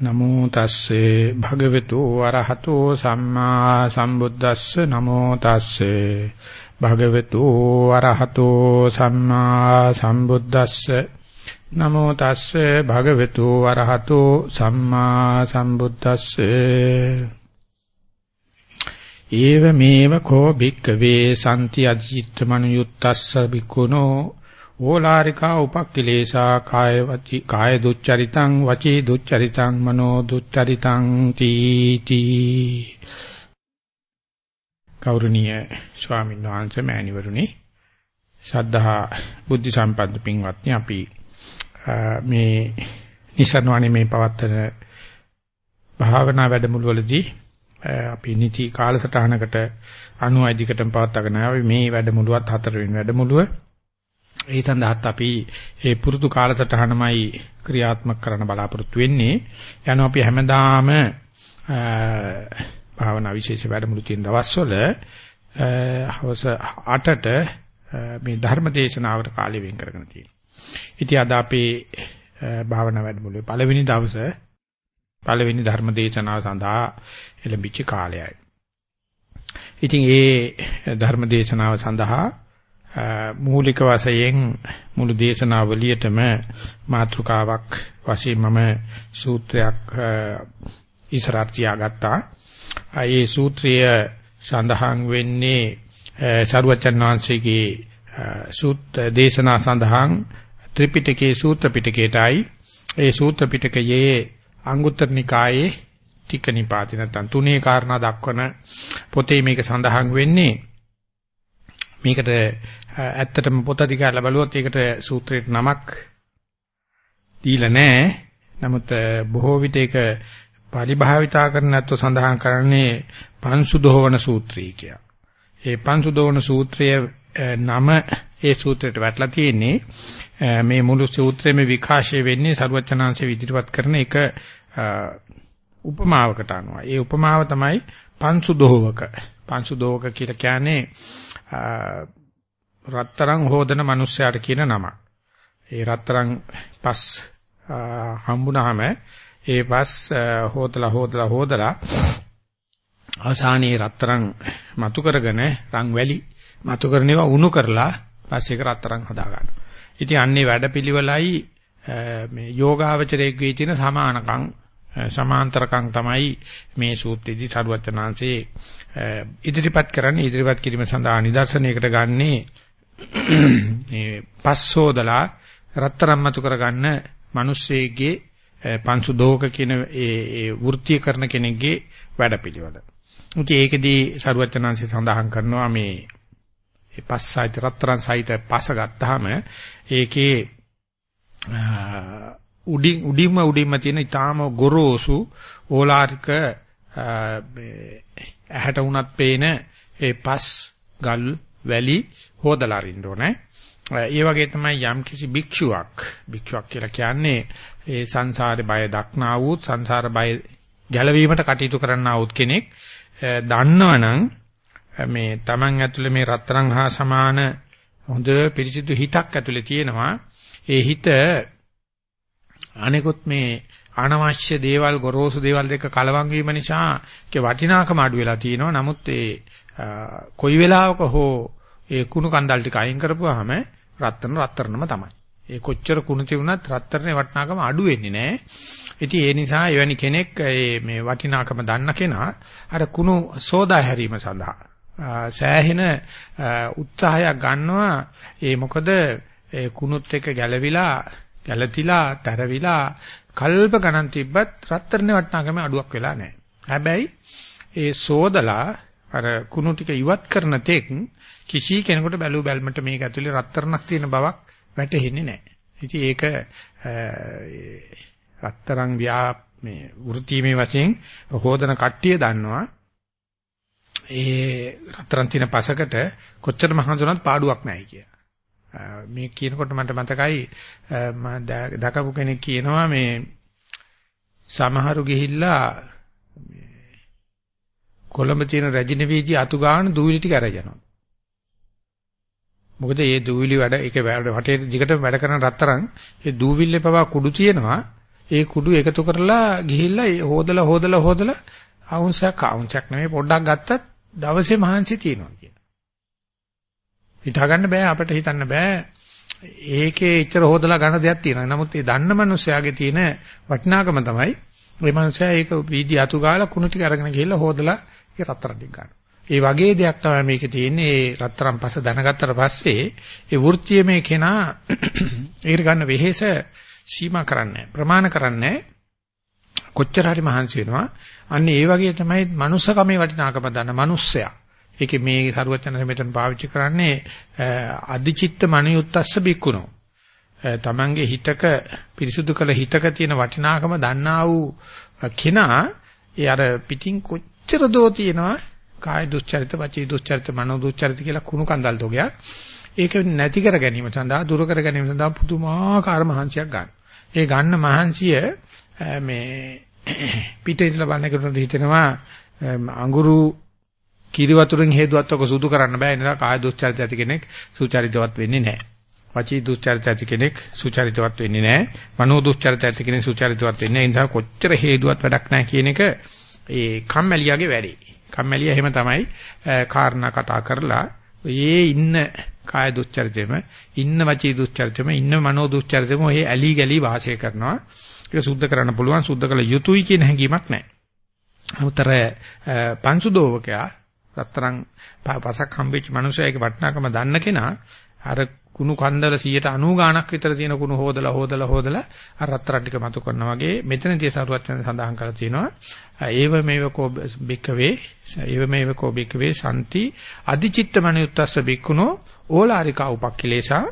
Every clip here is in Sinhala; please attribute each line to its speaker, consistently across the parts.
Speaker 1: නමෝ තස්සේ භගවතු වරහතෝ සම්මා සම්බුද්දස්ස නමෝ තස්සේ භගවතු වරහතෝ සම්මා සම්බුද්දස්ස නමෝ තස්සේ භගවතු වරහතෝ සම්මා සම්බුද්දස්සේ ඒව මේව කෝ භික්කවේ සම්ති අජිත්ත මනුයුත්තස්ස බිකුණෝ ඕලාරිකා උපක්ඛිලේසා කාය වචි කාය දුච්චරිතං වචී දුච්චරිතං මනෝ දුච්චරිතං තීති. කෞරණීය ස්වාමීන් වහන්සේ මෑණිවරුනි ශ්‍රද්ධා බුද්ධ සම්පන්න පින්වත්නි අපි මේ නිසන්වනේ මේ පවත්තන භාවනා වැඩමුළුවලදී අපි නිති කාලසටහනකට 90 දිගටම පවත්වාගෙන ආවේ. මේ වැඩමුළුවත් හතරවෙනි වැඩමුළුව. ඒ සඳහාත් අපි මේ පුරුදු කාලසටහනමයි ක්‍රියාත්මක කරන්න බලාපොරොත්තු වෙන්නේ. යනවා අපි හැමදාම භාවනා විශේෂ වැඩමුළු තියෙන දවස්වල හවස 8ට මේ ධර්ම දේශනාවට කාලය වෙන් කරගෙන තියෙනවා. ඉතින් අද අපේ භාවනා වැඩමුළුවේ පළවෙනි දවසේ පළවෙනි ධර්ම දේශනාව සඳහා එළඹිච්ච කාලයයි. ඉතින් ඒ ධර්ම දේශනාව සඳහා මූලික වශයෙන් මුළු දේශනාවලියටම මාතෘකාවක් වශයෙන් මම සූත්‍රයක් ඉස්සරහට තියාගත්තා. ඒ සූත්‍රය සඳහන් වෙන්නේ සරුවචන් වහන්සේගේ සූත්‍ර දේශනා සඳහන් ත්‍රිපිටකයේ සූත්‍ර පිටකයටයි ඒ සූත්‍ර පිටකයේ අංගුත්තර නිකායේ ටික නිපාති නැත්නම් තුනේ කාරණා දක්වන පොතේ මේක සඳහන් වෙන්නේ මේකට ඇත්තටම පොත දිගාලා බලුවොත් ඒකට සූත්‍රයට නමක් දීලා නැහැ. නමුත් බොහෝ විට ඒක පරිභාවිතා කරන්න නැත්ව සඳහන් කරන්නේ පංසුදෝවන සූත්‍රය කියලා. ඒ පංසුදෝවන සූත්‍රය නම ඒ සූත්‍රයට වැටලා තියෙන්නේ මේ මුළු සූත්‍රයේම විකාශය වෙන්නේ සරුවචනාංශය විදිහට කරන එක උපමාවකට අනුව. ඒ උපමාව තමයි පංසුදෝවක. පංසුදෝවක කියලා කියන්නේ රත්තරන් හොදන මිනිස්සයාට කියන නම. ඒ රත්තරන් පස් හම්බුනහම ඒ පස් හොදලා හොදලා හොදලා අවසානයේ රත්තරන් මතු කරගෙන රන් වැලි මතු කරනේවා උණු කරලා පස්සේ ඒක රත්තරන් හදා ගන්නවා. ඉතින් අන්නේ වැඩපිළිවෙලයි මේ යෝගාවචරයේ ගේ තියෙන සමානකම් සමාන්තරකම් තමයි මේ සූත්‍රයේදී සරුවචනාංශේ ඉදිරිපත් කරන්නේ ඉදිරිපත් කිරීම සඳහා නිදර්ශනයකට ගන්නේ මේ පස්සෝදලා රත්තරන් මතු කරගන්න මිනිස්සෙගේ පංසු දෝක කියන ඒ ඒ වෘත්තිය කරන කෙනෙක්ගේ වැඩපිළිවෙල. ඉතින් ඒකෙදී සරුවචනාංශය සඳහන් කරනවා මේ ඒ පස්සයිත රත්තරන් සහිත පස ගත්තාම ඒකේ උඩින් උඩින්ම උඩින්ම තියෙන ඊටාම ගොරෝසු ඕලාරික ඇහැට උනත් පේන ඒ පස් ගල් වැලි හොදලා අරින්න ඕනේ. ඒ වගේ තමයි යම් කිසි භික්ෂුවක් භික්ෂුවක් කියලා කියන්නේ ඒ සංසාරේ බය දක්නා වූ සංසාර බය ගැලවීමට කටයුතු කරන්නා වූ කෙනෙක් දන්නවනම් මේ Taman ඇතුලේ මේ රත්තරන් හා සමාන හොඳ පිරිසිදු හිතක් ඇතුලේ තියෙනවා. ඒ හිත අනිකුත් මේ අනවශ්‍ය දේවල් ගොරෝසු දේවල් දෙක කලවම් වීම නිසා ඒකේ වටිනාකම අඩු වෙලා තියෙනවා. නමුත් ඒ කොයි වෙලාවක හෝ ඒ කුණු කන්දල් ටික අයින් කරපුවාම රත්තරන රත්තරනම තමයි. ඒ කොච්චර කුණු තිබුණත් රත්තරනේ වටිනාකම අඩු වෙන්නේ නැහැ. ඉතින් ඒ නිසා එවැනි කෙනෙක් මේ වටිනාකම දන්න කෙනා අර කුණු සෝදා හැරීම සඳහා සෑහෙන උත්සාහයක් ගන්නවා. ඒ මොකද ඒ කුණුත් එක්ක ගැළවිලා ගැළතිලා තරවිලා කල්ප ගණන් තිබ්බත් රත්තරනේ වටිනාකම අඩුවක් වෙලා නැහැ. හැබැයි ඒ සෝදලා අර කුණු ටික ඉවත් කරන තෙක් කිසි කෙනෙකුට බැලු බැලමට මේක ඇතුලේ රත්තරණක් තියෙන බවක් වැටහෙන්නේ නැහැ. ඉතින් ඒක රත්තරන් ව්‍යා මේ වෘත්තීමේ වශයෙන් හොදන කට්ටිය දන්නවා. ඒ රත්තරන් තියෙන පසකට කොච්චර මහන්සුනත් පාඩුවක් නැහැ කිය. මේ කියනකොට මට මතකයි මම දකපු කෙනෙක් කියනවා මේ සමහරු ගිහිල්ලා කොළඹ තියෙන රජින වීදි අතු ගන්න දූවිලි ටික අරගෙනවා. මොකද මේ දූවිලි වැඩ ඒක වටේ දිගට වැඩ කරන රත්තරන් ඒ දූවිල්ලේ පවා කුඩු තියෙනවා. ඒ කුඩු එකතු කරලා ගිහිල්ලා හොදලා හොදලා හොදලා අවුන්සයක් අවුන්සයක් නෙමෙයි පොඩ්ඩක් ගත්තත් දවසේ මහන්සි තියෙනවා කියන. හිතා ගන්න බෑ අපිට හිතන්න බෑ ඒකේ ඉතර හොදලා ගන්න දෙයක් තියෙනවා. නමුත් ඒ දන්න මනුස්සයාගේ තියෙන වටිනාකම තමයි මේ මනුස්සයා ඒක වීදි අතු ගාලා කුණු ටික අරගෙන ගිහිල්ලා හොදලා ඒ රත්තරන් ටික ගන්නවා. ඒ වගේ දෙයක් තමයි මේකේ තියෙන්නේ. ඒ රත්තරන් පස්ස දැනගත්තට පස්සේ ඒ වෘත්තිය මේ කෙනා ඒකට ගන්න වෙහෙස සීමා කරන්නේ ප්‍රමාණ කරන්නේ කොච්චර හරි මහන්සි වෙනවා. අන්න ඒ වගේ තමයි මනුස්සකමේ වටිනාකම දන්න මනුස්සයා. ඒකේ මේ සරුවචන මෙතන පාවිච්චි කරන්නේ අදිචිත්ත මනියුත්තස්ස බික්කුණෝ. තමන්ගේ හිතක පිරිසුදු කළ හිතක තියෙන වටිනාකම දන්නා වූ කෙනා ඒ අර පිටින් කොච්චර දෝ තියෙනවා කාය දුස්චරිත, වචී දුස්චරිත, මනෝ දුස්චරිත කියලා කුණු කන්දල් තෝගයක්. ඒක නැති කර ගැනීම සඳහා, දුරු කර ගැනීම සඳහා පුදුමාකාර මහන්සියක් ගන්න. ඒ ගන්න මහන්සිය මේ පිටේ ඉඳලා බලනකොට හිතෙනවා අඟුරු කිරි වතුරෙන් හේදුවත්වක සුදු කරන්න බෑ නේද කාය දුස්චරිත ඇති කෙනෙක් සුචරිතවත් වෙන්නේ නැහැ. වචී දුස්චරිත ඇති කෙනෙක් සුචරිතවත් වෙන්නේ නැහැ. මනෝ දුස්චරිත ඇති කෙනෙක් සුචරිතවත් වෙන්නේ නැහැ. ඒ නිසා කොච්චර හේදුවත් වැඩක් නැහැ කියන එක ඒ කම්මැලියාගේ වැඩේ. කම්මැලිය එහෙම තමයි කාරණා කතා කරලා ඒ ඉන්න කාය දුස්චරිතෙම ඉන්න වචී දුස්චරිතෙම ඉන්න මනෝ දුස්චරිතෙම ඔය ඇලි ගලි වාසය කරනවා ඒක සුද්ධ කරන්න පුළුවන් සුද්ධ කළ යුතුයි කියන හැඟීමක් නැහැ. උතර පංසුදෝවකයා රත්තරන් පසක් හම්බෙච්ච මනුස්සයෙක් වටනාකම දන්න කෙනා අර කුණු කන්දල 190 ගාණක් විතර තියෙන කුණු හොදලා හොදලා හොදලා අර රත්තරන් ටික මතු කරනවා වගේ මෙතනදී සරුවත් වෙන සඳහන් කරලා තියෙනවා ඒව මේව කෝ බික්කවේ ඒව මේව කෝ බික්කවේ සම්ති අදිචිත්ත මනියුත්තස්ස බික්කුණෝ ඕලාරිකා උපක්ඛිලේසා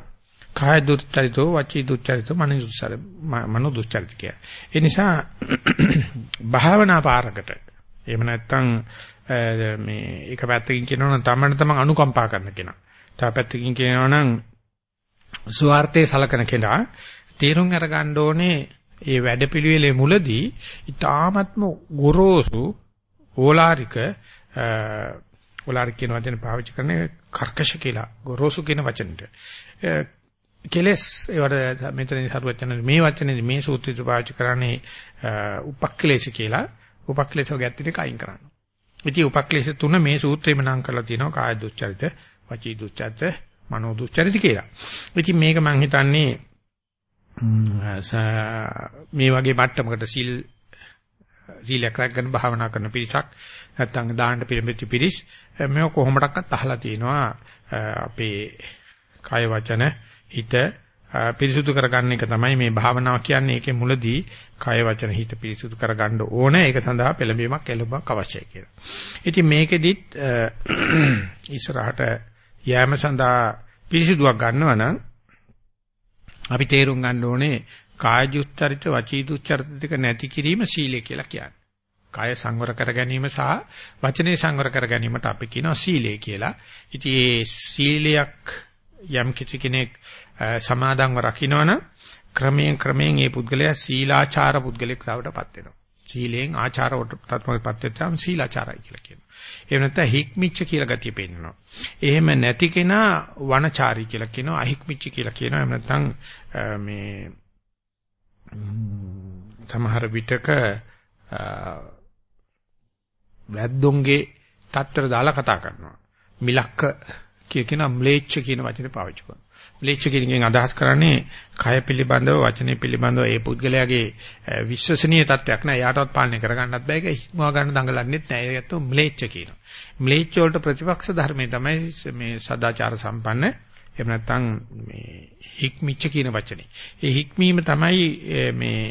Speaker 1: කාය දුච්චරිතෝ වචී දුච්චරිතෝ මනෝ දුච්චර මනෝ දුච්චරිත කිය. ඒ නිසා භාවනා පාරකට එහෙම නැත්නම් මේ එක පැත්තකින් කියනවා නම් තමන්න තමන් අනුකම්පා කරන කෙනා. තව පැත්තකින් කියනවා නම් ස්වార్థේ සලකන කෙනා තීරුම් අරගන්න ඕනේ මේ වැඩපිළිවෙලේ මුලදී ඊ타ත්ම ගොරෝසු ඕලාරික ඕලාරික කියන වචනේ පාවිච්චි කරන්නේ කර්කශ කියලා ගොරෝසු කියන වචනෙට. කෙලස් ඒවට මෙතන හරුවචන මේ වචනේ මේ සූත්‍රය පාවිච්චි කරන්නේ උපක්ඛලේශ කියලා උපක්ඛලේශව ගැත්තිනේ කයින් කරනවා. ඉතින් උපක්ලේශ තුන මේ සූත්‍රෙම නම් කරලා තියෙනවා කාය දුස්චරිත, වචී දුස්චරිත, මනෝ දුස්චරිත කියලා. ඉතින් මේක මම හිතන්නේ මේ වගේ මට්ටමකට සිල් සීලයක් රැකගෙන භාවනා කරන පිරිසක් නැත්නම් දාන්න පිළිඹිච්ච පිරිස් මේක කොහොමඩක්වත් අහලා තියෙනවා අපේ කය වචන හිත පිරිසුදු කරගන්න එක තමයි මේ භාවනාව කියන්නේ. ඒකේ මුලදී කය වචන හිත පිරිසුදු කරගන්න ඕන. ඒක සඳහා පෙළඹීමක් එළඹක් අවශ්‍යයි කියලා. ඉතින් මේකෙදිත් ඉස්සරහට යෑම සඳහා පිරිසුදුවක් ගන්නවා නම් අපි තේරුම් ගන්න ඕනේ කාය දුස්චරිත වචී දුස්චරිත දෙක නැති කිරීම සීලය කියලා කියන්නේ. කාය සංවර කර ගැනීම සහ වචනේ සංවර කර ගැනීමට අපි කියනවා සීලය කියලා. ඉතින් මේ සීලයක් යම් කිසි කෙනෙක් සමාදන්ව රකින්නවනම් ක්‍රමයෙන් ක්‍රමයෙන් මේ පුද්ගලයා සීලාචාර පුද්ගලෙක් බවටපත් වෙනවා. සීලෙන් ආචාරවට තත්මකටපත් වෙච්චාම සීලාචාරයි කියලා කියනවා. එහෙම නැත්නම් හික්මිච්ච කියලා ගතිය පෙන්නනවා. එහෙම නැති කෙනා වනචාරී කියලා කියනවා. අහික්මිච්ච කියලා කියනවා. එහෙම නැත්නම් මේ සමහර විටක වැද්දොන්ගේ තත්තර දාලා කතා කරනවා. මිලක්ක කියන ම්ලේච්ඡ කියන වචනේ පාවිච්චි කරනවා. ම්ලේච්ඡ කියනකින් අදහස් කරන්නේ කය පිළිබඳව වචනේ පිළිබඳව ඒ පුද්ගලයාගේ විශ්වසනීය තත්වයක් නෑ. යාටවත් පාලනය කරගන්නත් බෑ. ඒක හික්මවා ගන්න දඟලන්නෙත් නෑ. ඒකට ම්ලේච්ඡ කියනවා. ම්ලේච්ඡ වලට ප්‍රතිපක්ෂ ධර්මයේ තමයි මේ සදාචාර සම්පන්න එහෙම නැත්නම් මේ හික්මිච්ච කියන වචනේ. ඒ හික්මීම තමයි මේ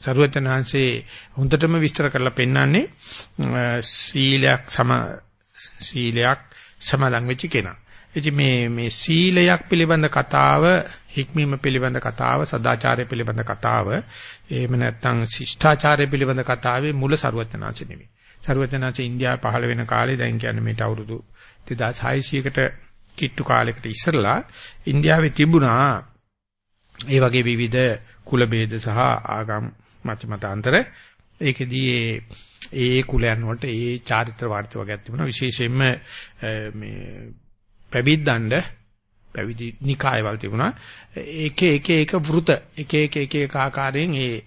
Speaker 1: සරුවචනහන්සේ හොඳටම විස්තර කරලා පෙන්නන්නේ සීලයක් සම සීලයක් සමාදන් වෙච්ච කෙනා. ඉතින් මේ මේ සීලයක් පිළිබඳ කතාව, හික්මීම පිළිබඳ කතාව, සදාචාරය පිළිබඳ කතාව, එහෙම නැත්නම් ශිෂ්ටාචාරය පිළිබඳ කතාවේ මුල සරුවචනාංශ නෙමෙයි. සරුවචනාංශ ඉන්දියාවේ පහළ වෙන කාලේ දැන් කියන්නේ මේට අවුරුදු 2600කට කිට්ටු කාලයකට ඉස්සරලා ඉන්දියාවේ තිබුණා ඒ වගේ විවිධ කුල ભેද සහ ආගම් මත මතාන්තර ඒකෙදී ඒ කුලයන් වලට ඒ චාරිත්‍ර වාර්ථ වගේක් තිබුණා විශේෂයෙන්ම මේ පැවිද්දන්ඩ පැවිදි නිකායවල තිබුණා. එක එක එක වෘත එක එක එක එක ආකාරයෙන් ඒ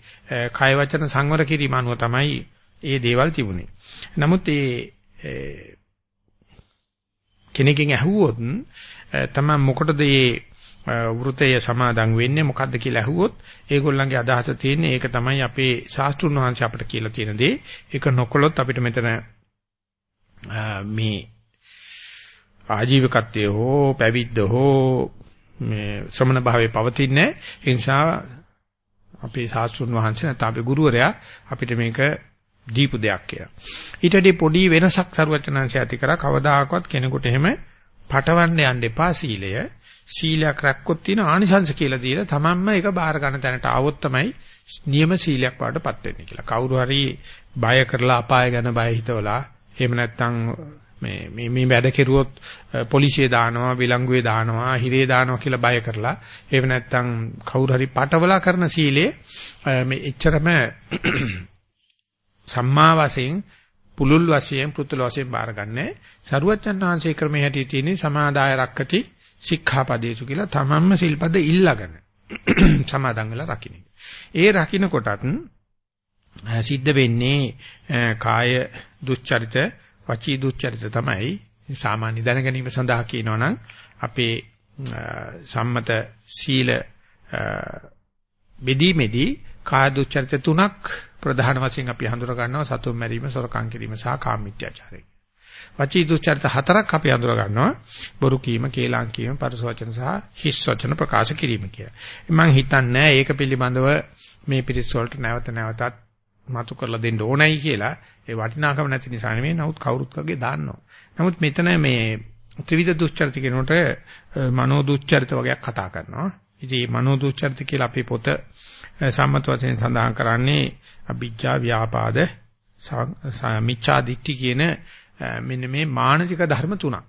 Speaker 1: කය වචන සංවර කිරීම අනුව තමයි ඒ දේවල් තිබුණේ. නමුත් ඒ කෙනකින් ඇහුවොත් තමයි මොකටද මේ වෘතය සමාදන් වෙන්නේ මොකද්ද කියලා ඇහුවොත් ඒගොල්ලන්ගේ අදහස තියෙන්නේ ඒක තමයි අපේ ශාස්ත්‍රුන් වහන්සේ අපිට කියලා තියෙන දේ. ඒක නොකළොත් අපිට මෙතන මේ ආජීවකත්වයේ හෝ පැවිද්ද හෝ මේ ශ්‍රමණ භාවයේ පවතින්නේ ඒ නිසා අපේ ශාස්ත්‍රුන් වහන්සේ නැත්නම් අපේ ගුරුවරයා අපිට මේක දීපු දෙයක් කියලා. ඊට වඩා පොඩි වෙනසක් සරුවචනංශය ඇති කරා කවදාකවත් කෙනෙකුට එහෙම පටවන්න යන්න එපා සීලය. සීලයක් රැක්කොත් තියෙන ආනිසංශ කියලා දීලා තමන්ම ඒක බාර ගන්න තැනට ආවොත් තමයි නියම සීලයක් වඩටපත් වෙන්නේ කියලා. කවුරු හරි බය කරලා අපාය ගැන බය හිතවලා එහෙම නැත්නම් මේ මේ මේ වැඩ කෙරුවොත් පොලිසිය දානවා විලංගුවේ දානවා හිරේ දානවා කියලා බය කරලා එහෙම නැත්නම් කවුරු හරි පටවලා කරන සීලේ මේ එච්චරම සම්මා වශයෙන් පුලුල් වශයෙන් පුතුල වශයෙන් බාරගන්නේ සරුවච්චන් වහන්සේ ක්‍රමයේ හැටි තියෙන සමාදාය රක්කති සික්ඛාපදේසු කියලා තමන්ම සිල්පද ඉල්ලගෙන සමාදන් වෙලා රකින්න. ඒ රකින්න කොටත් සිද්ධ වෙන්නේ කාය දුස්චරිත වචී දුස්චරිත තමයි සාමාන්‍ය දැනගැනීම සඳහා කියනවනම් අපේ සම්මත සීල බෙදීමේදී කාය දුස්චරිත තුනක් ප්‍රධාන වශයෙන් අපි හඳුර ගන්නවා සතුම් මැරීම සොරකම් කිරීම සහ කාමීත්‍යාචාරය. වචී දුස්චරිත හතරක් අපි හඳුර ගන්නවා බොරු කීම, කේලම් කීම, පරස වචන සහ හිස් වචන ප්‍රකාශ කිරීම කියලා. මම හිතන්නේ ඒක පිළිබඳව මේ පිරිස් වලට නැවත නැවතත් මතු කරලා දෙන්න ඕනයි කියලා ඒ වටිනාකම නැති නිසා නෙමෙයි නමුත් කවුරුත් වගේ දාන්නවා. නමුත් මෙතන මේ ත්‍රිවිධ දුස්චරිත කියනකොට මනෝ දුස්චරිත වගේක් කතා කරනවා. ඉතින් මේ මනෝ දුස්චරිත කියලා අපි පොත සම්මත වශයෙන් සඳහන් කරන්නේ අභිජ්ජා ව්‍යාපාද මිච්ඡා දිට්ඨි කියන මෙන්න මේ මානසික ධර්ම තුනක්.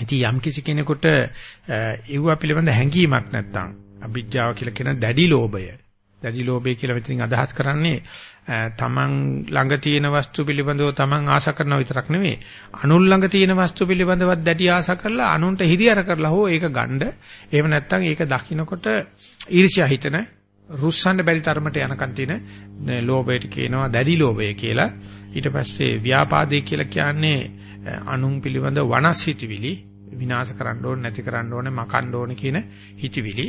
Speaker 1: ඉතින් යම් කිසි කෙනෙකුට ඒව පිළිබඳ හැඟීමක් නැත්නම් අභිජ්ජාව කියලා කියන දැඩි ලෝභය. දැඩි ලෝභය කියලා මෙතනින් අදහස් කරන්නේ තමන් ළඟ තියෙන වස්තු පිළිබඳව තමන් ආශා කරනවා විතරක් නෙවෙයි අනුන් ළඟ තියෙන වස්තු පිළිබඳව දැඩි ආශා කරලා අනුන්ට හිරියර කරලා හෝ ඒක ගන්න එහෙම නැත්නම් ඒක දකින්නකොට ඊර්ෂ්‍යා හිතන රුස්සන්න බැරි තරමට යනකන් තියෙන ලෝභයට කියනවා දැඩි ලෝභය කියලා. ඊට පස්සේ ව්‍යාපාදේ කියලා කියන්නේ අනුන් පිළිබඳ වනස් හිතවිලි විනාශ කරන්න ඕනේ නැති කරන්න ඕනේ මකන්න ඕනේ කියන හිතවිලි.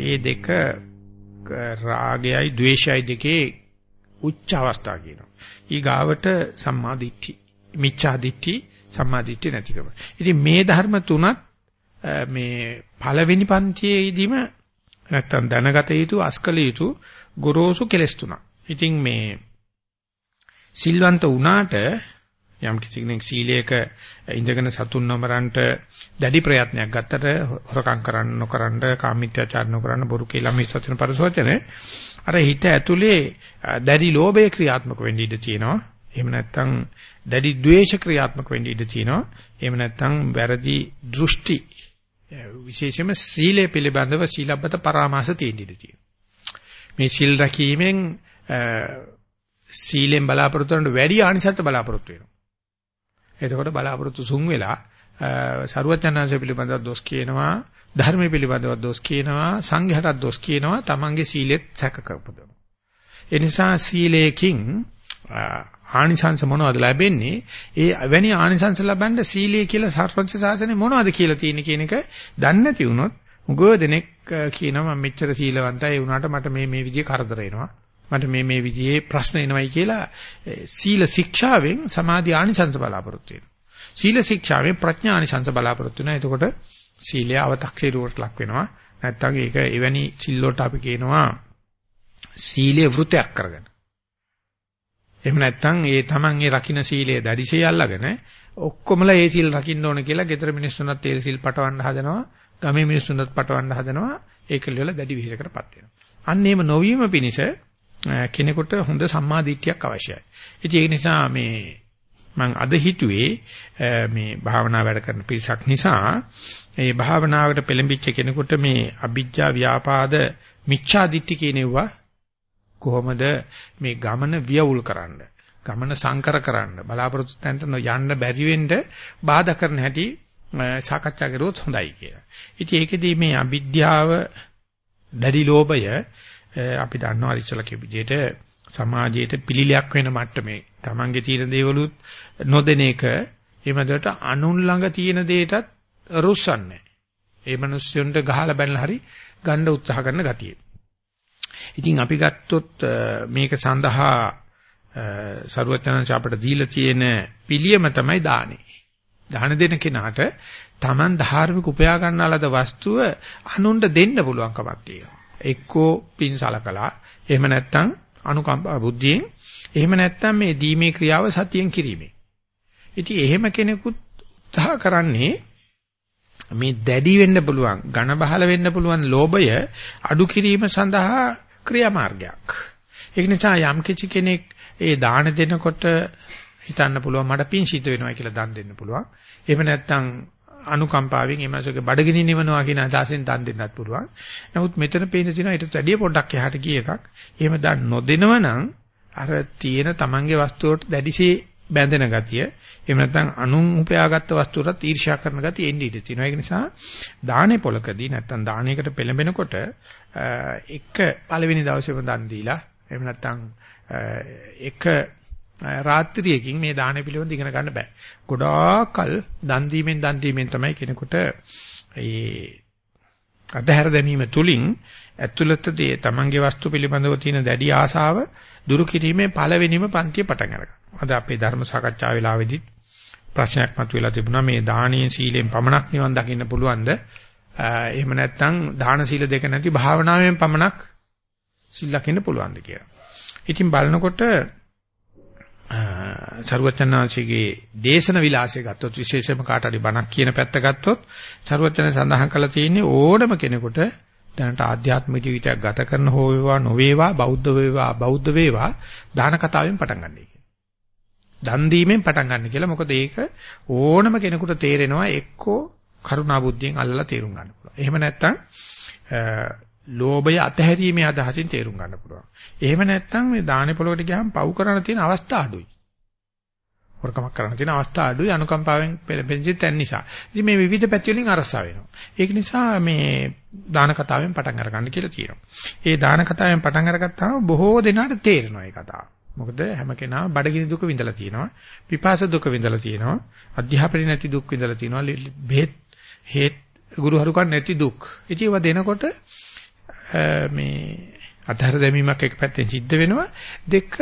Speaker 1: ඒ දෙක රාගයයි ද්වේෂයයි දෙකේ උච්ච අවස්ථා කියනවා. ඊගාවට සම්මා දිට්ඨි, මිච්ඡා දිට්ඨි, සම්මා දිට්ඨි නැතිකම. ඉතින් මේ ධර්ම තුනත් මේ පළවෙනි පන්තියේදීම නැත්තම් දැනගත යුතු අස්කල යුතු ගොරෝසු කෙලස් තුනක්. ඉතින් මේ සිල්වන්ත වුණාට යම් කිසි කෙනෙක් සීලයක ඉඳගෙන සතුන් නොමරන්ට දැඩි ප්‍රයත්නයක් ගත්තට හොරකම් කරන්න නොකරන්න කාමීත්‍යාචාර නොකරන්න බොරු කියලා මේ සත්‍යන පරිසෝචන අර හිත ඇතුලේ දැඩි ලෝභය ක්‍රියාත්මක වෙන්න ඉඩ තියෙනවා. එහෙම නැත්නම් දැඩි ද්වේෂ ක්‍රියාත්මක වෙන්න ඉඩ තියෙනවා. එහෙම නැත්නම් වැරදි දෘෂ්ටි විශේෂයෙන්ම සීලය පිළිබඳව සීලබ්බත පරාමාස තියෙන්න ඉඩ තියෙනවා. මේ සිල් රැකීමෙන් සීලෙන් බලාපොරොත්තු වෙනට වැඩි ආනිසත් බලාපොරොත්තු වෙනවා. එතකොට බලාපොරොත්තු සුන් වෙලා සරුවචනාංශ පිළිබඳව දොස් කියනවා ධර්ම පිළිබඳව දොස් කියනවා සංඝයාට දොස් කියනවා තමන්ගේ සීලෙත් සැක කරපදනවා ඒ නිසා සීලයෙන් ආනිසංස මොනවද ලැබෙන්නේ? ඒ වැනි ආනිසංස ලබන්න සීලය කියලා සර්වංශ සාසනේ මොනවද කියලා තියෙන කියන එක දන්නේ නැති වුණොත් උගෝ දෙනෙක් කියනවා මම මෙච්චර සීලවන්තයි. ඒ වුණාට මට මේ මේ විදිහේ කරදර එනවා මට මේ මේ විදිහේ ප්‍රශ්න එනවයි කියලා සීල ශික්ෂාවෙන් සමාධි ආනිසංස බලාපොරොත්තු වෙනවා. සීල ශික්ෂාවෙන් ප්‍රඥා ආනිසංස බලාපොරොත්තු වෙනවා. එතකොට සීලය අව탁සීරුවට ලක් වෙනවා. නැත්තම් ඒක එවැනි සිල්ලෝට අපි කියනවා සීලේ වෘතයක් කරගෙන. එහෙම නැත්නම් ඒ තමන් ඒ රකින්න සීලය දැඩිශේ අල්ලගෙන ඔක්කොමලා ඒ සීල් රකින්න ඕන කියලා ගෙදර මිනිස්සුන්වත් ඒ සීල් පටවන්න හදනවා ගමේ මිනිස්සුන්වත් පටවන්න හදනවා ඒක වල දැඩි විහිසකටපත් වෙනවා අන්න එහෙම නොවීම පිණිස කෙනෙකුට හොඳ සම්මා දිට්ඨියක් අවශ්‍යයි. ඉතින් ඒ නිසා මේ මම අද හිතුවේ මේ භාවනා වැඩ කරන පිරිසක් නිසා මේ භාවනාවකට පෙළඹිච්ච කෙනෙකුට මේ අභිජ්ජා ව්‍යාපාද මිච්ඡා දිට්ඨි කියනෙවුවා කොහොමද මේ ගමන වියවුල් කරන්න ගමන සංකර කරන්න බලාපොරොත්තු තැන්ට යන්න බැරි වෙන්න බාධා කරන හැටි සාකච්ඡා කරුවොත් හොඳයි කියලා. ඉතින් ඒකෙදී මේ අවිද්‍යාව දැඩි ලෝභය අපි දන්නවා ඉස්සලා කියපු විදිහට සමාජයට පිළිලයක් වෙන මට්ටමේ තමන්ගේ තියෙන දේවලුත් නොදෙන එක එමෙදට අනුන් ළඟ තියෙන දෙයටත් රුස්සන්නේ. ඒ මිනිස්සුන්ට ගහලා බැලලා හරි ගන්න උත්සාහ කරන ගතිය. ඉතින් අපි ගත්තොත් මේක සඳහා සරුවචනංශ අපිට දීලා තියෙන පිළියම තමයි දානේ. දාන දෙන කෙනාට Taman ධාර්මික උපයා ගන්නාලද වස්තුව අනුන්ට දෙන්න පුළුවන් කමක් තියෙනවා. එක්කෝ පින් සලකලා එහෙම නැත්නම් අනුකම්පා බුද්ධියෙන් එහෙම නැත්නම් මේ දීමේ ක්‍රියාව සතියෙන් කිරීමේ. ඉතින් එහෙම කෙනෙකුත් උත්සාහ කරන්නේ මේ දැඩි වෙන්න පුළුවන්, ඝන බහල වෙන්න පුළුවන් ලෝභය අඩු කිරීම සඳහා ක්‍රියාමාර්ගයක්. ඒක නිසා යම් කිසි කෙනෙක් ඒ දාන දෙනකොට හිතන්න පුළුවන් මට පින් සිද්ධ වෙනවා කියලා දන් දෙන්න පුළුවන්. එහෙම නැත්නම් අනුකම්පාවෙන් එමසගේ බඩගිනි නිවනවා කියන අදහසෙන් දන් දෙන්නත් පුළුවන්. නමුත් මෙතන පේන තියෙනවා ඊට වැඩිය පොඩ්ඩක් එහාට ගිය එකක්. එහෙම දන් නොදෙනව නම් අර තියෙන Tamange වස්තුවට දැඩිසේ බැඳෙන ගතිය එහෙම නැත්නම් අනුන් උපයාගත්ත වස්තුවටත් ඊර්ෂ්‍යා කරන ගතිය එන්නේ ඉඳී තියෙනවා. ඒක නිසා දානේ පොලකදී නැත්නම් දානයකට පෙළඹෙනකොට එක පළවෙනි දවසේම දන් දීලා එහෙම නැත්නම් එක රාත්‍රියකින් මේ දාන පිළිවෙල ඉගෙන ගන්න බෑ. ගොඩාක්කල් දන් දීමෙන් දන් දීමෙන් තමයි කෙනෙකුට ඒ අධහැර දැමීම තුලින් ඇතුළතදී තමන්ගේ වස්තු පිළිබඳව තියෙන දැඩි ආශාව දුරු කිරීමේ පළවෙනිම පන්තිය පටන් අරගන්නවා. අද අපේ ධර්ම සාකච්ඡා වෙලාවේදී ප්‍රශ්නයක් මතුවලා තිබුණා මේ දානීය සීලෙන් පමණක් නිවන් දකින්න පුළුවන්ද? එහෙම නැත්නම් දාන සීල දෙක නැති භාවනාවෙන් පමණක් සිල් ලකින්න පුළුවන්ද කියලා. ඉතින් බලනකොට සරුවචනාංශිකේ දේශන විලාසය ගත්තොත් විශේෂයෙන්ම කාට හරි බණක් කියන පැත්ත ගත්තොත් සරුවචන සඳහන් කරලා තියෙන්නේ ඕනම කෙනෙකුට දැනට ආධ්‍යාත්මික ජීවිතයක් ගත කරන හෝ වේවා නොවේවා බෞද්ධ වේවා බෞද්ධ වේවා දාන කතාවෙන් පටන් ගන්නයි කියන්නේ. දන් දීමෙන් පටන් ගන්න කියලා මොකද ඒක ඕනම කෙනෙකුට තේරෙනවා එක්කෝ කරුණා බුද්ධියෙන් අල්ලලා තේරුම් ගන්න පුළුවන්. එහෙම නැත්නම් ලෝභය අතහැරීමේ අදහසින් තේරුම් ගන්න පුළුවන්. එහෙම නැත්නම් මේ දානේ පොළොවට ගියාම පව් කරන්න තියෙන අවස්ථා අඩුයි. හොරකමක් කරන්න තියෙන අවස්ථා අඩුයි අනුකම්පාවෙන් පෙළපෙන්නේ තැන් නිසා. ඉතින් මේ විවිධ පැති වලින් අරසා වෙනවා. ඒක නිසා මේ දාන කතාවෙන් පටන් අරගන්න කියලා තියෙනවා. ඒ දාන කතාවෙන් පටන් අරගත්තාම බොහෝ දෙනාට තේරෙනවා මේ කතාව. මොකද හැම කෙනාම බඩගිනි දුක විඳලා තියෙනවා. පිපාස දුක විඳලා තියෙනවා. අධ්‍යාපනයේ නැති දුක් විඳලා තියෙනවා. බෙහෙත් හේත් ගුරු හරුකම් නැති දුක්. ඉතින් ඒවා දෙනකොට මේ අතහැර දැමීමක් එක පැත්තෙන් සිද්ධ වෙනවා දෙක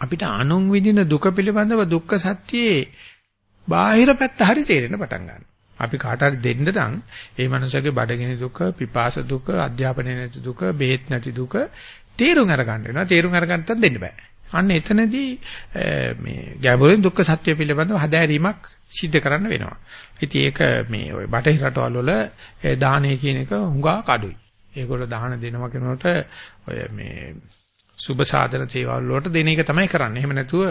Speaker 1: අපිට අනුන් විඳින දුක පිළිබඳව දුක්ඛ සත්‍යයේ බාහිර පැත්ත හරි තේරෙන්න පටන් ගන්නවා. අපි කාට හරි දෙන්න නම් ඒ මනුස්සයාගේ බඩගිනි දුක, පිපාස දුක, අධ්‍යාපනයේ නැති දුක, බෙහෙත් නැති දුක තේරුම් අරගන්න වෙනවා. තේරුම් අරගන්නත් දෙන්න බෑ. අන්න එතනදී මේ ගැඹුරින් දුක්ඛ සත්‍ය පිළිබඳව හදාරීමක් සිද්ධ කරන්න වෙනවා. ඉතින් ඒක මේ ওই බටහිර රටවල් වල දානය කියන එක හුඟා කඩුයි. ඒගොල්ලෝ දාහන දෙනවා කෙනෙකුට ඔය මේ සුබ සාධන සේවාවල් වලට දෙන එක තමයි කරන්නේ. එහෙම නැතුව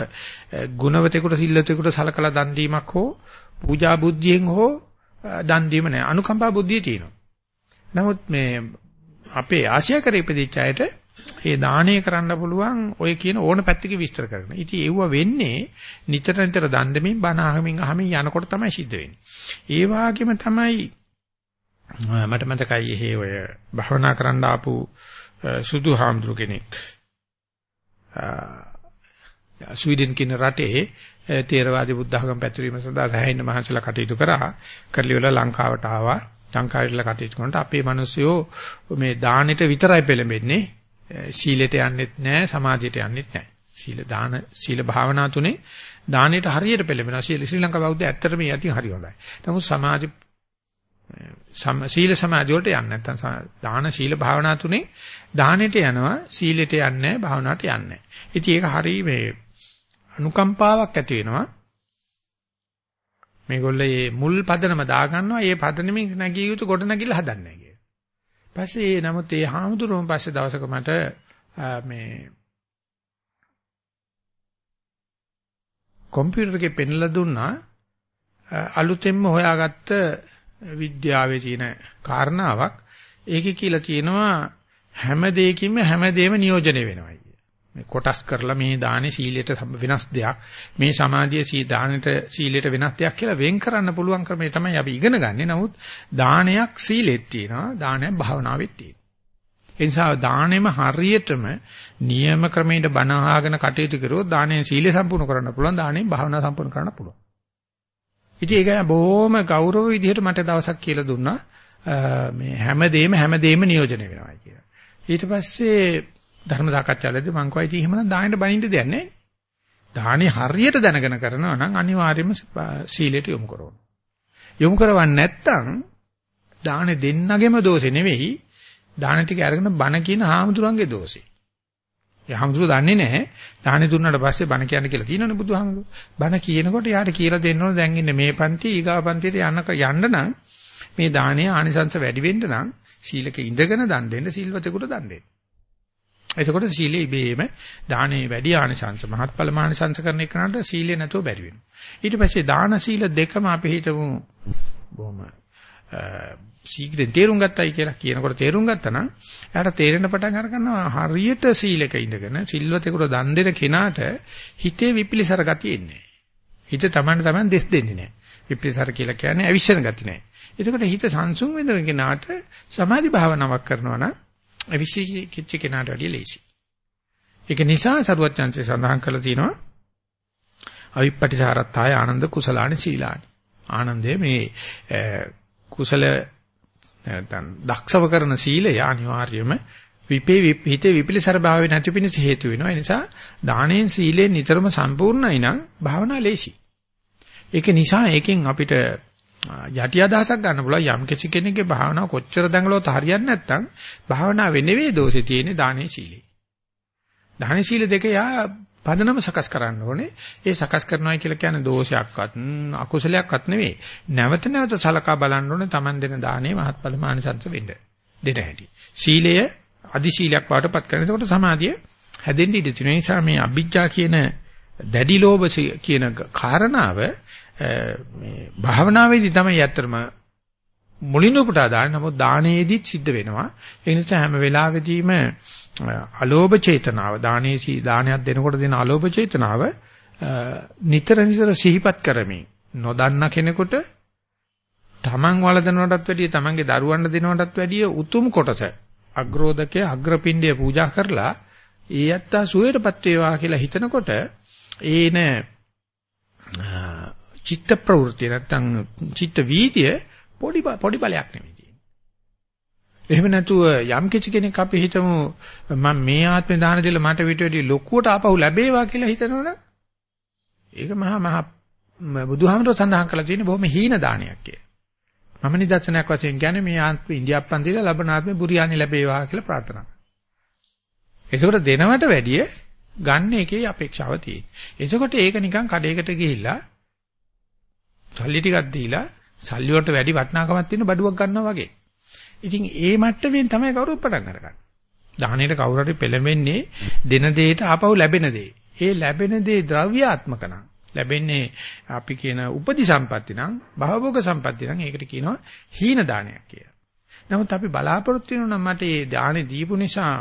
Speaker 1: ගුණවතෙකුට සිල්ලතෙකුට සලකලා දන් දීමක් හෝ පූජා බුද්ධියෙන් හෝ දන් දීම නෑ. අනුකම්පා බුද්ධිය තියෙනවා. නමුත් මේ අපේ ආශය කරේ ඉපදිච්ච අයට ඒ දාණය කරන්න පුළුවන් ඔය කියන ඕන පැත්තක විස්තර කරන. ඉතින් ඒව වෙන්නේ නිතර නිතර දන් දෙමින් බණ අහමින් අහමින් යනකොට තමයි සිද්ධ වෙන්නේ. ඒ වගේම තමයි මට මතකයි එහෙ ඔය භවනා කරන්න ආපු සුදු හාමුදුරු කෙනෙක්. ස්වීඩන් කියන රටේ තේරවාදී බුද්ධ ධර්ම පැතිරීම සඳහා සෑහෙන මහන්සිලා කටයුතු කරා. කරලි වල ලංකාවට ආවා. ලංකාවේ කටයුතු කරනකොට අපේ මිනිස්සුયો මේ දානෙට විතරයි පෙළඹෙන්නේ. සීලෙට යන්නෙත් නැහැ සමාධියට යන්නෙත් නැහැ සීල දාන සීල භාවනා තුනේ දානෙට හරියට පෙළඹෙනවා. ශ්‍රී ලංකා බෞද්ධ ඇත්තටම යතින් හරි හොඳයි. නමුත් සමාධි සීල සමාධිය වලට යන්නේ නැත්නම් දාන සීල භාවනා තුනේ දානෙට යනවා සීලෙට යන්නේ භාවනාවට යන්නේ. ඉතින් ඒක හරි මේ අනුකම්පාවක් ඇති වෙනවා. මේගොල්ලෝ මේ මුල් පදනම දා ගන්නවා. ඒ පදනමින් නැගිය යුතු කොට නැගිලා හදන්නේ නැහැ පස්සේ නමුත් ඒ හාමුදුරුවෝ පස්සේ දවසක මට මේ කම්පියුටර් එකේ පෙන්ලා දුන්නා අලුතෙන්ම හොයාගත්ත විද්‍යාවේ තියෙන කාරණාවක් ඒකේ කියලා තියෙනවා හැම දෙයකින්ම හැම දෙයක්ම නියෝජනය වෙනවා කිය. මේ කොටස් කරලා මේ දානේ සීලයට වෙනස් දෙයක් මේ සමාධිය සී දානෙට සීලයට වෙනස් දෙයක් කියලා වෙන් කරන්න පුළුවන් ක්‍රමය තමයි අපි ඉගෙන ගන්නෙ. නමුත් දානයක් සීලෙත් තියෙනවා දානයක් භාවනාවෙත් තියෙනවා. ඒ නිසා දානෙම හරියටම නියම ක්‍රමයට බණ අහගෙන කටයුතු කරුවොත් දානේ සීලය සම්පූර්ණ කරන්න පුළුවන් දානෙන් භාවනාව සම්පූර්ණ කරන්න පුළුවන්. ඉතින් ඒක බොහොම ගෞරව විදිහට මට දවසක් කියලා දුන්නා මේ හැමදේම හැමදේම නියෝජනය වෙනවා කියලා. ඊට පස්සේ ධර්ම සාකච්ඡාවලදී මං කෝ ඉතින් එහෙමනම් දාහනෙට බනින්න දෙයක් නැහැ. දාහනේ හරියට දැනගෙන කරනවා නම් අනිවාර්යයෙන්ම සීලයට යොමු කරනවා. යොමු කරවන්නේ නැත්නම් දාහනේ දෙන්නගෙම දෝෂේ නෙවෙයි දාන ටික අරගෙන බන කියන හාමුදුරන්ගේ දෝෂේ. ඒ හාමුදුරුවෝ දන්නේ නැහැ දාහනේ දුන්නාට පස්සේ බන කියන්න කියලා තියෙනවනේ බුදුහාමුදුරුවෝ. බන කියනකොට යාට කියලා දෙන්න ඕන දැන් ඉන්නේ මේ පන්ති ඊගා පන්තියට යන්න යන්න නම් මේ දානයේ ආනිසංශ වැඩි වෙන්න නම් සීලක ඉඳගෙන දන් දෙන්න සිල්වතෙකුට දන් දෙන්න. එතකොට සීලේ ඉබේම දානේ වැඩි ආනිසංශ මහත්ඵල මානිසංශ කරන එකනට සීලේ නැතුව බැරි වෙනවා. ඊට පස්සේ දාන සීල දෙකම අපි හිතමු බොහොම ශීඝ්‍රයෙන් තේරුම් ගත්තයි කියලා කියනකොට තේරුම් ගත්තා නම් එයාට තේරෙන පටන් අර ගන්නවා හරියට සීලක ඉඳගෙන සිල්වතෙකුට දන් දෙන කෙනාට හිතේ විපිලිසර ගතිය එන්නේ. හිත තමන්න තමන් දෙස් දෙන්නේ නැහැ. විපිලිසර කියලා කියන්නේ අවිශ්වන ගති නැහැ. එතකොට හිත සංසුන් වෙන කෙනාට සමාධි භාවනාවක් කරනවා නම් අවිශ්චිච්ච කෙනාට වැඩිය ලේසි. ඒක නිසා සරුවත් chance සඳහන් කරලා තියෙනවා අවිප්පටිසාරත්තාය ආනන්ද කුසලානි සීලානි. ආනන්දේ මේ කුසල නැත්නම් දක්ෂව කරන සීලය අනිවාර්යයෙන්ම විපේ හිතේ විපිලිසර භාවය නැති පිණිස හේතු වෙනවා. ඒ නිසා දානෙන් සීලෙන් නිතරම සම්පූර්ණයි නම් භාවනා ලේසි. ඒක නිසා ඒකෙන් අපිට යටි අදහසක් ගන්න පුළුවන් යම් කිසි කෙනෙක්ගේ භාවනාව කොච්චර දඟලුවත් හරියන්නේ නැත්නම් භාවනාවේ නෙවෙයි දෝෂේ තියෙන්නේ දානේ සීලේ. දානේ සීල දෙක යා පදනම සකස් කරන්න ඕනේ. ඒ සකස් කරනවා කියලා කියන්නේ දෝෂයක්වත් අකුසලයක්වත් නෙවෙයි. නැවත නැවත සලකා බලන්න ඕනේ Taman දෙන දානේ මහත්ඵල මානසංශ වෙන්න. දෙට හැටි. සීලය අදි සීලයක් වාටපත් කරන. එතකොට සමාධිය හැදෙන්න ඉඩ තියෙන නිසා මේ අභිජ්ජා කියන දැඩි ලෝභ කියන කාරණාව මේ භාවනාවේදී තමයි ඇත්තටම මුලින්ම පුටා දාන්න. නමුත් දානයේදීත් සිද්ධ වෙනවා. ඒ නිසා හැම වෙලාවෙදීම අලෝභ චේතනාව දානේසි දානයක් දෙනකොට දෙන අලෝභ චේතනාව නිතර නිතර සිහිපත් කරමින් නොදන්න කෙනෙකුට තමන් වළඳනවටත් වැඩිය තමන්ගේ දරුවන්ට දෙනවටත් වැඩිය උතුම් කොටස අග්‍රෝදකයේ අග්‍රපිණ්ඩය පූජා කරලා ඒ යත්තා සුවයටපත් වේවා කියලා හිතනකොට ඒන චිත්ත ප්‍රවෘත්ති නැත්තම් චිත්ත වීතිය පොඩි පොඩි බලයක් නෙමෙයි තියෙන්නේ. එහෙම නැතුව යම් කිසි කෙනෙක් අපි හිතමු මම මේ ආත්මේ දාන දෙල මට විතර වැඩි ලොකුවට ආපහු ලැබේවා කියලා හිතනවනම් ඒක මහා මහා බුදුහාමරෝ සඳහන් කරලා තියෙන බොහොම හීන දානයක් කිය. මම නිදර්ශනයක් වශයෙන් කියන්නේ මේ ආත්මේ ඉන්දියාප්පන් දීලා ලබන ආත්මේ බුරියානි ලැබේවා කියලා ප්‍රාර්ථනා කරනවා. ඒකට දෙනවට වැඩිය ගන්න එකේ අපේක්ෂාව තියෙනවා. එතකොට ඒක නිකන් කඩේකට ගිහිල්ලා සල්ලි ටිකක් දීලා සල්ලි වලට වැඩි වටිනාකමක් තියෙන බඩුවක් ගන්නවා වගේ. ඉතින් ඒ මට්ටමින් තමයි කවුරුත් පටන් අරගන්නේ. දාහණයට කවුරු හරි පෙළඹෙන්නේ දෙන දෙයට ආපහු ලැබෙන දේ. ඒ ලැබෙන දේ ද්‍රව්‍යාත්මක නම් ලැබෙන්නේ අපි කියන උපදි සම්පatti නම් භවභෝග සම්පatti නම් ඒකට කියනවා හීන දානයක් කියලා. නමුත් අපි බලාපොරොත්තු වෙනවා නම් මට මේ දානේ දීපු නිසා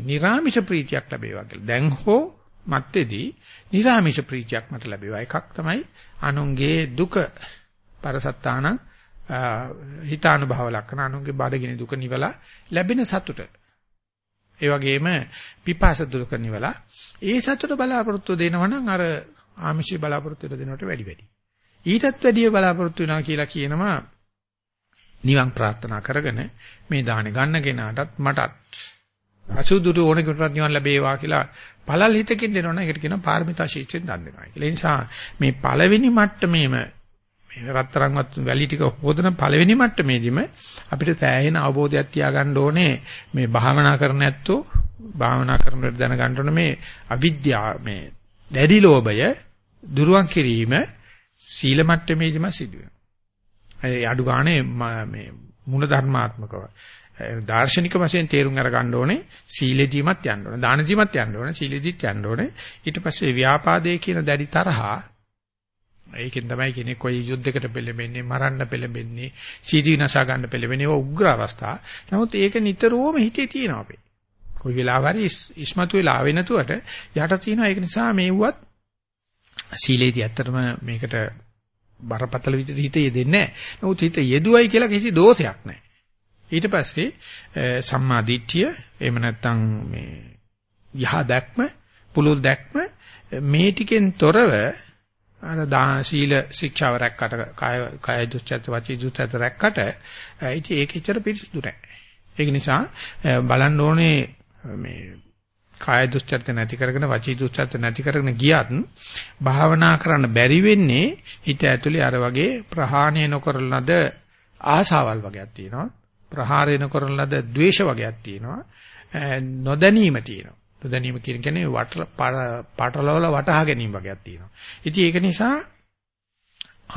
Speaker 1: නිර්ාමිෂ ප්‍රීතියක් ලැබේවා කියලා. දැන් හෝ මත්තේදී නිර්ාමිෂ ප්‍රීතියක් මට ලැබේවා. එකක් තමයි අනුන්ගේ දුක පරසත්තාන හිතානුභව ලක්ෂණ අනුන්ගේ බඩගිනි දුක නිවලා ලැබෙන සතුට. ඒ වගේම පිපාස දුක නිවලා ඒ සතුට බලාපොරොත්තු දෙනවනම් අර ආමිෂය බලාපොරොත්තු දෙනවට වැඩි වැඩි. ඊටත් වැඩිය බලාපොරොත්තු වෙනවා කියලා කියනවා නිවන් ප්‍රාර්ථනා කරගෙන මේ දාහනේ ගන්න කෙනාටත් මටත් අසුදුරු ඕන කෙනෙකුට නිවන් ලැබේවා කියලා පළල් හිතකින් දෙනවනේ ඒකට කියනවා පාරමිතා ශීර්ෂයෙන් දන් දෙනවා කියලා. ඒ නිසා මේ පළවෙනි මට්ටමේම මේ රත්තරන්වත් වැලි ටික හොදන පළවෙනි මට්ටමේදීම අපිට තෑහෙන අවබෝධයක් තියාගන්න ඕනේ මේ භාවනා කරන ඇත්තෝ භාවනා කරනකොට දැනගන්න ඕනේ මේ අවිද්‍යාව මේ දැඩි ලෝභය දුරුවන් කිරීම සීල මට්ටමේදීම සිදුවෙනවා. ඒ අඩු ගානේ මේ මුල ධර්මාත්මකව දාර්ශනික වශයෙන් තේරුම් අරගන්න ඕනේ සීලෙදීමත් යන්න ඕනේ දානදීමත් යන්න ඕනේ සීලෙදීත් යන්න ඕනේ ඊට පස්සේ ව්‍යාපාදයේ කියන දැඩි තරහා ඒකෙන් තමයි කෙනෙක් කොයි යුද්ධයකට පෙළඹෙන්නේ මරන්න කොයි වෙලාව හරි ඉස්මතු වෙලා ආවේ නැතුවට යට තියෙනවා ඒක නිසා මේවත් සීලේදී ඇත්තටම මේකට බරපතල විදිහට හිත යෙදෙන්නේ නැහැ. නමුත් හිත යෙදුවයි කියලා කිසි දෝෂයක් නැහැ. ඊට පස්සේ සම්මා දිට්ඨිය එහෙම නැත්නම් මේ යහ දැක්ම පුළුල් දැක්ම මේ ටිකෙන් තොරව අර දා සීල ශික්ෂාව රැක්කට කාය කාය දුස්චරිත වචී දුස්චරිත රැක්කට ඉතින් ඒක ඇත්තට පිරිසුදු නැහැ. ඒක නිසා බලන්න ඕනේ මේ කාය දුස්චරිත නැති කරගෙන වචී දුස්චරිත නැති කරගෙන ගියත් භාවනා කරන්න බැරි වෙන්නේ හිත ඇතුලේ අර වගේ ප්‍රහාණය නොකරන ලද ආසාවල් වගේක් තියෙනවා. ප්‍රහාරය නොකරන ලද ද්වේෂ වගේක් තියෙනවා. නොදැනීම තියෙනවා. නොදැනීම කියන්නේ වට පාටලවල වටහා ගැනීම වගේක් තියෙනවා. ඉතින් ඒක නිසා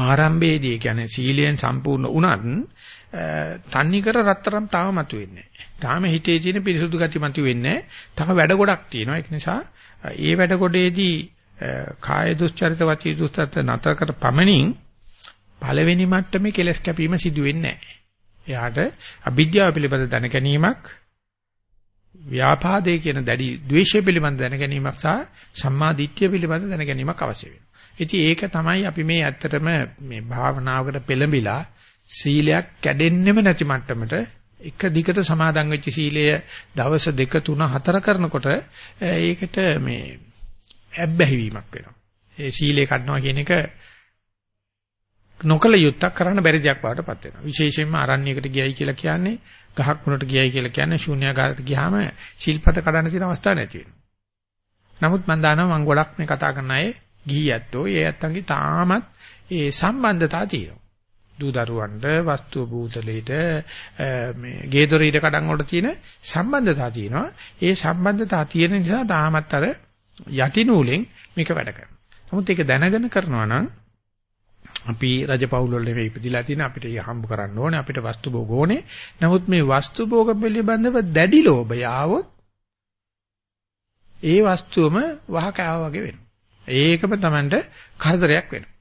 Speaker 1: ආරම්භයේදී කියන්නේ සීලයෙන් සම්පූර්ණ වුණත් තන්නිකර රත්තරන් තාම මතුවෙන්නේ නැහැ. තාම හිතේ තියෙන පිරිසුදු ගති මතුවෙන්නේ නැහැ. තව වැඩ ගොඩක් තියෙනවා. ඒක නිසා ඒ වැඩ ගොඩේදී කාය දුස්චරිත වචී දුස්චරිත නතර කර පමණින් පළවෙනි මට්ටමේ කෙලස් කැපීම සිදු වෙන්නේ නැහැ. එයාට අවිද්‍යාව පිළිබඳ දැන ගැනීමක් ව්‍යාපාදේ කියන දැඩි ද්වේෂය පිළිබඳ දැන ගැනීමක් සහ සම්මා දිට්ඨිය පිළිබඳ දැන ගැනීමක් අවශ්‍ය වෙනවා. ඉතින් ඒක තමයි අපි මේ ඇත්තටම මේ භාවනාවකට පෙළඹිලා සීලයක් කැඩෙන්නෙම නැති මට්ටමට එක දිගට සමාදන් වෙච්ච සීලය දවස් දෙක තුන හතර කරනකොට ඒකට මේ ඇබ්බැහි වීමක් වෙනවා. ඒ සීලය කඩනවා කියන එක නොකල යුත්තක් කරන්න බැරි දෙයක් වඩටපත් වෙනවා. විශේෂයෙන්ම අරණ්‍යයකට ගියයි කියලා කියන්නේ ගහක් මුලට ගියයි කියලා කියන්නේ ශූන්‍යාකාරයට ගියාම ශිල්පත කඩන්න තියෙන අවස්ථා නැති වෙනවා. නමුත් මම දන්නවා මම ගොඩක් මේ කතා කරන අය ගිහියැත්තෝ ඒ ඇත්තන්ගේ තාමත් ඒ සම්බන්ධතාව තියෙනවා. දූ දරුවන්ට වස්තු භූතලෙට මේ ගේදොරීට කඩන් වලට තියෙන සම්බන්ධතාව තියෙනවා. ඒ සම්බන්ධතාව තියෙන නිසා තාමත් අර යටි නූලෙන් මේක වැඩ කරනවා. නමුත් ඒක දැනගෙන කරනවා නම් අපි රජපෞල් වල නෙවෙයි ඉපදිලා තියෙන අපිට හම්බ කරන්න ඕනේ අපිට වස්තු භෝග ඕනේ. නමුත් මේ වස්තු භෝග පිළිබඳව දැඩි ලෝභය ආවොත් ඒ වස්තුවම වහ කෑවා වගේ වෙනවා. ඒකම Tamanට කරදරයක් වෙනවා.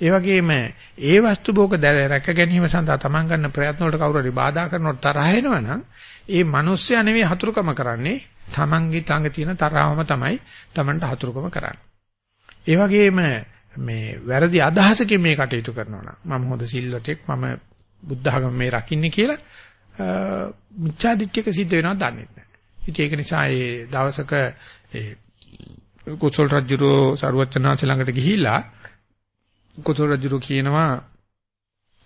Speaker 1: ඒ වගේම ඒ වස්තු භෝග රැක ගැනීම සඳහා Taman ගන්න ප්‍රයත්න වලට කවුරු හරි බාධා කරනකොට තරහ එනවනම් ඒ මිනිස්සයා නෙවෙයි හතුරුකම කරන්නේ Tamanගේ ළඟ තියෙන තරහවම තමයි Tamanට හතුරුකම කරන්නේ. ඒ වගේම මේ වැරදි අදහසකින් මේ කටයුතු කරනවා නම් මම හොඳ සිල්වතෙක් මම බුද්ධ ධර්ම මේ රකින්නේ කියලා මිච්ඡා දිට්ඨියක සිද්ධ වෙනවා දන්නේ නැහැ. ඉතින් ඒක නිසා ඒ දවසක ඒ කුසල් රජුරෝ සරුවචනාංශ ළඟට ගිහිල්ලා කුසල් රජුරෝ කියනවා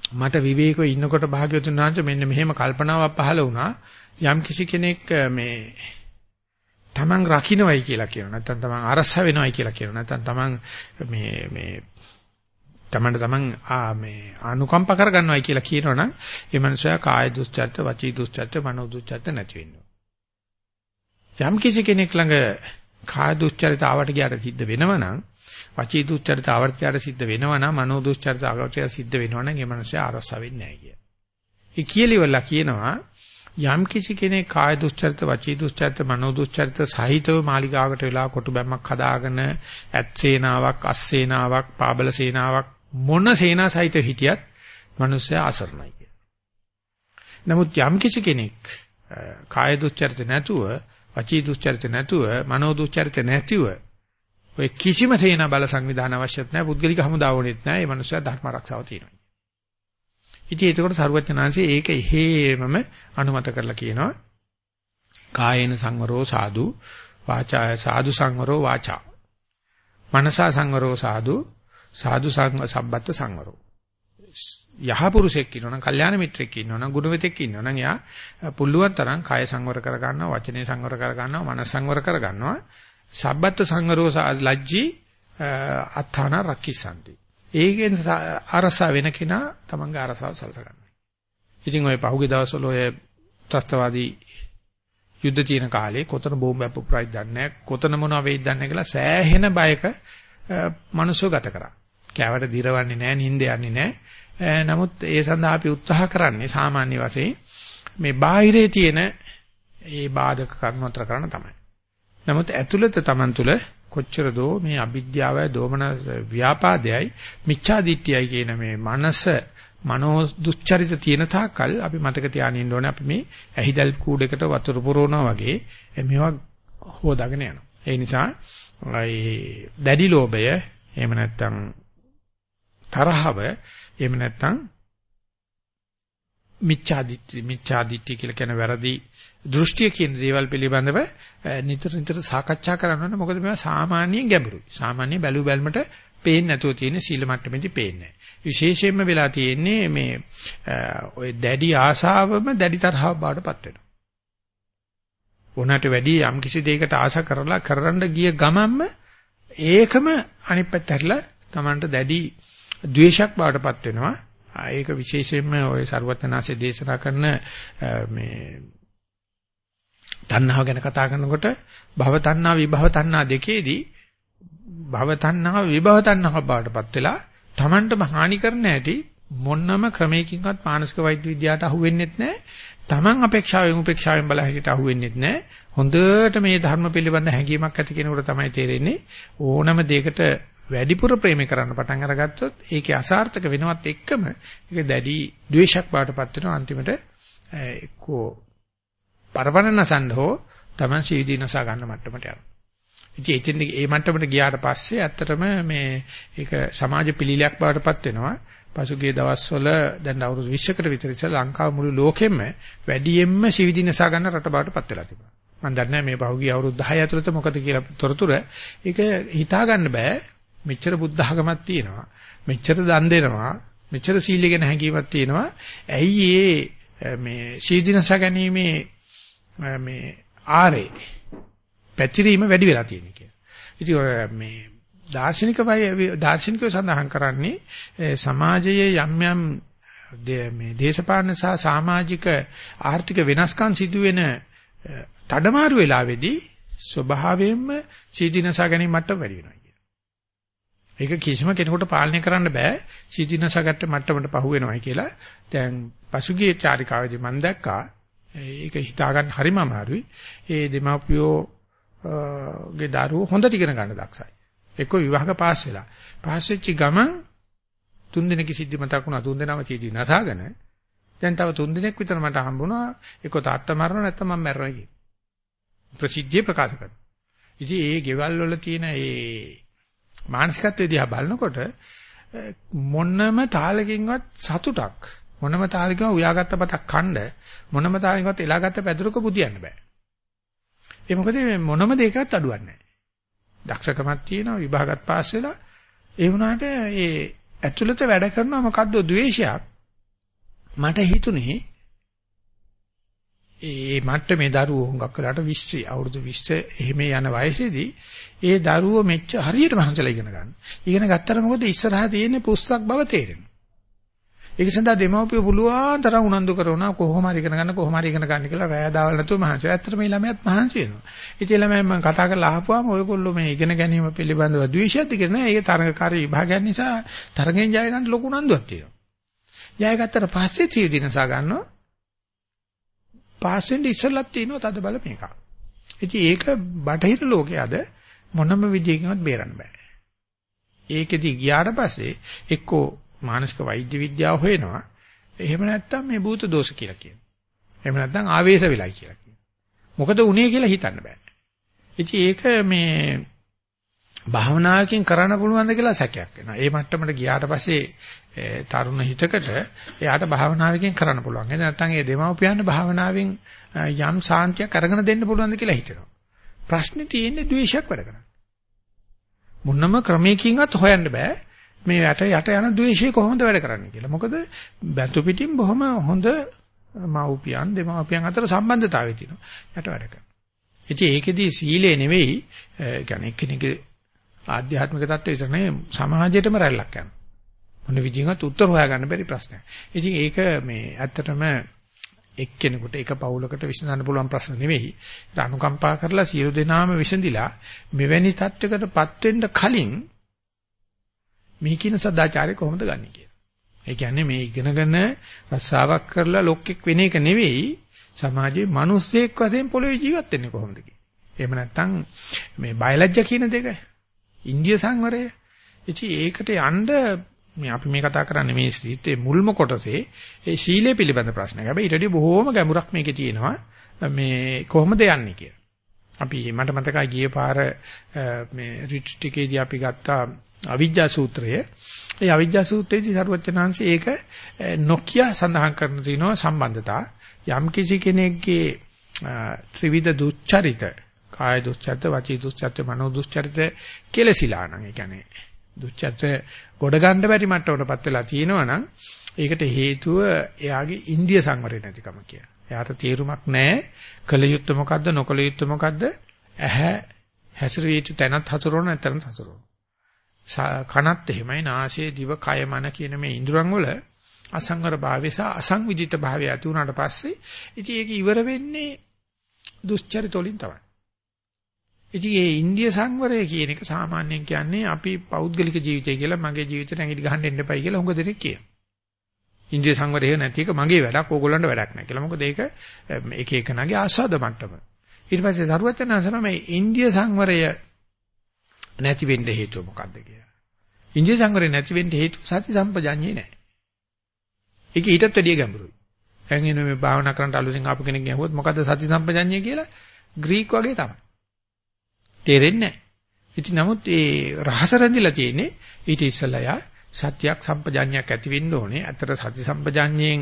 Speaker 1: මට විවේකව ඉන්නකොට භාග්‍යවතුන් වහන්සේ මෙන්න මෙහෙම කල්පනාවක් පහළ වුණා යම් කිසි කෙනෙක් මේ තමන් රකින්නවයි කියලා කියනවා. නැත්නම් තමන් අරස වෙනවයි කියලා කියනවා. නැත්නම් තමන් මේ මේ තමන්ට තමන් ආ මේ අනුකම්ප කරගන්නවයි කියලා කියනවනම් ඒ මනුස්සයා කාය දුස්චර්ත, වචී දුස්චර්ත, මනෝ දුස්චර්ත නැති වෙනවා. යම් කිසි කෙනෙක් ළඟ කාය දුස්චරිත ආවට ගියාට සිද්ධ වෙනවනම් වචී දුස්චරිත ආවට ගියාට සිද්ධ වෙනවනම් මනෝ දුස්චරිත ආවට ගියාට සිද්ධ වෙනවනම් ඒ මනුස්සයා අරස වෙන්නේ නැහැ කිය. ඒ කියලිවලා කියනවා යම් කිසි කෙනෙක් කාය දුස්චරිත, වචී දුස්චරිත, මනෝ දුස්චරිත සහිතව මාලිගාවකට වෙලා කොටු බැම්මක් හදාගෙන ඇත් සේනාවක්, අස් සේනාවක්, පාබල සේනාවක් මොන සේනා සහිත හිටියත් මිනිස්සයා අසරණයි කියන. නමුත් යම් කිසි කෙනෙක් කාය දුස්චරිත නැතුව, වචී දුස්චරිත නැතුව, මනෝ දුස්චරිත නැතිව ඔය කිසිම සේනා බල සංවිධාන අවශ්‍යත් නැහැ, පුද්ගලික හමුදාව ඕනෙත් නැහැ. මේ මිනිස්සයා ධර්ම ආරක්ෂාව තියෙනවා. ඉතින් ඒකකොට සරුවචනාංශයේ ඒක හේමම අනුමත කරලා කියනවා. කායේන සංවරෝ සාදු වාචාය සාදු සංවරෝ වාචා. මනසා සංවරෝ සාදු සාදු සම්බත්ත සංවරෝ. යහ පුරුෂෙක් ඉන්නවනම්, කල්යාණ මිත්‍රෙක් ඉන්නවනම්, ගුණවතෙක් ඉන්නවනම් එයා පුළුවන් තරම් කාය සංවර කර ගන්නවා, වචනේ සංවර කර ගන්නවා, මනස සංවර කර ගන්නවා. සබ්බත් සංවරෝ ලජ්ජී අත්තාන රක්කිසanti. ඒකෙන් අරසා වෙන කෙනා තමන්ගේ අරසාව සලස ගන්නවා. ඉතින් ওই පහුගිය දවස්වල ඔය ත්‍ස්තවාදී යුද්ධ තියෙන කාලේ කොතන බෝම්බයක් පුපුරයිද දන්නේ නැහැ කොතන මොනවා වෙයිද දන්නේ කියලා සෑහෙන බයක මිනිස්සු ගත කරා. කෑවට දිරවන්නේ නැහැ නිින්ද යන්නේ නැහැ. නමුත් ඒ සඳහා අපි උත්සාහ කරන්නේ සාමාන්‍ය වශයෙන් මේ බාහිරේ තියෙන ඒ බාධක කර්මතර කරන තමයි. නමුත් ඇතුළත Taman තුල කොච්චර දෝ මේ අවිද්‍යාවයි දෝමන ව්‍යාපාදයයි මිච්ඡා දිට්ඨියයි කියන මේ මනස මනෝ දුස්චරිත තියෙන තාක්කල් අපි මතක තියාගෙන ඉන්න ඕනේ අපි මේ ඇහිදල් කූඩේකට වතුර පුරවනවා වගේ මේවා හොදාගෙන යනවා. ඒ නිසා ඒ දැඩි ලෝභය එහෙම නැත්නම් තරහව එහෙම නැත්නම් මිච්ඡාදිත්‍ය මිච්ඡාදිත්‍ය කියලා කියන වැරදි දෘෂ්ටිය කියන දේවල් පිළිබඳව නිතර නිතර සාකච්ඡා කරන්න ඕනේ. මොකද මේවා සාමාන්‍යයෙන් ගැඹුරුයි. සාමාන්‍ය බැලු බැලමට පේන්නේ නැතුව තියෙන සීල මට්ටමේදී පේන්නේ. විශේෂයෙන්ම වෙලා තියෙන්නේ මේ ඔය දැඩි ආශාවම දැඩි තරහව බාටපත් වෙනවා. උනාට වැඩි යම් කිසි දෙයකට ආශා කරලා කරන්න ගිය ගමන්ම ඒකම අනිත් පැත්ත හැරිලා Tamanට දැඩි ද්වේෂක් බාටපත් වෙනවා. ඒක විශේෂයෙන්ම ඔය ਸਰුවත්නාසේ දේශනා කරන මේ තණ්හාව ගැන කතා කරනකොට භව තණ්හා විභව තණ්හා දෙකේදී භව තණ්හා විභව තණ්හා බවටපත් වෙලා Tamanටම හානි කරන ඇති මොන්නම ක්‍රමයකින්වත් මානසික වෛද්‍ය විද්‍යාවට අහු වෙන්නෙත් නැහැ. Taman අපේක්ෂාවෙන් උපේක්ෂාවෙන් බල හැකියට අහු වෙන්නෙත් නැහැ. හොඳට මේ ධර්ම පිළිබඳ හැඟීමක් ඇති කෙනෙකුට තමයි තේරෙන්නේ ඕනම දෙයකට වැඩිපුර ප්‍රේම කරන්න පටන් අරගත්තොත් ඒකේ අසාර්ථක වෙනවත් එක්කම ඒක දැඩි ද්වේෂයක් බවටපත් වෙනවා අන්තිමට එක්කෝ පරවණනසන්න හෝ Taman සීදීනසා ගන්න මට්ටමට යනවා. ඉතින් එතෙන් මේ මට්ටමට ගියාට පස්සේ ඇත්තටම මේ ඒක සමාජ පිළිලයක් බවටපත් වෙනවා. පසුගිය දවස්වල දැන් අවුරුදු 20කට විතර ඉස්සෙල්ලා ලංකාව මුළු ලෝකෙම වැඩියෙන්ම සිවිදිනසා ගන්න රට බවටපත් වෙලා තිබුණා. මම දන්නේ මේ පහුගිය අවුරුදු 10 ඇතුළත මොකද කියලා තොරතුර ඒක හිතා ගන්න බෑ. මෙච්චර බුද්ධ ආගමක් තියෙනවා. මෙච්චර දන් දෙනවා. මෙච්චර සීල ගැන හැඟීමක් තියෙනවා. ඇයි මේ සීදිනසා ගැනීමේ මේ ආරේ පැතිරීම වැඩි වෙලා තියෙන කියලා. ඉතින් මේ දාර්ශනික දාර්ශනිකව සඳහන් කරන්නේ සමාජයේ යම් යම් මේ දේශපාලන සහ සමාජික ආර්ථික වෙනස්කම් සිදුවෙන තඩමාරු වෙලාවේදී ස්වභාවයෙන්ම සීදීනසා ගැනීම මට්ටම වැඩි වෙනවා කියන. ඒක කිසිම කෙනෙකුට පාලනය කරන්න බෑ සීදීනසා ගැට මට්ටමට පහු වෙනවයි කියලා. දැන් පසුගිය චාරිකාවේදී මම දැක්කා ඒක හිතා ගන්න හරිම අමාරුයි. ඒ දෙමාපියෝ ගේ දරුවෝ හොඳට ඉගෙන ගන්න දක්ෂයි. එක්ක විවාහක පාස් වෙලා. පාස් වෙච්ච ගමන් තුන් දිනක සිද්ධි මතක් වුණා තුන් දෙනාම සිද්ධි නැසාගෙන දැන් තව තුන් දිනක් විතර මට හම්බුණා එක්ක තාත්තා මරනවා නැත්නම් මම මැරෙනවා කියන. ප්‍රසිද්ධිය ප්‍රකාශ කරනවා. ඉතින් ඒ ගෙවල් වල තියෙන ඒ මානසිකත්වය දිහා බලනකොට මොනම තාලකින්වත් සතුටක් මොනම තාලකින්වත් උයාගත්ත බතක් කණ්ඩ මොනම තාලකින්වත් එලාගත්ත පැදුරක බුදියන්න බෑ. ඒ මොකද මොනම දෙයකවත් අඩුවක් නැහැ. දක්ෂකමක් තියෙනවා විභාගات පාස් වෙලා ඒ වුණාට ඒ ඇතුළත වැඩ කරනවා මොකද්ද ද්වේෂයක් මට හිතුනේ ඒ මට්ටමේ දරුවෝ හුඟක් වෙලාට 20 අවුරුදු 20 එහෙම යන වයසේදී ඒ දරුවෝ මෙච්ච හරියට මහන්සලා ඉගෙන ගන්න. ඉගෙන ගත්තට මොකද ඉස්සරහා තියෙන පුස්සක් බව තේරෙනවා. ඒක සඳහා දෙමව්පිය පුළුවන් තරම් උනන්දු කරනවා කොහොම හරි ඉගෙන ගන්න කොහොම හරි ඉගෙන ගන්න කියලා රෑ දාවල් නැතුව මහන්සි. ඇත්තට මේ ළමයාත් මහන්සි වෙනවා. ඉතින් ළමයා මම කතා කරලා අහපුවාම ඔයගොල්ලෝ මේ ඉගෙන ගැනීම පිළිබඳව ද්වේෂයක්ද කියලා නෑ. ඒක තරඟකාරී විභාගයක් නිසා තරගෙන් ජය ගන්න ලොකු උනන්දුවක් තියෙනවා. ජය ගත්තට පස්සේ සිය දිනසා ගන්නවා. පාස් වෙන්න ඉස්සෙල්ලත් තියෙනවා තද බල මේක. ඉතින් ඒක බටහිර ලෝකයේ අද මොනම විදියකින්වත් බේරන්න බෑ. ඒකෙදි ගියාට පස්සේ එක්කෝ මානසික වෛද්‍ය විද්‍යාව හොයනවා. එහෙම නැත්නම් මේ භූත දෝෂ කියලා කියනවා. එහෙම නැත්නම් ආවේශ වෙලයි කියලා කියනවා. මොකද උනේ කියලා හිතන්න බෑ. ඉතින් ඒක මේ භාවනාවකින් කරන්න පුළුවන්ද කියලා සැකයක් වෙනවා. ඒ මට්ටමට ගියාට පස්සේ තරුණ හිතකට එයාට භාවනාවකින් කරන්න පුළුවන්. එහෙනම් නැත්නම් ඒ දෙමව්පියන් භාවනාවෙන් යම් සාන්තියක් අරගෙන දෙන්න පුළුවන්ද කියලා හිතනවා. ප්‍රශ්නේ තියෙන්නේ ද්වේෂයක් වැඩ කරන්නේ. මොනම ක්‍රමයකින්වත් හොයන්න බෑ. මේ යට යට යන ද්වේෂය කොහොමද වැඩ කරන්නේ කියලා. මොකද බැතු පිටින් බොහොම හොඳ මව්පියන් දෙමව්පියන් අතර සම්බන්ධතාවය තියෙනවා. යට වැඩ කරනවා. ඉතින් ඒකෙදී සීලය නෙවෙයි, يعني එක්කෙනෙක්ගේ ආධ්‍යාත්මික தත්ත්වය විතර නෙවෙයි සමාජයටම රැල්ලක් යනවා. මොන විදිහකට උත්තර හොයාගන්න බැරි ප්‍රශ්නයක්. ඉතින් ඒක මේ ඇත්තටම එක්කෙනෙකුට එක පවුලකට විසඳන්න පුළුවන් ප්‍රශ්න නෙවෙයි. අනුකම්පා කරලා සියලු දෙනාම විසඳිලා මෙවැනි තත්වයකටපත් වෙන්න කලින් මේ කියන සදාචාරය කොහොමද ගන්නෙ කියලා. ඒ කියන්නේ මේ ඉගෙනගෙන රස්සාවක් කරලා ලොක්ෙක් වෙන එක නෙවෙයි සමාජයේ මිනිස්සෙක් වශයෙන් පොළොවේ ජීවත් වෙන්නේ කොහොමද එහෙම නැත්නම් මේ බයලජ්ජා කියන දෙක ඉන්දිය සංවරය. ඉතින් ඒකට යන්න මේ අපි මේ කතා කරන්නේ මේ ශ්‍රීත්වයේ මුල්ම කොටසේ ඒ ශීලයේ පිළිබඳ ප්‍රශ්නයක්. හැබැයි ඊට වඩා බොහෝම ගැඹුරක් මේකේ තියෙනවා. මේ කොහොමද යන්නේ කියලා. අපි මට මතකයි ගියේ පාර මේ රිට්‍රීට් එකේදී අපි ගත්තා අවිජ්ජා සූත්‍රය. ඒ අවිජ්ජා සූත්‍රයේදී සරුවචනාංශ ඒක නොකිය සඳහන් කරන තිනවා සම්බන්ධතා. යම් කිසි කෙනෙක්ගේ ත්‍රිවිධ දුච්චරිත කාය දුස්චරිත, වචී දුස්චරිත, මනෝ දුස්චරිත කෙලසිලා නම් ඒ කියන්නේ දුස්චරිත ගොඩ ගන්න බැරි මට්ටමකටපත් වෙලා තියෙනවා නම් ඒකට හේතුව එයාගේ ඉන්දිය සංවරය නැතිකම කියලා. එයාට තේරුමක් නැහැ කල යුත්තේ මොකද්ද නොකල යුත්තේ මොකද්ද ඇහැ හැසිරිය යුතු තැනත් හසුරවන නැත්නම් හසුරවන. කනත් එහෙමයි නාසය දිව කය මන කියන මේ ඉන්ද්‍රයන් වල අසංවර භාවය සහ අසංවිධිත භාවය ඇති වුණාට පස්සේ ඉතින් ඒක ඉවර වෙන්නේ දුස්චරිත වලින් තමයි. ඉතින් මේ ඉන්දිය සංවරය කියන එක සාමාන්‍යයෙන් කියන්නේ අපි පෞද්ගලික ජීවිතය කියලා මගේ ජීවිතේ නැගිට ගහන්න එන්න එපයි කියලා හුඟ දෙනෙක් කියනවා. ඉන්දිය සංවරය නැති එක මගේ වැඩක් ඕගොල්ලන්ට වැඩක් නැහැ කියලා. මොකද ඒක එක එකනාගේ ආස්වාද මට්ටම. ඊට පස්සේ සරුවචනසන මේ ඉන්දිය සංවරය නැති වෙන්න හේතුව මොකක්ද කියලා. ඉන්දිය සංවරය නැති වෙන්න හේතුව සති සම්පජඤ්ඤේ නැහැ. ඒක ඊටත් වැඩිය ගැඹුරුයි. දැන් එන මේ භාවනා කරන්න අලුතෙන් ආපු කෙනෙක් ගියහොත් මොකද්ද සති සම්පජඤ්ඤය කියලා? ග්‍රීක වගේ තමයි. තේරෙන්නේ නැහැ. ඉතින් නමුත් ඒ රහස රැඳිලා තියෙන්නේ ඊට ඉස්සෙල්ලා යා සත්‍යයක් සම්පජාඤ්ඤයක් ඇති වෙන්න ඕනේ. අතර සති සම්පජාඤ්ඤයෙන්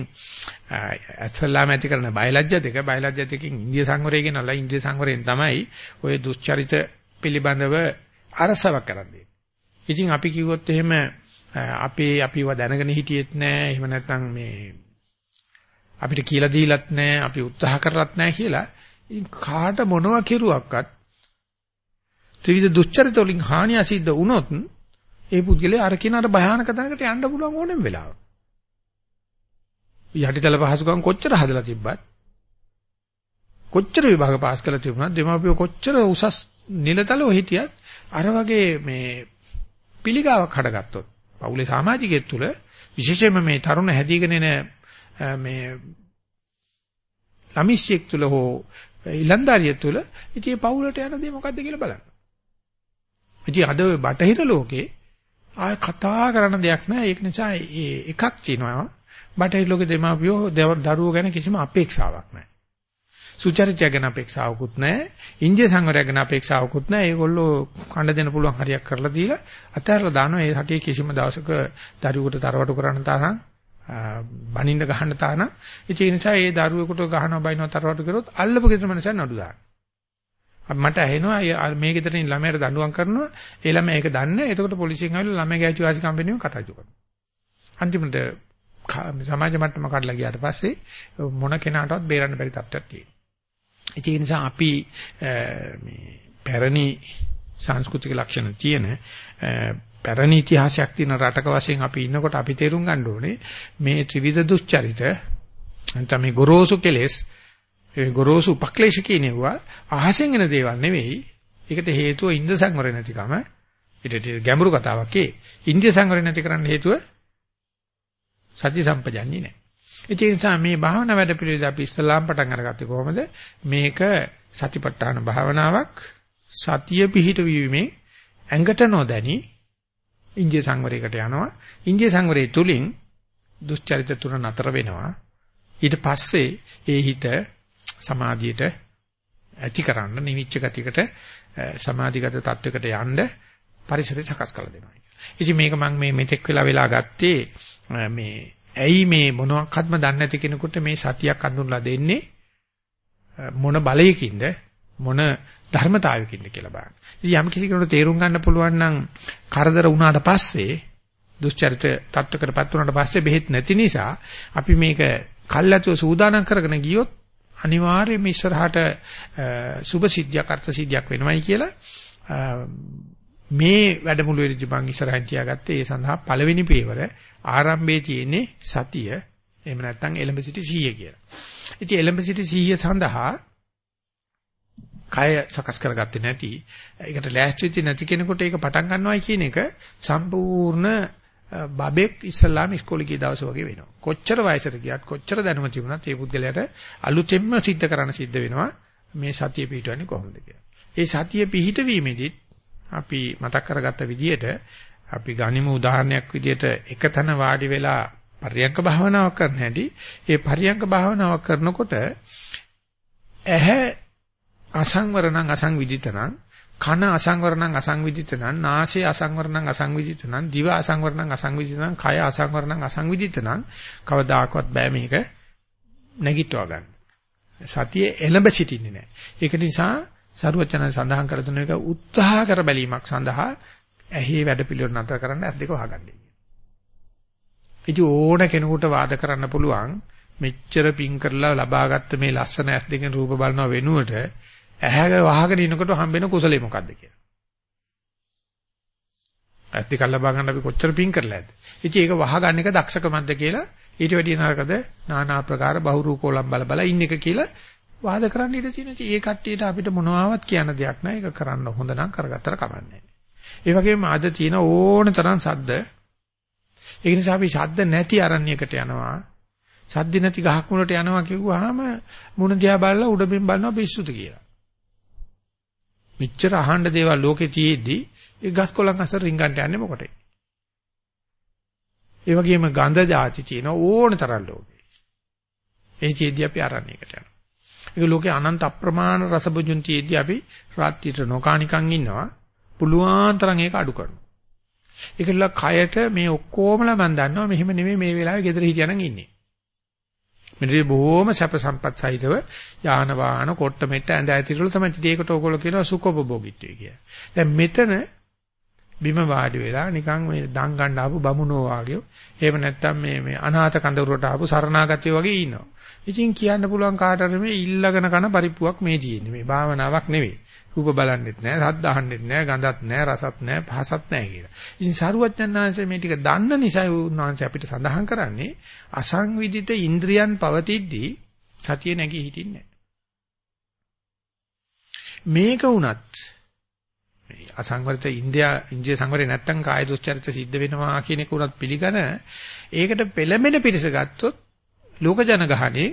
Speaker 1: ඇස්සලාම ඇති කරන බයලජ්‍ය දෙක බයලජ්‍ය දෙකකින් ඉන්දිය සංවරය කියනලා ඉන්දිය සංවරයෙන් තමයි ওই දුස්චරිත පිළිබඳව අරසවක් කරන්නේ. ඉතින් අපි කිව්වොත් එහෙම අපේ අපිව දැනගෙන හිටියෙත් නෑ. එහෙම නැත්නම් මේ අපිට කියලා දීලත් නෑ. අපි උත්සාහ කරලත් නෑ කියලා. කාට මොනවා කෙරුවක්වත් ත්‍රිවිධ දුස්චරිත වලින් හානිය සිද්ධ වුණොත් ඒ පුද්ගලයා අර කියන අර භයානක තැනකට යන්න පුළුවන් ඕනෙම වෙලාව. යටිතල පහසුකම් කොච්චර හදලා තිබ්බත් කොච්චර විභාග පාස් කරලා තිබුණත් දෙමාපියෝ කොච්චර උසස් නිලතලව හිටියත් අර වගේ මේ පිළිගාවක් හඩගත්තොත් පවුලේ සමාජිකයෙක් තුල විශේෂයෙන්ම මේ තරුණ හැදීගෙන එන මේ ළමිස්සෙක් තුල හෝ ඉලන්දාරියෙක් තුල ඉතින් පවුලට යන දේ මොකද්ද කියලා බලන්න. ඉතින් අද ඔය බටහිර ලෝකේ ආය කතා කරන දෙයක් නෑ ඒක නිසා එකක් තියෙනවා. බටහිර ලෝකේ දෙමාපියෝ දරුවෝ ගැන කිසිම අපේක්ෂාවක් නෑ සුචරිතය ගැන අපේක්ෂාවකුත් නැහැ. ඉන්දිය සංවරය ගැන අපේක්ෂාවකුත් නැහැ. ඒගොල්ලෝ කණ්ඩ දෙන්න පුළුවන් හරියක් කරලා දීලා අතහැරලා දානවා. ඒ රටේ කිසිම දවසක දරුවෙකුට තරවටු කරන්න තරම් බනින්න ගහන්න තරම්. ඒ නිසා ඒ දරුවෙකුට ගහනවා බයිනවා තරවටු කරොත් අල්ලපු ගෙදර මනසෙන් නඩු දානවා. මට ඇහෙනවා මේ ගෙදරින් ළමයට දඬුවම් කරනවා. ඒ ළමයා ඒක දන්නේ. එතකොට පොලිසියෙන් ආවිල්ලා ළමයාගේ අයිතිවාසි කම්පැනිව කතා කරනවා. අන්තිමට සමාජ මට්ටම කඩලා ගියාට පස්සේ මොන කෙනාටවත් බේරන්න බැරි තත්ත්වයක් තියෙනවා. ඒ නිසා අපි මේ පැරණි සංස්කෘතික ලක්ෂණ තියෙන පැරණි ඉතිහාසයක් තියෙන රටක වශයෙන් අපි ඉන්නකොට අපි තේරුම් ගන්න ඕනේ මේ ත්‍රිවිධ දුස්චරිත නැත්නම් මේ ගොරෝසු කෙලෙස් ඒ ගොරෝසු උපක්ලේශ කියනවා අහසෙන් එන දේවල් නෙවෙයි. ඒකට හේතුව ඉන්ද සංවරය නැතිකම. ඊට ගැඹුරු කතාවක් ඒ. ඉන්දිය සංවරය නැති කරන්න හේතුව සති සම්පජන්ණි නෑ. ඒ නිසා මේ භාවනා වැඩ පිළිවෙල අපි ඉස්ලාම් පටන් අරගත්තේ කොහොමද? මේක සතිපට්ඨාන භාවනාවක් සතිය පිහිට වීමේ ඇඟට නොදැනි ඉන්දිය සංවරයකට යනවා. ඉන්දිය සංවරය තුලින් දුස්චරිත තුන නතර වෙනවා. ඊට පස්සේ ඒ හිත සමාධියට ඇති කරන්න නිවිච්ච ගතියකට සමාධිගත තත්වයකට යන්න පරිසරය සකස් කරලා දෙනවා. ඉතින් මේක මම මේ මෙතෙක් වෙලා වෙලා ගත්තේ මේ ඇයි මේ මොනවාක්වත්ම දන්නේ නැති කෙනෙකුට මේ සතියක් අඳුන්ලා දෙන්නේ මොන බලයකින්ද මොන ධර්මතාවයකින්ද කියලා බලන්න. ඉතින් යම් කිසි කෙනෙකුට තේරුම් ගන්න පුළුවන් නම් කරදර වුණාට පස්සේ දුස්චරිත තත්ත්වකටපත් වුණාට පස්සේ බෙහෙත් නැති නිසා අපි මේක කල්ැතුව සූදානම් කරගෙන ගියොත් අනිවාර්යයෙන්ම ඉස්සරහට සුභ සිද්ධියක් අර්ථ සිද්ධියක් වෙනවයි කියලා මේ වැඩමුළුවේදී මම ඉස්සරහින් තියාගත්තේ ඒ සඳහා පළවෙනි පියවර ආරම්භයේ තියෙන්නේ සතිය එහෙම නැත්නම් එලඹ සිටි සීය කියලා. ඉතින් එලඹ සිටි සීය සඳහා කය සකස් කරගත්තේ නැති ඒකට ලෑස්ති වෙච්ච නැති කෙනෙකුට ඒක පටන් ගන්නවයි කියන එක සම්පූර්ණ බබෙක් ඉස්ලාම ඉස්කෝලේ ගිය දවස් වගේ වෙනවා. කොච්චර වයසට ගියත් කොච්චර දැනුම තිබුණත් ඒ පුද්ගලයාට අලුතෙන්ම සිද්ධ කරන්න සිද්ධ වෙනවා මේ සතිය පිහිටවන්නේ කොහොමද කියලා. ඒ සතිය පිහිටවීමේදී අපි මතක් කරගත්ත විදිහට අපි ගනිමු උදාහරණයක් විදිහට එක තැන වාඩි වෙලා පරියංක භාවනාවක් කරන හැටි ඒ පරියංක භාවනාවක් කරනකොට ඇහැ අසංවර නම් අසංවිදිත නම් කන අසංවර නම් අසංවිදිත නම් නාසය අසංවර නම් අසංවිදිත නම් දිව අසංවර නම් අසංවිදිත නම් කය අසංවර නම් අසංවිදිත නම් කවදාකවත් බෑ මේක නැගිටව ගන්න. සතියේ එළඹ සිටින්නේ නැහැ. ඒක නිසා සරුවචන සඳහන් කර දුන එක උත්සාහ කර බැලීමක් සඳහා ඇහි වැඩ පිළිවෙල නතර කරන්න ඇස් දෙක වහගන්නේ. ඉතින් ඕන කෙනෙකුට වාද කරන්න පුළුවන් මෙච්චර පිං කරලා ලබාගත්ත මේ ලස්සන ඇස් දෙකෙන් රූප බලනව වෙනුවට ඇහැග වහගෙන ඉනකොට හම්බෙන කුසලේ මොකද්ද කියලා. ඇස් දෙක ලබා ගන්න අපි කොච්චර පිං කරලා ඇද්ද? ඉතින් ඒක වහගන්න එක දක්ෂකමක්ද කියලා ඊට වැඩිය නරකද নানা ආකාර බහුරූපෝලම් බල බල ඉන්න එක කියලා වාද කරන්න ඉඩ තියෙන ඉතින් ඒ කට්ටියට අපිට මොනවාවත් කියන්න දෙයක් නැහැ. ඒක කරන්න හොඳ නම් කරගත්තට කමන්නේ ඒ වගේම අද තියෙන ඕන තරම් සද්ද ඒ නිසා අපි ශබ්ද නැති අරණ්‍යයකට යනවා. සද්ද නැති ගහක් මුලට යනවා කිව්වහම මුණ දිහා බලලා උඩින් බලනවා පිස්සුද කියලා. මෙච්චර අහන්න දේවල් ලෝකේ තියෙද්දි ඒ ගස් කොළන් අසර රින්ගන්ට යන්නේ මොකටද? ඒ වගේම ගඳ જાති තියෙන ඕන තරම් ලෝකේ. ඒ චේද්දී අපි අරණ්‍යයකට යනවා. ඒක ලෝකේ අනන්ත අප්‍රමාණ රසබුජුන් තියෙද්දී අපි රාත්‍රියට නොකානිකන් ඉන්නවා. පුළුවන් තරම් ඒක අඩු කරනවා. ඒකල කයට මේ ඔක්කොමලා මම දන්නවා මෙහෙම නෙමෙයි මේ වෙලාවේ ගෙදර හිටියනම් ඉන්නේ. මෙතන බොහොම සැප සම්පත් සහිතව යාන වාහන කොට්ට මෙට්ට ඇඳ ඇතිරල තමයි ඒකට ඕගොල්ලෝ කියනවා සුඛෝපභෝගීත්වය කියලා. දැන් මෙතන බිම වාඩි වෙලා නිකන් මේ දන් ගන්න ආපු බමුණෝ වාගේ එහෙම නැත්නම් මේ මේ අනාථ කඳවුරට ආපු සරණාගතයෝ වගේ ඉන්නවා. ඉතින් කියන්න පුළුවන් කාටද මේ ඉල්ලගෙන කන පරිප්පුවක් මේ තියෙන්නේ. මේ භාවනාවක් නෙවෙයි. රූප බලන්නෙත් නැහැ, ශබ්ද අහන්නෙත් නැහැ, ගඳත් නැහැ, රසත් නැහැ, පහසත් නැහැ කියලා. ඉතින් සරුවඥාන්සේ මේ ටික දන්න නිසා උන්වහන්සේ අපිට සඳහන් කරන්නේ අසංවිධිත ඉන්ද්‍රියන් පවතිද්දී සතිය නැගී හිටින්නේ මේක වුණත් අසංවරිත ඉන්දියා ඉන්දිය සංවරේ නැත්තම් කාය දුස්චරිත සිද්ධ වෙනවා කියන එක උනත් පිළිගන ඒකට පෙළඹෙන පිරිස ගත්තොත් ලෝක ජනගහනේ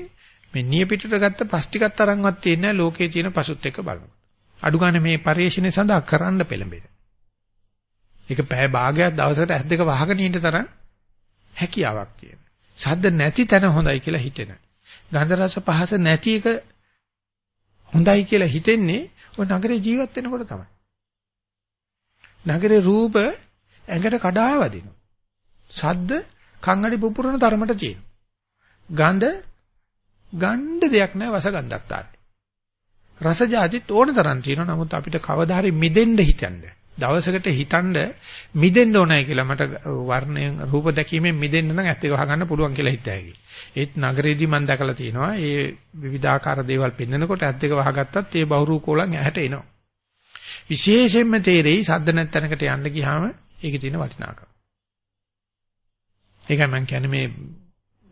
Speaker 1: මේ නිය පිටට ගත්ත පස් ටිකක් තරම්වත් තියෙන ලෝකයේ තියෙන පසුත් එක්ක බලනවා. අඩු ගන්න මේ පරිශ්‍රණය සඳහා කරන්න පෙළඹෙන. ඒක පැය භාගයක් දවසකට ඇස් දෙක වහගෙන ඉන්න තරම් හැකියාවක් තියෙන. සද්ද නැති තැන හොඳයි කියලා හිතෙන. ගන්ධ රස පහස නැති එක හොඳයි කියලා හිතෙන්නේ ඔය නගරේ ජීවත් වෙනකොට තමයි. නගරේ රූප ඇඟට කඩා වදිනවා. සද්ද කංගඩි පුපුරන තරමට තියෙනවා. ගඳ ගණ්ඩ දෙයක් නැහැ වස ගඳක් තාන්නේ. රස જાතිත් ඕන තරම් තියෙනවා. නමුත් අපිට කවදා හරි මිදෙන්න හිතන්නේ. දවසකට හිතනද මිදෙන්න ඕනයි කියලා මට වර්ණයෙන් රූප දැකීමෙන් මිදෙන්න නම් ඇත්ත ඒක වහගන්න පුළුවන් කියලා හිතයි. ඒත් නගරේදී මම දැකලා තියෙනවා ඒ විවිධාකාර දේවල් පෙන්නකොට ඇත්ත ඒක වහගත්තත් ඒ බහුරු කොලන් ඇහැට එනවා. විශේෂයෙන්ම තේරෙයි සද්ද නැත්නකට යන්න ගියාම ඒකේ තියෙන වටිනාකම. ඒකයි මම කියන්නේ මේ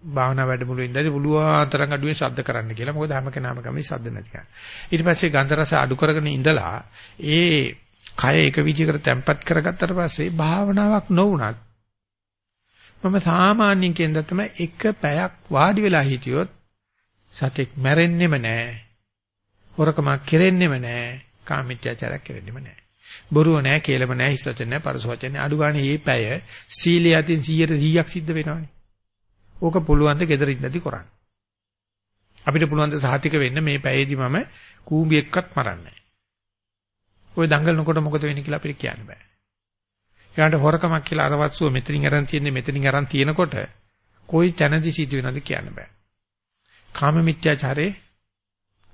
Speaker 1: භාවනා වැඩමුළු ඉඳලා පුළුවන් තරම් අඩුවේ සද්ද කරන්න කියලා. මොකද හැම කෙනාම කැමති සද්ද නැති කරන්න. ඊට පස්සේ ගන්ධ රස අඩු කරගෙන ඉඳලා ඒ කය එක විදිහකට තැම්පත් කරගත්තට පස්සේ භාවනාවක් නොවුනත් මම සාමාන්‍යයෙන් කියන දේ තමයි එක පැයක් වාඩි වෙලා හිටියොත් සතෙක් මැරෙන්නෙම නැහැ. හොරකමක් කෙරෙන්නෙම නැහැ. කාමීත්‍යාචාරයක් කෙරෙන්නෙම නැහැ. බොරුව නැහැ, කේලම නැහැ, හිස් වචන නැහැ, පරස වචන නැහැ. අඩු ගානේ මේ පැය සීලයේ අතින් 100ට 100ක් සිද්ධ වෙනවනේ. ඕක පුළුවන් ද gedara ඉඳදී කරන්න. අපිට පුළුවන් ද සහතික වෙන්න මේ පැයේදී මම කූඹි එක්කත් මරන්නේ ඔය දඟලනකොට මොකද වෙන්නේ කියලා අපිට කියන්න බෑ. ඊළඟට හොරකමක් කියලා අරවත්සුව මෙතනින් අරන් තියෙන්නේ මෙතනින් අරන් තියෙනකොට කොයි තැනදී සිද්ධ වෙනවද කියන්න බෑ. කාම මිත්‍යාචාරේ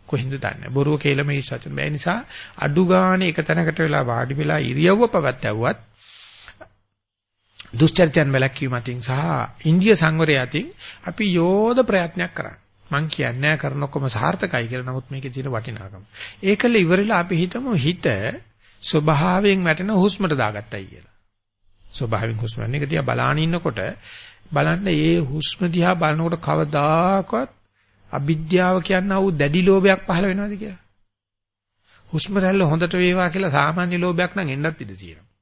Speaker 1: කොහින්ද දන්නේ බොරුව කියලා මේ සත්‍ය බෑ නිසා අඩු ගානේ එක තැනකට වෙලා වාඩි වෙලා ඉරියව්ව පවත්වුවත් දුස්චර්චයන් වැළැක්වීම අතින් සහ ඉන්දිය සංවරය අතින් අපි යෝධ ප්‍රයත්නයක් කරන්නේ මං කියන්නේ කරන ඔක්කොම සාර්ථකයි කියලා නමුත් මේකේ තියෙන වටිනාකම ඒකල ඉවරලා අපි හිතමු හිත ස්වභාවයෙන් වැටෙන හුස්මට දාගත්තයි කියලා ස්වභාවයෙන් හුස්ම එක දිහා බලාන ඉන්නකොට බලන්න ඒ හුස්ම දිහා බලනකොට කවදාකවත් අවිද්‍යාව කියනා වූ දැඩි ලෝභයක් පහළ වෙනවද කියලා? හුස්ම රැල්ල හොඳට වේවා කියලා සාමාන්‍ය ලෝභයක් නම් එන්නත් ඉඩ තියෙනවා.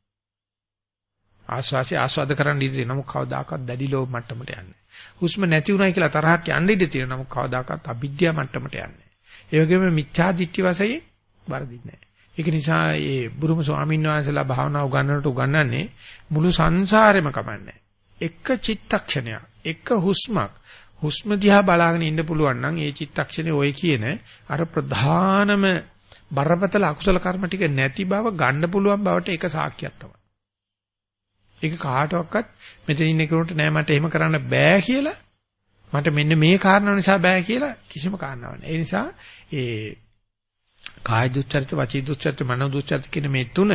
Speaker 1: ආස්වාසිය ආස්වාද කරන්න ඉඩ තියෙනවා. නමුත් කවදාකවත් දැඩි ලෝභ මට්ටමට යන්නේ හුස්ම නැති උනායි කියලා තරහක් යන්න ඉඩ තියෙනවා. නමුත් කවදාකවත් අවිද්‍යාව මට්ටමට යන්නේ ඒ වගේම මිච්ඡා දිට්ඨි වශයෙන් වරදින්නේ නැහැ. ඒක නිසා මේ බුරුම ස්වාමීන් වහන්සේලා භාවනා උගන්වනට උගන්වන්නේ මුළු සංසාරෙම කමන්නේ. එක චිත්තක්ෂණයක්, එක හුස්මක් හුස්ම දිහා බලාගෙන ඉන්න පුළුවන් නම් ඒ චිත්තක්ෂණේ ඔය කියන අර ප්‍රධානම බරපතල අකුසල කර්ම ටික නැති බව ගන්න පුළුවන් බවට ඒක සාක්ෂියක් තමයි. ඒක කාටවත් මෙතන ඉන්න කෙනෙකුට නෑ මට එහෙම කරන්න බෑ කියලා මට මෙන්න මේ කාරණා නිසා බෑ කියලා කිසිම කාරණාවක් නෑ. ඒ නිසා ඒ කාය දුස්චරිත, වචී දුස්චරිත, මනෝ දුස්චරිත කියන මේ තුන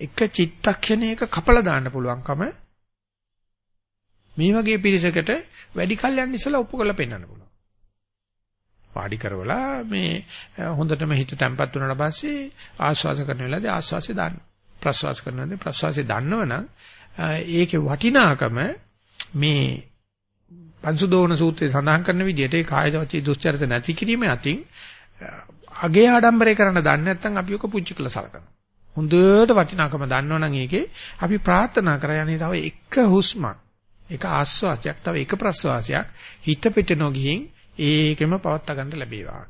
Speaker 1: එක චිත්තක්ෂණයක කපලා දාන්න පුළුවන්කම මේ වගේ පිරිසකට වැඩි කල් යන ඉස්සලා ඔප්පු කරලා පෙන්වන්න පුළුවන්. පාඩි කරවලා මේ හොඳටම හිත තැම්පත් වුණාට පස්සේ ආස්වාස කරන වෙලාවේදී ආස්වාසය දාන්න. ප්‍රස්වාස කරන වෙලාවේදී ප්‍රස්වාසය දන්නවනම් ඒකේ වටිනාකම මේ පංසුදෝන සූත්‍රයේ සඳහන් කරන විදිහට ඒ කාය වචී දුස්චරිත නැති කිරීම අතින් අගේ ආඩම්බරේ කරන්න දන්නේ නැත්නම් අපි ඔක පුංචි කළ සලකනවා. හොඳට වටිනාකම දන්නවනම් ඒකේ අපි ප්‍රාර්ථනා කරන්නේ තව එක හුස්මක් එක ආස්වාසයක් තව එක ප්‍රස්වාසයක් හිත පිට නොගිහින් ඒකෙම පවත්වා ගන්න ලැබේවා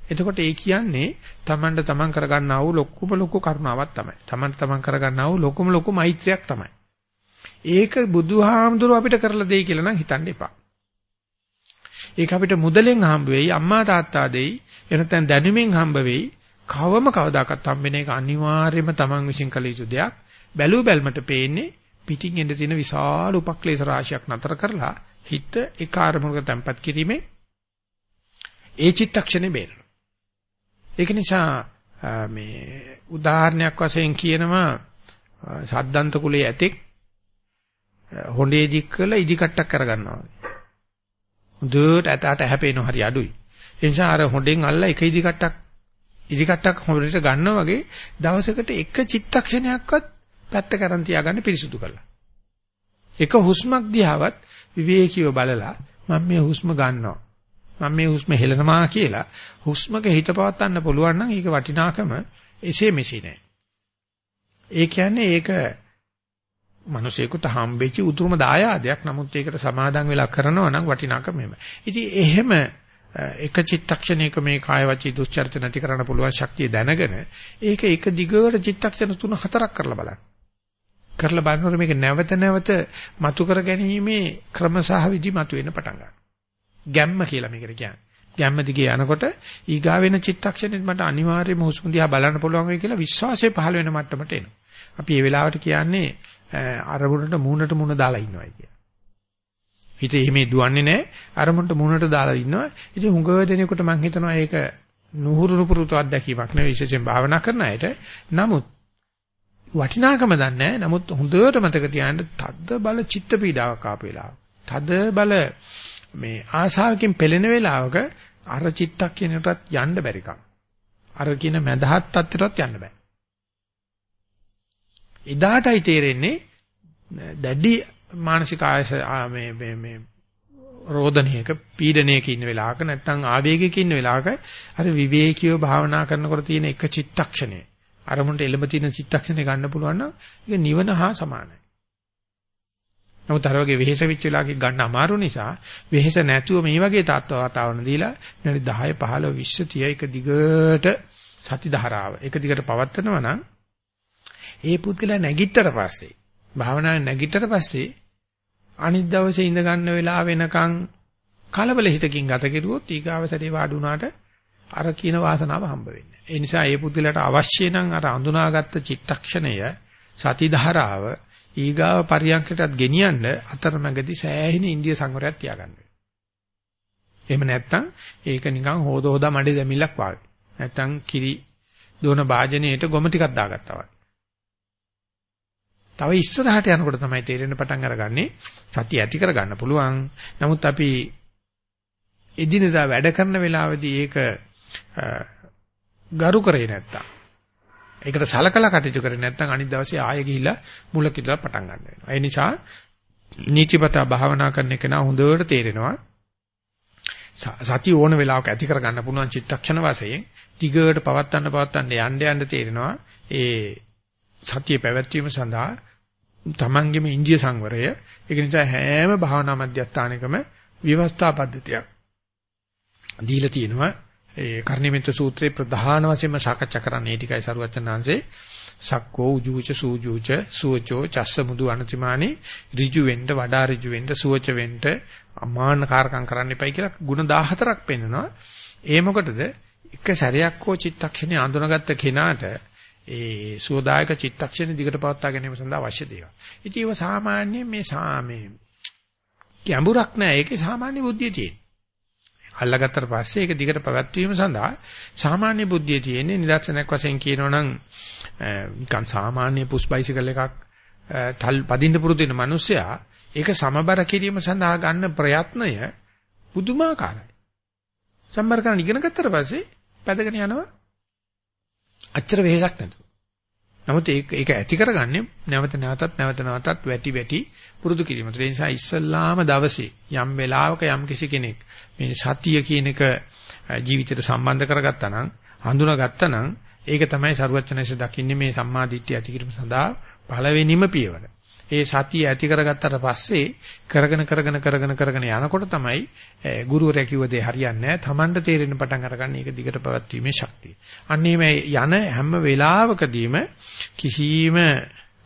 Speaker 1: එතකොට ඒ කියන්නේ තමන්ට තමන් කරගන්නා වූ ලොකුම ලොකු කරුණාවක් තමයි. තමන්ට තමන් කරගන්නා වූ ලොකුම ලොකු මෛත්‍රියක් තමයි. ඒක බුදුහාමුදුරුව අපිට කරලා දෙයි කියලා නම් හිතන්න එපා. ඒක අපිට මුදලෙන් හම්බ වෙයි, අම්මා තාත්තා දෙයි, එනතෙන් දැනුමින් හම්බ වෙයි. කවම කවදාකවත් හම්බෙන එක අනිවාර්යයෙන්ම තමන් විශ්ින් කළ යුතු දෙයක්. බැලූ බැල්මට පේන්නේ පිටින් එන්න තියෙන විශාල උපක්ලේශ රාශියක් නතර කරලා හිත එක අරමුණක තැම්පත් කිරීමේ ඒ චිත්තක්ෂණේ බේරෙනවා. ඒක නිසා මේ උදාහරණයක් වශයෙන් කියනවා සද්දන්ත කුලයේ ඇතෙක් හොඬේ දික් කළ ඉදි කට්ටක් කරගන්නවා. හොඳට ඇතට හැපෙන හරි අඩුයි. ඒ නිසා අර හොඬෙන් අල්ල එක ඉදි කට්ටක් ඉදි කට්ටක් හොඬට ගන්නවා වගේ දවසකට එක චිත්තක්ෂණයක්වත් පැත්ත කරන් තියාගන්න පිරිසුදු කරලා. එක හුස්මක් දිහාවත් විවේකීව බලලා මම මේ හුස්ම ගන්නවා. මම මේ හුස්ම හෙලනවා කියලා හුස්මක හිත පවත්වන්න පුළුවන් නම් ඒක වටිනාකම එසේ මෙසේ නෑ. ඒ කියන්නේ ඒක මිනිසෙකුට හම්බෙච්ච උතුම්ම දායාදයක්. නමුත් ඒකට සමාදන් වෙලා කරනවා නම් වටිනාකම එම. ඉතින් එහෙම එක චිත්තක්ෂණයක මේ කාය වචී දුස්චරිත නැති කරන්න පුළුවන් ශක්තිය දැනගෙන ඒක එක දිගට චිත්තක්ෂණ තුන හතරක් කරලා බලන්න. කරලා බලනකොට මේක නැවත නැවත මතු කර ගැනීමේ ක්‍රම සහ විදි මතු වෙන පටන් ගන්නවා. ගැම්ම කියලා මේකට කියන්නේ. ගැම්ම දිගේ යනකොට ඊගා වෙන චිත්තක්ෂණෙත් මට අනිවාර්යයෙන්ම හුස්ම දිහා බලන්න පුළුවන් වෙයි කියලා විශ්වාසය පහළ වෙන මට්ටමට එනවා. අපි මේ වෙලාවට කියන්නේ අරමුණට මූණට මූණ දාලා ඉන්නවයි කියලා. හිත එහෙම දුවන්නේ නැහැ අරමුණට මූණට දාලා ඉන්නවා. ඉතින් හුඟ දෙනෙකුට මම හිතනවා ඒක නුහුරු නුපුරුතු අත්දැකීමක් නෙවෙයි විශේෂයෙන් භාවනා කරන අයට. නමුත් වටිනාකම දන්නේ නමුත් හොඳට මතක තියාගන්න තද්ද බල චිත්ත පීඩාවක් ආපු වෙලාව. තද බල මේ ආශාවකින් පෙළෙන වෙලාවක අර චිත්තක් කියනටත් යන්න බැරිකම්. අර කියන මදහත් තත්ත්වයටත් යන්න බෑ. එදාටයි තේරෙන්නේ දැඩි මානසික ආයස මේ මේ මේ රෝදනයක පීඩනයක ඉන්න වෙලාවක නැත්නම් ආවේගයක ඉන්න වෙලාවක අර විවේකීව භාවනා කරනකොට තියෙන එක චිත්තක්ෂණය අරමුණට එළඹ තියෙන චිත්තක්ෂණය ගන්න පුළුවන් නම් ඒක නිවන හා සමානයි. නමුත් අර වගේ වෙහෙස වෙච්ච වෙලාවක ගන්න අමාරු නිසා වෙහෙස නැතුව මේ වගේ තාත්ව වාතාවරණ දීලා විනාඩි 10 15 20 30 එක දිගට සති ධාරාව එක දිගට පවත්නවා නම් ඒ පුද්ගලයා නැගිටතර පස්සේ භාවනාවේ නැගිටතර පස්සේ අනිත් දවසේ ඉඳ ගන්න වෙලාව වෙනකන් කලබල හිතකින් ගත කෙරුවොත් ඊගාව සැරේ වාඩි වුණාට අර කියන වාසනාව හම්බ වෙන්නේ. ඒ නිසා ඒ පුද්ගලයාට අවශ්‍ය නම් අර අඳුනාගත්ත චිත්තක්ෂණය සති ධාරාව ඊගාව පරියන්කටත් ගෙනියන්න අතරමැදි සෑහෙන ඉන්දිය සංවරයක් තියාගන්න එහෙම නැත්නම් ඒක නිකන් හොද හොදා මඩේ දැමිල්ලක් වගේ. නැත්නම් කිරි දෝන භාජනයේට ගොම ටිකක් දාගත්තා වගේ. තව ඉස්සරහට යනකොට තමයි තේරෙන්න පටන් අරගන්නේ සතිය ඇති කරගන්න පුළුවන්. නමුත් අපි එදිනදා වැඩ කරන වෙලාවේදී ඒක ගරු කරේ නැත්තම් ඒකට සලකලා කටයුතු කරේ නැත්නම් අනිත් දවසේ ආයෙ ගිහිල්ලා මුලක ඉඳලා පටන් ගන්න වෙනවා. ඒ නිසා නීතිපතා භාවනා කරන එක නා හොඳට තේරෙනවා. සතිය ඕන වෙලාවක ඇති කරගන්න පුළුවන් චිත්තක්ෂණ වශයෙන් දිගට පවත්තන්න පවත්තන්න යන්න යන්න තේරෙනවා. ඒ සතිය පැවැත්වීම සඳහා තමන්ගේම ඉන්දිය සංවරය ඒක නිසා හැම භාවනා මධ්‍යස්ථානයකම විවස්ථා පද්ධතියක් දීලා තියෙනවා ඒ කර්ණිමිත සූත්‍රයේ ප්‍රධාන වශයෙන්ම සාකච්ඡා කරන්නේ ටිකයි සරුවචනාංශේ සක්කෝ උජූච සූජූච සුවචෝ චස්ස මුදු අනතිමානි ඍජු වෙන්න වඩා ඍජු වෙන්න සුවච වෙන්න අමාන කාරකම් කරන්න එපයි කියලා ಗುಣ 14ක් පෙන්නනවා. ඒ මොකටද? එක සැරයක් හෝ චිත්තක්ෂණේ අඳුනගත්ත කෙනාට ඒ සුවදායක චිත්තක්ෂණ දිගට පවත්වා ගැනීම සඳහා අවශ්‍ය දේවල්. ඉතින් ඒව සාමාන්‍ය මේ සාමේ ගැඹුරක් නෑ. ඒකේ සාමාන්‍ය බුද්ධිය තියෙන. අල්ලගත්තට පස්සේ ඒක දිගට පැවැත්වීම සඳහා සාමාන්‍ය බුද්ධිය තියෙන්නේ නිදර්ශනයක් වශයෙන් කියනවනම් නිකන් සාමාන්‍ය පුෂ් බයිසිකල් එකක් තල් පදින්න පුරුදු වෙන මිනිස්සයා ඒක සමබර කිරීම සඳහා ගන්න ප්‍රයත්නය පුදුමාකාරයි. සම්බර කරන ඉගෙන ගත්තට පස්සේ පැදගෙන යනවා අච්චර වෙහෙසක් නැතුව. නමුත් ඒක ඒක ඇති කරගන්නේ නැවත නැවතත් නැවත නැවතත් වැටි වැටි පුරුදු කිරීම. ඒ නිසා ඉස්සල්ලාම දවසේ යම් වෙලාවක යම් කිසි කෙනෙක් මේ සතිය කියන එක ජීවිතයට සම්බන්ධ කරගත්තා නම් හඳුනාගත්තා නම් ඒක තමයි සරුවචනසේ දකින්නේ මේ සම්මාදිට්ඨිය ඇති කිරීම සඳහා පළවෙනිම පියවර. ඒ සතිය ඇති කරගත්තට පස්සේ කරගෙන කරගෙන කරගෙන කරගෙන යනකොට තමයි ගුරුවරයා කිව්ව දේ හරියන්නේ නැහැ. Tamanට තේරෙන්න පටන් අරගන්න ඒක දිගට පවත්වීමේ ශක්තිය. අන්න යන හැම වෙලාවකදීම කිසිම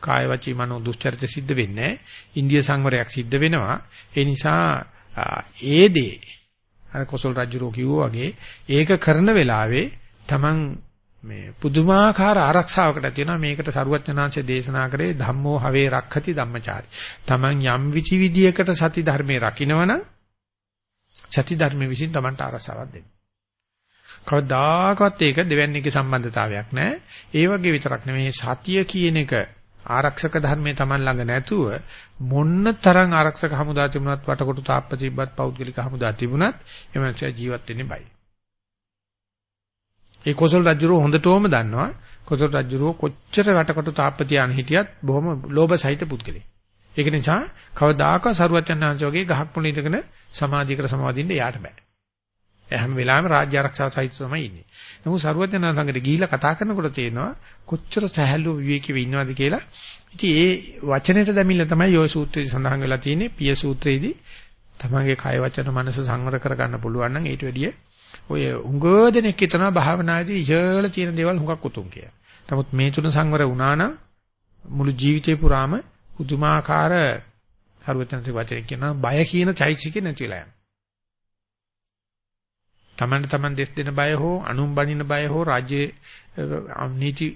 Speaker 1: කාය වචී මනෝ දුස්චරිත සිද්ධ වෙන්නේ ඉන්දිය සංවරයක් සිද්ධ වෙනවා. ඒ නිසා ඒ දේ අර කොසල් රජුරෝ කිව්වා වගේ ඒක කරන වෙලාවේ Taman මේ පුදුමාකාර ආරක්ෂාවකට තියෙනවා මේකට සරුවඥාන්සේ දේශනා කරේ ධම්මෝ හවේ රක්ඛති ධම්මචාරි. Taman යම් විචි විදියකට සති ධර්මයේ රකින්නවනම් සති ධර්මයේ විසින් Tamanට ආරක්ෂාවක් දෙනවා. කවදාකවත් ඒක දෙවන්නේගේ සම්බන්ධතාවයක් නැහැ. ඒ වගේ විතරක් නෙමෙයි සතිය කියන එක ආරක්ෂක ධර්මයේ Taman ළඟ නැතුව මොන්න තරම් ආරක්ෂක හමුදා තිබුණත් වටකොටු තාප්ප තිබ්බත් පෞද්ගලික හමුදා තිබුණත් එමන්ස ජීවත් වෙන්නේ බයි. ඒ කොසල් රජුරෝ හොඳටම දන්නවා කොසල් රජුරෝ කොච්චර වටකොට තාප්ප තියාන හිටියත් බොහොම ලෝභ සහිත පුද්ගලෙක්. ඒක නිසා කවදාකවත් සරුවචන්හන්ස වගේ ගහක් මුල ඉඳගෙන සමාධියකට සමාදින්න යාට බෑ. හැම වෙලාවෙම රාජ්‍ය ආරක්ෂාව සහිත තමයි ඉන්නේ. නමුත් සරුවචන්හන්ස ළඟට ගිහිල්ලා කතා කරනකොට තේනවා කොච්චර සහැල්ලු විවේකීව ඉන්නවද කියලා. ඉතින් ඒ වචනෙට දැමිලා තමයි ওই සූත්‍රයේ සඳහන් වෙලා තියෙන්නේ පිය සූත්‍රයේදී තමන්ගේ කය වචන මනස සංවර කරගන්න පුළුවන් නම් ඊට වැඩිය ඔය උංගෝ දෙනෙක් හිතනවා භාවනාදී ඉහළ තියෙන දේවල් හුඟක් උතුම් කියලා. නමුත් මේ තුන සංවර වුණා නම් මුළු ජීවිතේ පුරාම පුදුමාකාර සරුවචනසේ වචනේ කියනවා බය කියන චෛසිකේ නැතිලා යනවා. තමන්ට තමන් දෙස් දෙන බය හෝ අනුන් බනින බය හෝ රාජ්‍ය නීති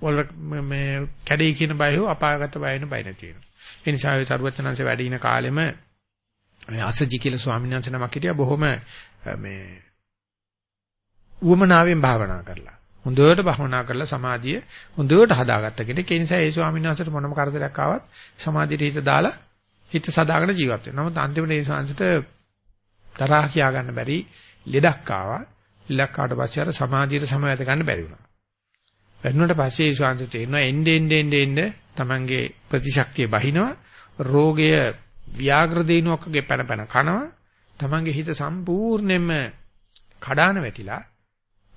Speaker 1: වල මේ කැඩේ කියන බය හෝ අපාගත බය වෙන බය නැති වෙනවා. ඒ නිසා ඒ සරුවචනන්සේ වැඩ ඉන කාලෙම අසජි කියලා ස්වාමීන් වහන්සේ නමක් හිටියා බොහොම මේ උවමනාවෙන් භාවනා කරලා හොඳට භාවනා කරලා සමාධිය හොඳට හදාගත්ත කෙනෙක්. ඒ නිසා ඒ ස්වාමීන් වහන්සේට මොනම කරදරයක් ආවත් සමාධියට හිත දාලා හිත සදාගෙන ජීවත් වෙනවා. නමුත් අන්තිමට ඒ ස්වාමීන්සට තරහ කියා ගන්න බැරි ලෙඩක් ආවා. ලෙඩක් ආවට පස්සේ අර සමාධියට සමවැද ගන්න බැරි වුණා. වැටුණාට පස්සේ ඒ ස්වාමීන්සට තේරෙනවා එnde ende ende ende තමන්ගේ ප්‍රතිශක්තිය බහිනවා. රෝගය ව්‍යාග්‍ර දේනුවක්ගේ පැන පැන කනවා. තමන්ගේ හිත සම්පූර්ණයෙන්ම කඩාන වැටිලා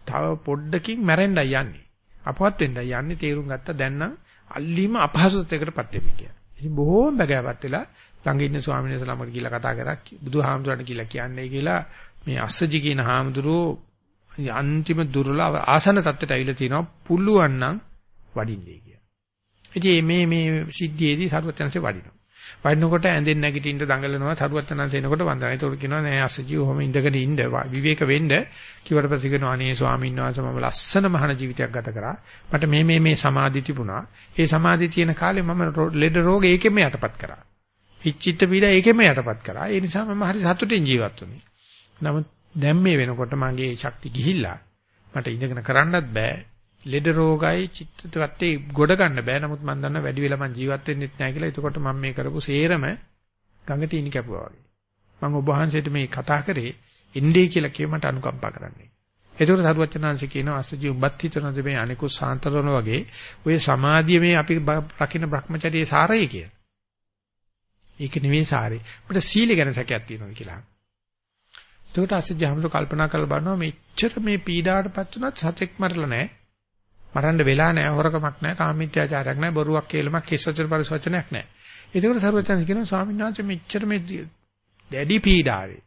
Speaker 1: තව පොඩ්ඩකින් මැරෙන්නයි යන්නේ. අපවත් වෙන්නයි යන්නේ තේරුම් ගත්තා දැන් නම් අල්ලීම අපහසුතාවයකටපත් වෙන්නේ කියලා. ඉතින් බොහෝම බගෑපත් වෙලා ළඟ ඉන්න ස්වාමීන් වහන්සේ ළමකට කියලා කතා කරා බුදුහාමුදුරන්ට කියලා කියන්නේ කියලා මේ අස්සජි කියන හාමුදුරුවෝ අන්තිම දුර්වල ආසන තත්ත්වයට ඇවිල්ලා තිනවා පුළුවන් නම් වඩින්නේ කියලා. ඉතින් මේ මේ සිද්ධියේදී සරුවත්යන්සේ වඩිනවා. වඩනකොට ඇඳෙන් නැගිටින්න දඟලනවා සරුවත්තනන්ස එනකොට වන්දනා. ඒතකොට කියනවා නෑ අසජීව ඔහම ඉඳගෙන ඉන්න විවේක වෙන්න කිව්වට පස්සේ කියනවා අනේ ස්වාමීන් වහන්සේ මම ලස්සන මහාන ජීවිතයක් ගත කරා. මට මේ මේ මේ සමාධි තිබුණා. ඒ සමාධි තියෙන කාලේ මම ලෙඩ රෝග ඒකෙම යටපත් කරා. හිච්චිත්ත පීඩා ඒකෙම යටපත් කරා. ඒ නිසා මම හරි සතුටින් ජීවත් වුණේ. නමුත් දැන් මේ වෙනකොට මගේ ශක්ති ගිහිල්ලා මට ඉඳගෙන කරන්නත් බෑ. ලෙඩ රෝගයි චිත්තත්වයේ ගොඩ ගන්න බෑ. නමුත් මම දන්නවා වැඩි වෙලා මම ජීවත් වෙන්නෙත් නැහැ කියලා. එතකොට මම මේ කරපු සේරම ගඟට ඉනි කැපුවා වගේ. මම ඔබ වහන්සේට මේ කතා කරේ ඉන්නේ කියලා කිය මට අනුකම්පා කරන්නේ. ඒතකොට සරුවචනාංශ කියනවා අසජී උඹත් හිතනද මේ අනිකුත් සාන්තරන වගේ ඔය සමාධිය මේ අපි රකින්න Brahmacharya සාරය කියලා. ඒක නෙවෙයි සාරේ. අපිට සීල ගැන සැකයක් තියෙනවා කියලා. එතකොට අසජී හැමෝම කල්පනා කරලා බලනවා මෙච්චර මේ පීඩාවටපත් වුණත් සතෙක් මරලා නැහැ. මරන්න වෙලා නැහැ හොරකමක් නැහැ කාමීත්‍යාචාරයක් නැහැ බොරුවක් කියලාමක් කිස්සචර පරිසවචනයක් නැහැ. ඒකෝට සර්වචන් කියනවා ස්වාමීන් වහන්සේ මෙච්චර මේ දැඩි පීඩාවේ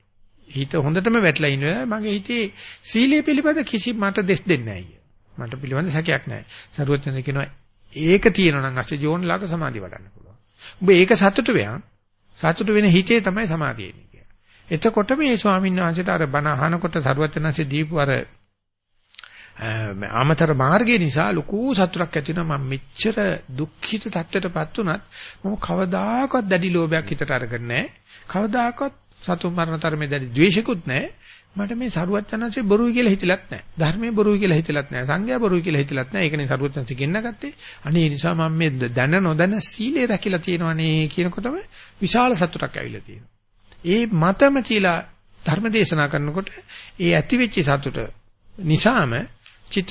Speaker 1: හිත හොඳටම වැටලා ඉන්න වෙලාවේ මගේ හිතේ සීලය පිළිබඳ කිසි මට දෙස් දෙන්නේ නැහැ. මට පිළිබඳ සැකයක් නැහැ. සරුවචන කියනවා ඒක තියෙනවා නම් අස්සේ ජෝන්ලාක සමාධිය වඩන්න පුළුවන්. ඔබ ඒක සතුටු වෙයන්. සතුටු වෙන හිතේ තමයි සමාධිය එන්නේ කියලා. එතකොට මේ ස්වාමීන් වහන්සේට අර බණ අහනකොට සරුවචනanse දීපු අර ආමතර මාර්ගය නිසා ලොකු සතුටක් ඇති වෙනවා මම මෙච්චර දුක්ඛිත තත්ත්වයටපත් උනත් මම කවදාකවත් දැඩි ලෝභයක් හිතට අරගෙන නැහැ. කවදාකවත් සතුන් මරණ තරමේ දැඩි ද්වේෂිකුත් නැහැ. මට මේ සරුවච්චන්හන්සේ බොරුයි කියලා හිතලත් නැහැ. ධර්මයේ බොරුයි කියලා හිතලත් නැහැ. සංඝයා බොරුයි කියලා හිතලත් නැහැ. ඒකනේ සරුවච්චන්සේ ගෙන්නගත්තේ. අනේ ඒ නිසා මම මේ දැන නොදැන සීලය රැකිලා තියෙනවනේ කියනකොටම විශාල සතුටක් ඇවිල්ලා තියෙනවා. ඒ මතම තියලා ධර්ම දේශනා කරනකොට ඒ ඇතිවෙච්ච සතුට නිසාම චිත්ත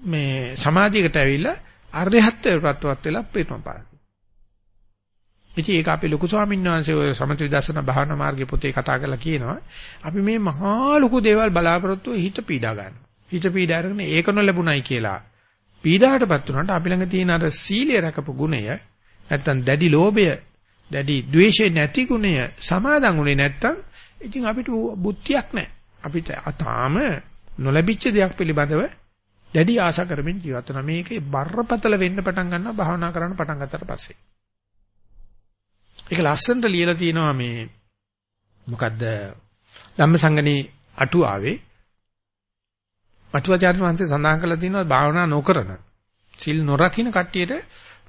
Speaker 1: මේ සමාධියකට ඇවිල්ලා අරහත්ත්වයටපත් වෙලා පිටම පාරක්. ඉතින් ඒක අපේ ලොකු ස්වාමීන් වහන්සේ ඔය සමථ විදර්ශනා භාවනා මාර්ගයේ පොතේ කතා කරලා කියනවා අපි මේ මහා ලොකු දේවල් බලාපොරොත්තු හිත පීඩා ගන්නවා. හිත පීඩා අරගෙන ඒක නොලැබුණයි කියලා පීඩාවටපත් වුණාට අපි ළඟ තියෙන අර සීලය රැකපු ගුණය නැත්තම් දැඩි ලෝභය දැඩි ද්වේෂය නැති ගුණය සමාදන් උනේ නැත්තම් ඉතින් අපිට බුද්ධියක් නැහැ. අපිට තාම නොලැබිච්ච දෙයක් පිළිබඳව දැඩි ආශා කරමින් ජීවත් වෙනවා. මේකේ බරපතල වෙන්න පටන් ගන්නවා භාවනා කරන්න පටන් ගත්තට පස්සේ. ඒක ලස්සනට ලියලා තියෙනවා මේ මොකද්ද ධම්මසංගණී අටුවාවේ අටුවාචාර්ය වහන්සේ සඳහන් කරලා තියෙනවා භාවනා නොකරන සිල් නොරකින්න කට්ටියට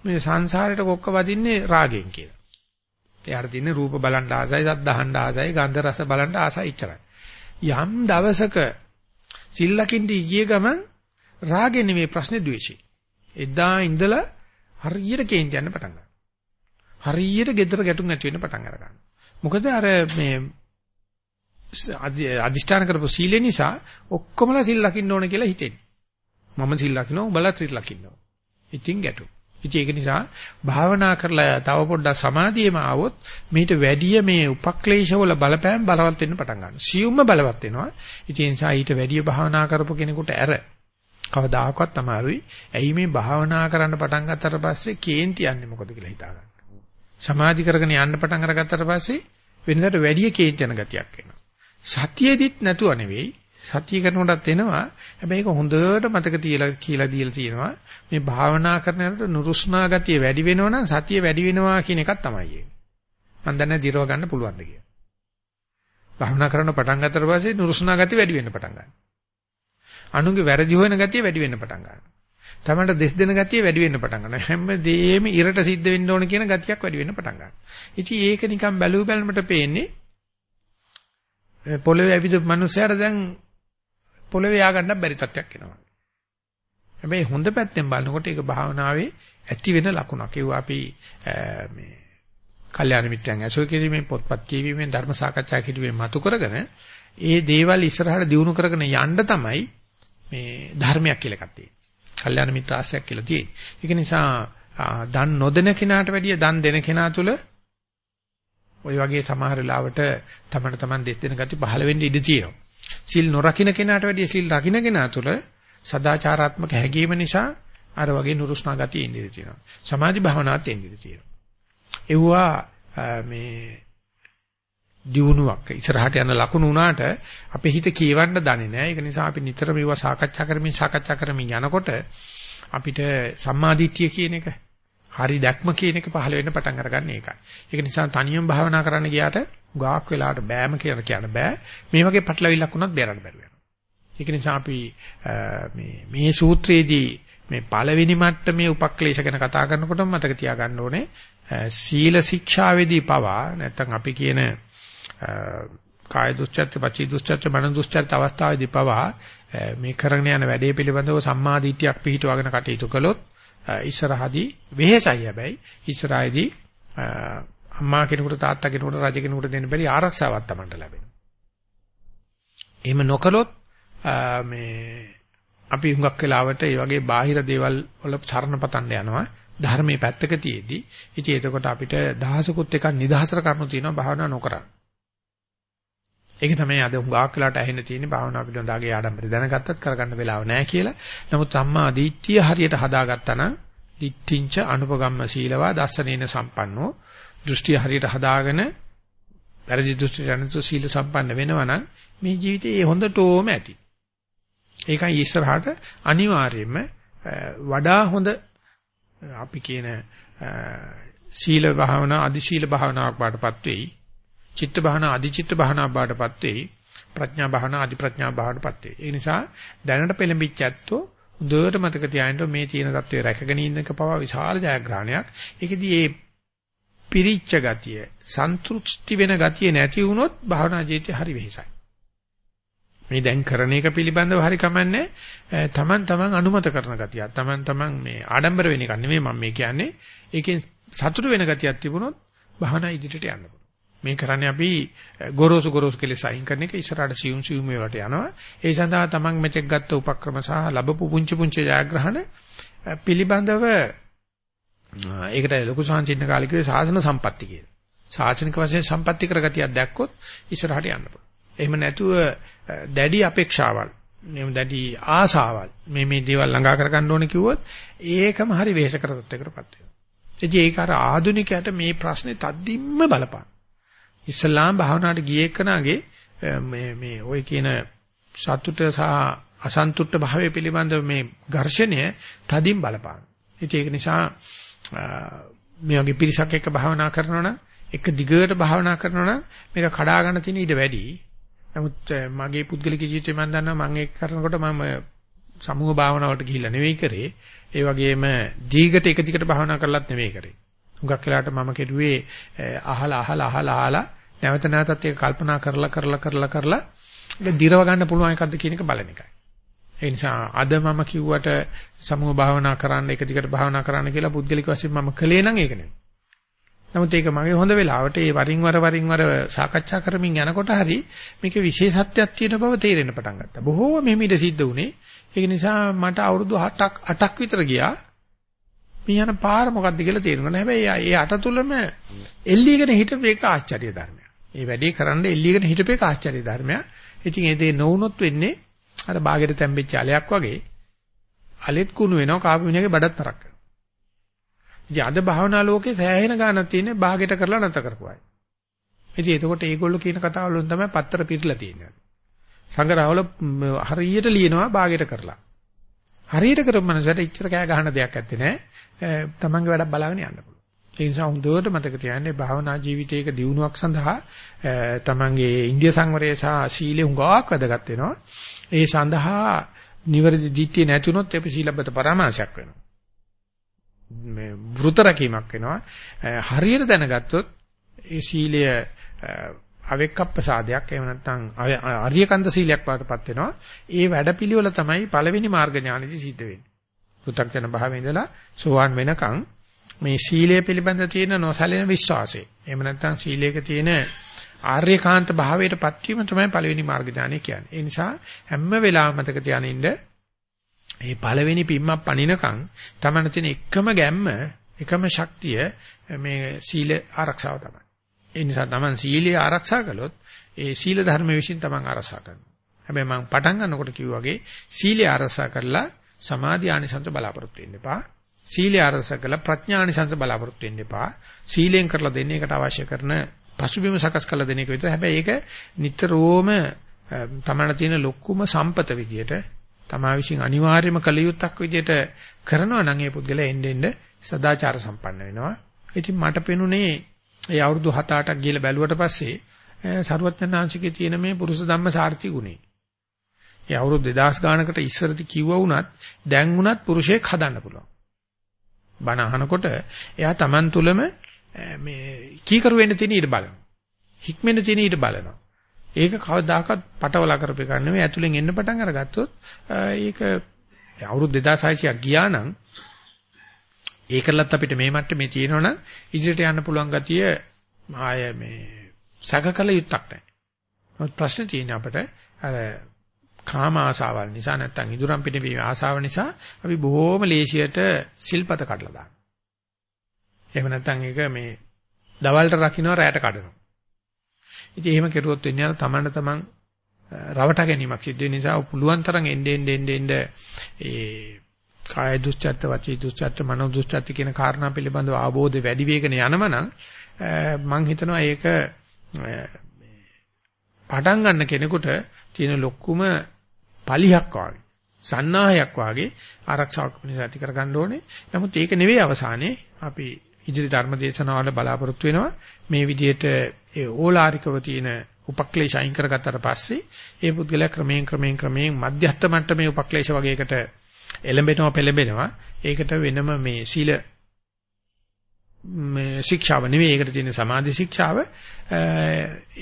Speaker 1: මේ සංසාරයට කොක්ක වදින්නේ රාගයෙන් කියලා. එයාට තියෙන රූප බලන්න ආසයි, සද්ද අහන්න ආසයි, ගන්ධ රස බලන්න ආසයි ඉච්චරයි. යම් දවසක සිල් ලකින්න ගිය ගමන් රාගෙ නෙමෙයි ප්‍රශ්නේ ද්වේෂේ. එදා ඉඳලා හරියට කේන්ති යන්න පටන් ගන්නවා. හරියට gedara ගැටුම් ඇති වෙන්න පටන් අර ගන්නවා. මොකද අර මේ අදිෂ්ඨාන කරපු සීලේ නිසා ඔක්කොමලා සිල් ලකින්න ඕන කියලා හිතෙන්නේ. මම සිල් ලකිනවා උඹලා ත්‍රිල් ලකින්න ඕන. ඉතින් ගැටුම්. ඉතින් ඒක නිසා භාවනා කරලා තව පොඩ්ඩක් සමාධියම ආවොත් මේට වැඩිය මේ උපක්ලේශවල බලපෑම් බලවත් වෙන්න පටන් ගන්නවා. සියුම්ම බලවත් වෙනවා. ඉතින් ඒ නිසා ඊට වැඩිය භාවනා කරපු කෙනෙකුට ඇර කවදාකවත් අමාරුයි. ඇයි මේ භාවනා කරන්න පටන් ගත්තට පස්සේ කේන්ති යන්නේ මොකද කියලා හිතා ගන්න. සමාධි කරගෙන යන්න පටන් අරගත්තට පස්සේ වෙනදාට වැඩි කේන්ති යන ගතියක් එනවා. සතියෙදිත් නැතුව නෙවෙයි සතිය කරනකොටත් එනවා. හැබැයි ඒක හොඳට මතක තියලා කියලා දීලා තියෙනවා. මේ භාවනා කරනකොට නුරුස්නා ගතිය වැඩි වෙනවනම් සතිය වැඩි වෙනවා කියන එකක් තමයි ඒක. මම දන්නේ දිරව ගන්න පුළුවන්ද කියලා. භාවනා කරන පටන් ගත්තට පස්සේ නුරුස්නා ගතිය වැඩි වෙන්න පටන් ගන්නවා. අනුන්ගේ වැරදි හොයන ගතිය වැඩි වෙන්න පටන් ගන්නවා. තමන්ට දෙස් දෙන ගතිය වැඩි වෙන්න පටන් ගන්නවා. හැමදේම ඉරට සිද්ධ වෙන්න ඕන කියන ගතියක් වැඩි වෙන්න පටන් ගන්නවා. ඉතින් ඒක නිකන් බැලුව බැලමට පේන්නේ පොළවේ ඇවිද මිනිස්සයාට දැන් පොළවේ යා ගන්න බැරි තත්යක් එනවා. හැබැයි හොඳ පැත්තෙන් බලනකොට ඒක භාවනාවේ ඇති වෙන ලකුණක්. ඒව අපි මේ කල්යාණ මිත්‍රයන් ඇසුර කිරීමෙන් පොත්පත් කියවීමෙන් ධර්ම සාකච්ඡා කිරීමෙන් මතු කරගෙන ඒ දේවල් ඉස්සරහට දියුණු කරගෙන යන්න තමයි මේ ධර්මයක් කියලා එකක් තියෙන්නේ. කල්යාණ මිත්‍ර ආශ්‍රයක් කියලා තියෙන්නේ. ඒක නිසා දන් නොදෙන කෙනාට වැඩිය දන් දෙන කෙනා තුළ ওই වගේ සමහර වෙලාවට තමන තමන් දෙස් දෙන ගති පහළ වෙන්න ඉඩ තියෙනවා. සිල් නොරකින්න කෙනාට වැඩිය සිල් රකින්න කෙනා තුළ සදාචාරාත්මක හැඟීම නිසා අර වගේ නුරුස්නා ගතිය ඉන්න ඉඩ තියෙනවා. සමාධි භාවනාවත් එන්න ඉඩ තියෙනවා. ඒවා මේ දියුණුවක් ඉස්සරහට යන ලකුණු වුණාට අපේ හිත කියවන්න දන්නේ නැහැ. ඒක නිසා අපි නිතර මේවා සාකච්ඡා කරමින් සාකච්ඡා කරමින් යනකොට අපිට සම්මාදිට්ඨිය කියන එක හරි දැක්ම කියන එක පහළ වෙන්න පටන් අරගන්නේ ඒකයි. ඒක නිසා තනියම භාවනා කරන්න ගියාට ගාක් වෙලාවට බෑම කියලා කියන්න බෑ. මේ වගේ පටලවිල්ලක් වුණත් බේරන්න බැරුව යනවා. ඒක නිසා අපි මේ මේ සූත්‍රයේදී මේ පළවෙනි මට්ටමේ උපක්ලේශ ගැන කතා කරනකොට මතක තියාගන්න ඕනේ සීල ශික්ෂාවේදී පවා නැත්තම් අපි කියන කාය දුස්චර්ත, පචී දුස්චර්ත, මන දුස්චර්ත අවස්ථාවේදී පවා මේ කරගෙන යන වැඩේ පිළිබඳව සම්මා දිට්ඨියක් පිහිටවගෙන කටයුතු කළොත් ඉස්සරහදී වෙහෙසයි හැබැයි ඉස්සරහදී අම්මා කෙනෙකුට තාත්තා කෙනෙකුට රජ කෙනෙකුට දෙන්න බැරි ආරක්ෂාවක් Tamanට ලැබෙනවා. එහෙම නොකළොත් මේ අපි හුඟක් වෙලාවට මේ වගේ බාහිර දේවල් වල සරණ පතන්න යනවා. ධර්මයේ පැත්තක තියේදී ඉතින් එතකොට අපිට දහසකුත් එකක් නිදහසට කරනු තියෙනවා භාවනා නොකරන. ඒක තමයි අද හුඟක් වෙලාට ඇහෙන්න තියෙන්නේ භාවනා පිළිබඳාගේ ආඩම්බරය දැනගත්තත් කරගන්න වෙලාව නැහැ කියලා. නමුත් සම්මා දිට්ඨිය හරියට හදාගත්තා නම් දිට්ඨිංච අනුපගම්ම සීලවා දස්සනේන සම්පන්නෝ දෘෂ්ටි හරියට හදාගෙන වැරදි දෘෂ්ටි යනතු සීල සම්පන්න වෙනවා නම් මේ ජීවිතේ ඒ හොඳටම ඇති. ඒකයි ඉස්සරහට අනිවාර්යයෙන්ම වඩා හොඳ අපි කියන සීල භාවනා අධි සීල භාවනාවක් බාටපත් වෙයි. චිත්ත භාවනා අධි චිත්ත භාවනාවක් බාටපත් වෙයි. ප්‍රඥා භාවනා අධි ප්‍රඥා භාවනාවටපත් වෙයි. ඒ නිසා දැනට පෙළඹිච්ච ඇත්තෝ හොඳට මතක තියාගන්න මේ තියෙන தත්ත්වය රැකගෙන ඉන්න එක පවා විශාල ජයග්‍රහණයක්. ඒකෙදි මේ පිරිච්ච ගතිය, සන්තුෂ්ටි වෙන ගතිය නැති වුණොත් භාවනා ජීවිතය හරි වෙහෙසයි. මේ දැන් කරන එක පිළිබඳව හරි කමන්නේ තමන් තමන් අනුමත කරන ගතියක්. තමන් තමන් මේ ආඩම්බර වෙන එක නෙමෙයි මම මේ කියන්නේ. ඒකෙන් සතුට වෙන ගතියක් තිබුණොත් භාවනා ඉදිරියට යන්න පුළුවන්. මේ කරන්නේ අපි ගොරෝසු ගොරෝසු කෙලෙස් අයින් කරන එක ඉස්සරහට සියුම් සියුම් වලට යනවා. ඒ සඳහා තමන් මෙතෙක් ගත්ත උපක්‍රම සහ ලැබපු පුංචි පුංචි ජයග්‍රහණ පිළිබඳව ඒකට ලොකු සංචින්න කාලිකේ සාසන සම්පatti කියලා. සාසනික වශයෙන් සම්පatti කරගතියක් දැක්කොත් ඉස්සරහට යන්න පුළුවන්. එහෙම නැතුව දැඩි අපේක්ෂාවල් මේ දැඩි ආසාවල් මේ මේ දේවල් ළඟා කරගන්න ඕනේ කිව්වොත් ඒකම හරි වෙහෙස කර තත්ත්වයකටපත් වෙනවා. ඉතින් ඒක අර ආධුනිකයට මේ ප්‍රශ්නේ තද්දිම්ම බලපාන. ඉස්ලාම් භාවනාවට ගියේ කනාගේ මේ මේ ওই කියන සතුට සහ අසන්තුෂ්ට භාවය පිළිබඳව මේ ඝර්ෂණය තදින් බලපාන. ඉතින් ඒක නිසා මේ වගේ පිරිසක් එක්ක භාවනා කරනවා නම් එක දිගට භාවනා කරනවා නම් මේක කඩා ගන්න තියෙන ඊට වැඩි. නමුත් මගේ පුද්ගලික ජීවිතේ මම දන්නවා මම ඒක කරනකොට මම සමූහ භාවනාවට ගිහිල්ලා නෙවෙයි කරේ. ඒ වගේම දීගට එක දිගට භාවනා කරලත් නෙවෙයි කරේ. හුඟක් වෙලාවට මම කෙරුවේ අහලා අහලා අහලා අහලා නැවත නැවතත් ඒක කල්පනා කරලා කරලා කරලා කරලා ඒක දිරව ගන්න පුළුවන් එකක්ද කියන එක බලන එකයි. ඒ නිසා අද මම කිව්වට සමූහ භාවනා කරන්න එක දිගට භාවනා කරන්න කියලා පුද්ගලික වශයෙන් මම කළේ නම් ඒක නෙවෙයි. නමුත් ඒක මගේ හොඳ වෙලාවට ඒ වරින් වර වරින් වර සාකච්ඡා කරමින් යනකොට හරි මේකේ විශේෂත්වයක් තියෙන බව තේරෙන්න පටන් ගත්තා. බොහෝම මෙහෙම ඉඳ සිද්ධ වුණේ. ඒක නිසා මට අවුරුදු 8ක් 8ක් විතර ගියා. මේ යන පාර මොකද්ද කියලා තේරෙනවා. හැබැයි ඒ අට තුලම එල්ලීගෙන හිටපේක ආශ්චර්ය ධර්මයක්. මේ වැඩේ කරන්න එල්ලීගෙන හිටපේක ආශ්චර්ය ධර්මයක්. ඉතින් ඒ දේ නොවුනොත් වෙන්නේ අර බාගෙට තැම්බෙච්ච අලයක් වගේ අලෙත් කුණු වෙනවා කාපු මිනිහගේ බඩත් තරක් කරනවා. ඉතින් අද භාවනා ලෝකේ සෑහෙන ගානක් තියෙන බාගෙට කරලා නැත කරපුවායි. ඉතින් එතකොට ඒගොල්ලෝ කියන කතාවලුන් තමයි පත්‍ර පිටලා තියෙන්නේ. සංගරාවල හරියට ලියනවා බාගෙට කරලා. හරියට කරපු මනසට ඉච්චර කෑ ගහන දෙයක් ඇත්තේ නැහැ. තමන්ගේ වැඩක් බලාගෙන යන්න පුළුවන්. ඒ නිසා හොඳට මතක තියාගන්න භාවනා ජීවිතයක දියුණුවක් සඳහා තමන්ගේ ඉන්දිය සංවරය සහ සීලය හුඟක් වැදගත් වෙනවා. ඒ සඳහා නිවැරදි දිට්ඨිය නැතුනොත් ඒක සීලබ්බත පරාමාසයක් වෙනවා. මේ වෘත රැකීමක් වෙනවා. හරියට දැනගත්තොත් ඒ සීලය අවෙක්කප්පසාදයක් එහෙම නැත්නම් අරියකන්ද සීලයක් වඩපත් වෙනවා. ඒ වැඩපිළිවෙල තමයි පළවෙනි මාර්ග ඥානෙදි සිද්ධ වෙන්නේ. පෘථග්ජන භාවයේ ඉඳලා සෝවාන් වෙනකන් මේ සීලය පිළිබඳ තියෙන නොසැලෙන විශ්වාසය. එහෙම නැත්නම් සීලයක තියෙන ආර්යකාන්ත භාවයටපත් වීම තමයි පළවෙනි මාර්ග ඥානය කියන්නේ. ඒ නිසා හැම වෙලාවෙම මතක තියාගෙන ඉන්න මේ පළවෙනි පිම්මක් පනිනකන් තමන තියෙන එකම ගැම්ම, එකම ශක්තිය මේ සීල ආරක්ෂාව තමයි. ඒ නිසා තමන් සීලය ආරක්ෂා කළොත් ඒ සීල ධර්ම විශ්ින් තමන් ආරක්ෂා කරනවා. හැබැයි මම පටන් ගන්නකොට කිව්වා වගේ සීලය ආරක්ෂා කරලා සමාධි ආනිසංස බලාපොරොත්තු වෙන්න එපා. සීලය ආරක්ෂා කරලා ප්‍රඥා ආනිසංස බලාපොරොත්තු වෙන්න එපා. සීලෙන් කරලා දෙන්න එකට අවශ්‍ය කරන පසුබිම සකස් කරලා දෙන එක විතර. හැබැයි ඒක නිතරම තමන තියෙන ලොකුම සම්පත විදියට තමා විශ්ින් අනිවාර්යම කළ යුත්තක් විදියට කරනවා නම් ඒ පුද්ගලයා එන්න එන්න සදාචාර සම්පන්න වෙනවා. ඉතින් මට පෙනුනේ ඒ අවුරුදු 7-8ක් ගිහලා බැලුවට පස්සේ සරුවත්නාංශිකේ තියෙන මේ පුරුෂ ධම්ම සාර්ථි ගුණේ ඒ අවුරුදු 2000 ගානකට ඉස්සරදි කිව්වා වුණත් දැන් වුණත් පුරුෂයෙක් හදන්න පුළුවන්. බණ අහනකොට එයා Taman තුලම මේ කීකරු වෙන්න තියෙන ඊට බලනවා. හික්මෙන්න තියෙන ඊට බලනවා. ඒක කවදාකවත් පටවලා කරපේ ගන්න නෙවෙයි ඇතුලෙන් එන්න පටන් අරගත්තොත් ඒක අවුරුදු 2600ක් ගියා නම් ඒකලත් අපිට මේ මට්ටමේ තියෙනවනම් ඉදිරියට යන්න පුළුවන් ගතිය ආය මේ සැකකල යුක්තක් නැහැ. මොකද ප්‍රශ්නේ තියෙන්නේ අපිට අර කාම ආසාවල් නිසා නැත්තම් ඉදුරම් පිටවීම ආසාව නිසා අපි බොහෝම ලේසියට සිල්පත කඩලා දානවා. එහෙම නැත්තම් ඒක මේ දවල්ට රකින්නවා රැයට කඩනවා. ඉතින් එහෙම කෙරුවොත් වෙන්නේ අර තමන්න තමන් රවටා ගැනීමක් සිද්ධ වෙන නිසා පුළුවන් තරම් එන්න එන්න එන්න එන්න ඒ කාය දුස්චර්ත වචී දුස්චර්ත මනෝ දුස්චර්ත කියන කාරණා පිළිබඳව ආબોධය වැඩි වේගන යනම නම් මම හිතනවා ඒක පටන් ගන්න කෙනෙකුට තියෙන ලොකුම පලියක් වාගේ සන්නාහයක් වාගේ ආරක්ෂාවක් වෙන ඇති කරගන්න ඕනේ. නමුත් ඒක නෙවෙයි අවසානයේ අපි ඉදිරි ධර්ම දේශනාවල බලාපොරොත්තු වෙනවා. මේ විදිහට ඒ ඕලාරිකව තියෙන උපක්ලේශ අයින් කරගත්තට පස්සේ ඒ පුද්ගලයා ක්‍රමයෙන් ක්‍රමයෙන් ක්‍රමයෙන් මධ්‍යස්ථ මට්ටමේ උපක්ලේශ වගේකට එළඹෙනවා පෙළඹෙනවා. ඒකට වෙනම මේ සීල මේ ශික්ෂාව නෙවෙයි. ඒකට තියෙන සමාධි ශික්ෂාව.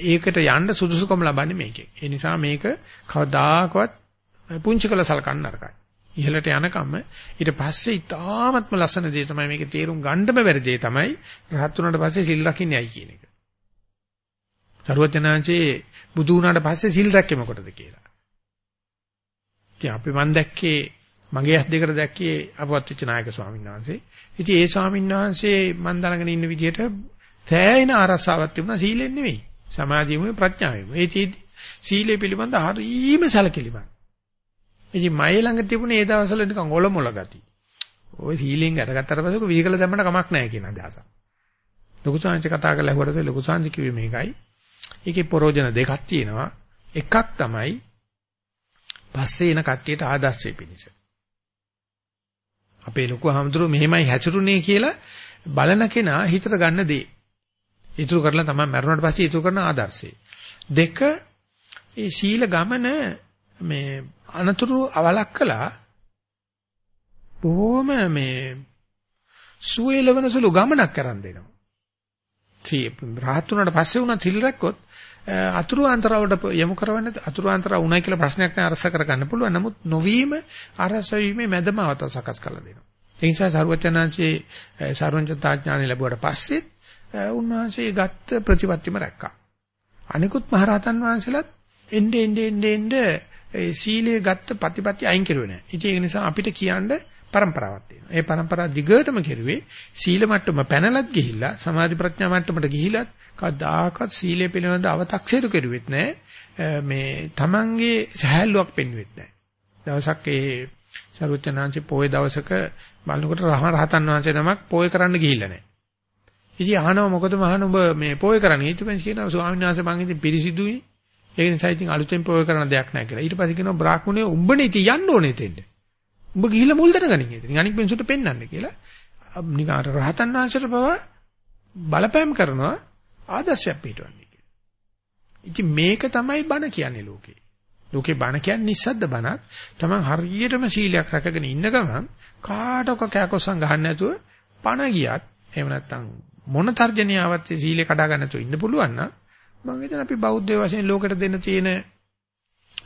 Speaker 1: ඒකට යන්න සුදුසුකම ලබන්නේ මේකෙන්. ඒ නිසා මේක කවදාකවත් පුංචි කළ සලකන්න නරකයි ඉහළට යනකම් ඊට පස්සේ ඉතාමත්ම ලස්සන දේ තමයි මේකේ තේරුම් ගන්නම බැරි දේ තමයි රහත් වුණාට පස්සේ සිල් රකින්නේයි කියන එක. සරුවචනාංශේ බුදු වුණාට පස්සේ සිල් රැක්කේ මොකටද කියලා. ඉතින් අපි මන් දැක්කේ මගේ ඇස් දෙකට දැක්කේ අපවත් වෙච්ච නායක ස්වාමීන් වහන්සේ. ඉතින් ඒ ස්වාමීන් වහන්සේ මන් දැනගෙන ඉන්න විදිහට තෑයින ආරස්සාවක් තිබුණා සීලෙන් නෙවෙයි. සමාධියම ප්‍රඥාවෙම. ඒ සීලය පිළිබඳ හරීම සැලකිලිමත්. ඉතින් මයි ළඟ තිබුණේ ඒ දවස්වල නිකන් ඔලොමොල ගති. ওই සීලෙන් අරගත්තට පස්සේ විහිකල දැම්මට කමක් නැහැ කියන අදහස. ලොකු සාංශ කතා කරලා හුවරද ලොකු සාංශ කිව්වේ මේකයි. ඒකේ ප්‍රෝජන දෙකක් තියෙනවා. එකක් තමයි පස්සේ එන කට්ටියට ආදර්ශය පිණිස. අපේ ලොකු හාමුදුරුවෝ මෙහෙමයි හැසිරුනේ කියලා බලන කෙනා හිතට ගන්න දේ. ඉතුරු කරලා තමයි මරුණාට පස්සේ ඉතුරු කරන ආදර්ශය. දෙක ඒ සීල ගමන මේ අනතුරු අවලක් කළා බොහොම මේ සුවේලවන සුළු ගමනක් කරන් දෙනවා. සී රහත් වුණාට පස්සේ උනා සිල් රැක්කොත් අතුරු අන්තරවලට යමු කරවන්නේ අතුරු අන්තර උණයි කියලා ප්‍රශ්නයක් නෑ අරස කරගන්න පුළුවන්. නමුත් නොවීම අරස වීමේ මැදම අවත සකස් කරලා දෙනවා. ඒ නිසා සරුවචනාංශයේ සර්වඥතාඥානෙ ලැබුවට පස්සෙත් උන්වහන්සේ ගත්ත ප්‍රතිපත්තිම රැක්කා. අනිකුත් මහරහතන් වහන්සේලාත් එnde ende ende ende ඒ සීලය ගත්ත ප්‍රතිපatti අයින් කෙරුවේ නැහැ. ඉතින් ඒ නිසා අපිට කියන්න પરම්පරාවක් තියෙනවා. ඒ પરම්පරාව දිගටම කෙරුවේ සීල මට්ටම පැනලත් ගිහිල්ලා සමාධි ප්‍රඥා මට්ටමට ගිහිලත් කවදාකවත් සීලය පිළිබඳ අව탁සීරු කෙරුවෙත් නැහැ. මේ Tamange සහැල්ලුවක් පෙන්වෙත් නැහැ. දවසක් ඒ සරුවචනාංශේ පොයේ දවසක බලනකොට රහම රහතන් වහන්සේ නමක් පොය කරන්න ගිහිල්ලා නැහැ. ඉතින් අහනවා මොකද මහණ ඔබ මේ පොය කරන්නේ? ඊට පස්සේ කියනවා ස්වාමීන් වහන්සේ මං ඉතින් පිරිසිදුයි ඒ නිසා ඉතින් අලුතෙන් පොය කරන දෙයක් නැහැ කියලා. ඊට පස්සේ කියනවා බ්‍රාහ්මණය උඹනේ ඉතින් යන්න ඕනේ තෙන්න. උඹ ගිහිල්ලා මුල් දැනගනින් ඉතින් අනික් මිනිසුන්ට පෙන්වන්න කියලා. නිකන් අර රහතන් වහන්සේට බව බලපෑම් කරනවා ආදර්ශයක් පිටවන්නේ කියලා. ඉතින් මේක තමයි බණ කියන්නේ ලෝකේ. ලෝකේ බණ කියන්නේ නිස්සද්ද බණක්. තමන් හරියටම සීලයක් රැකගෙන ඉන්න ගමන් කාටක කෑකොස්සන් ගහන්න නැතුව පණ ගියත් එහෙම නැත්නම් මොන තර්ජනියාවත් සීලේ කඩා ගන්න නැතුව ඉන්න පුළුවන් නම් මම හිතන අපි බෞද්ධ වශයෙන් ලෝකෙට දෙන්න තියෙන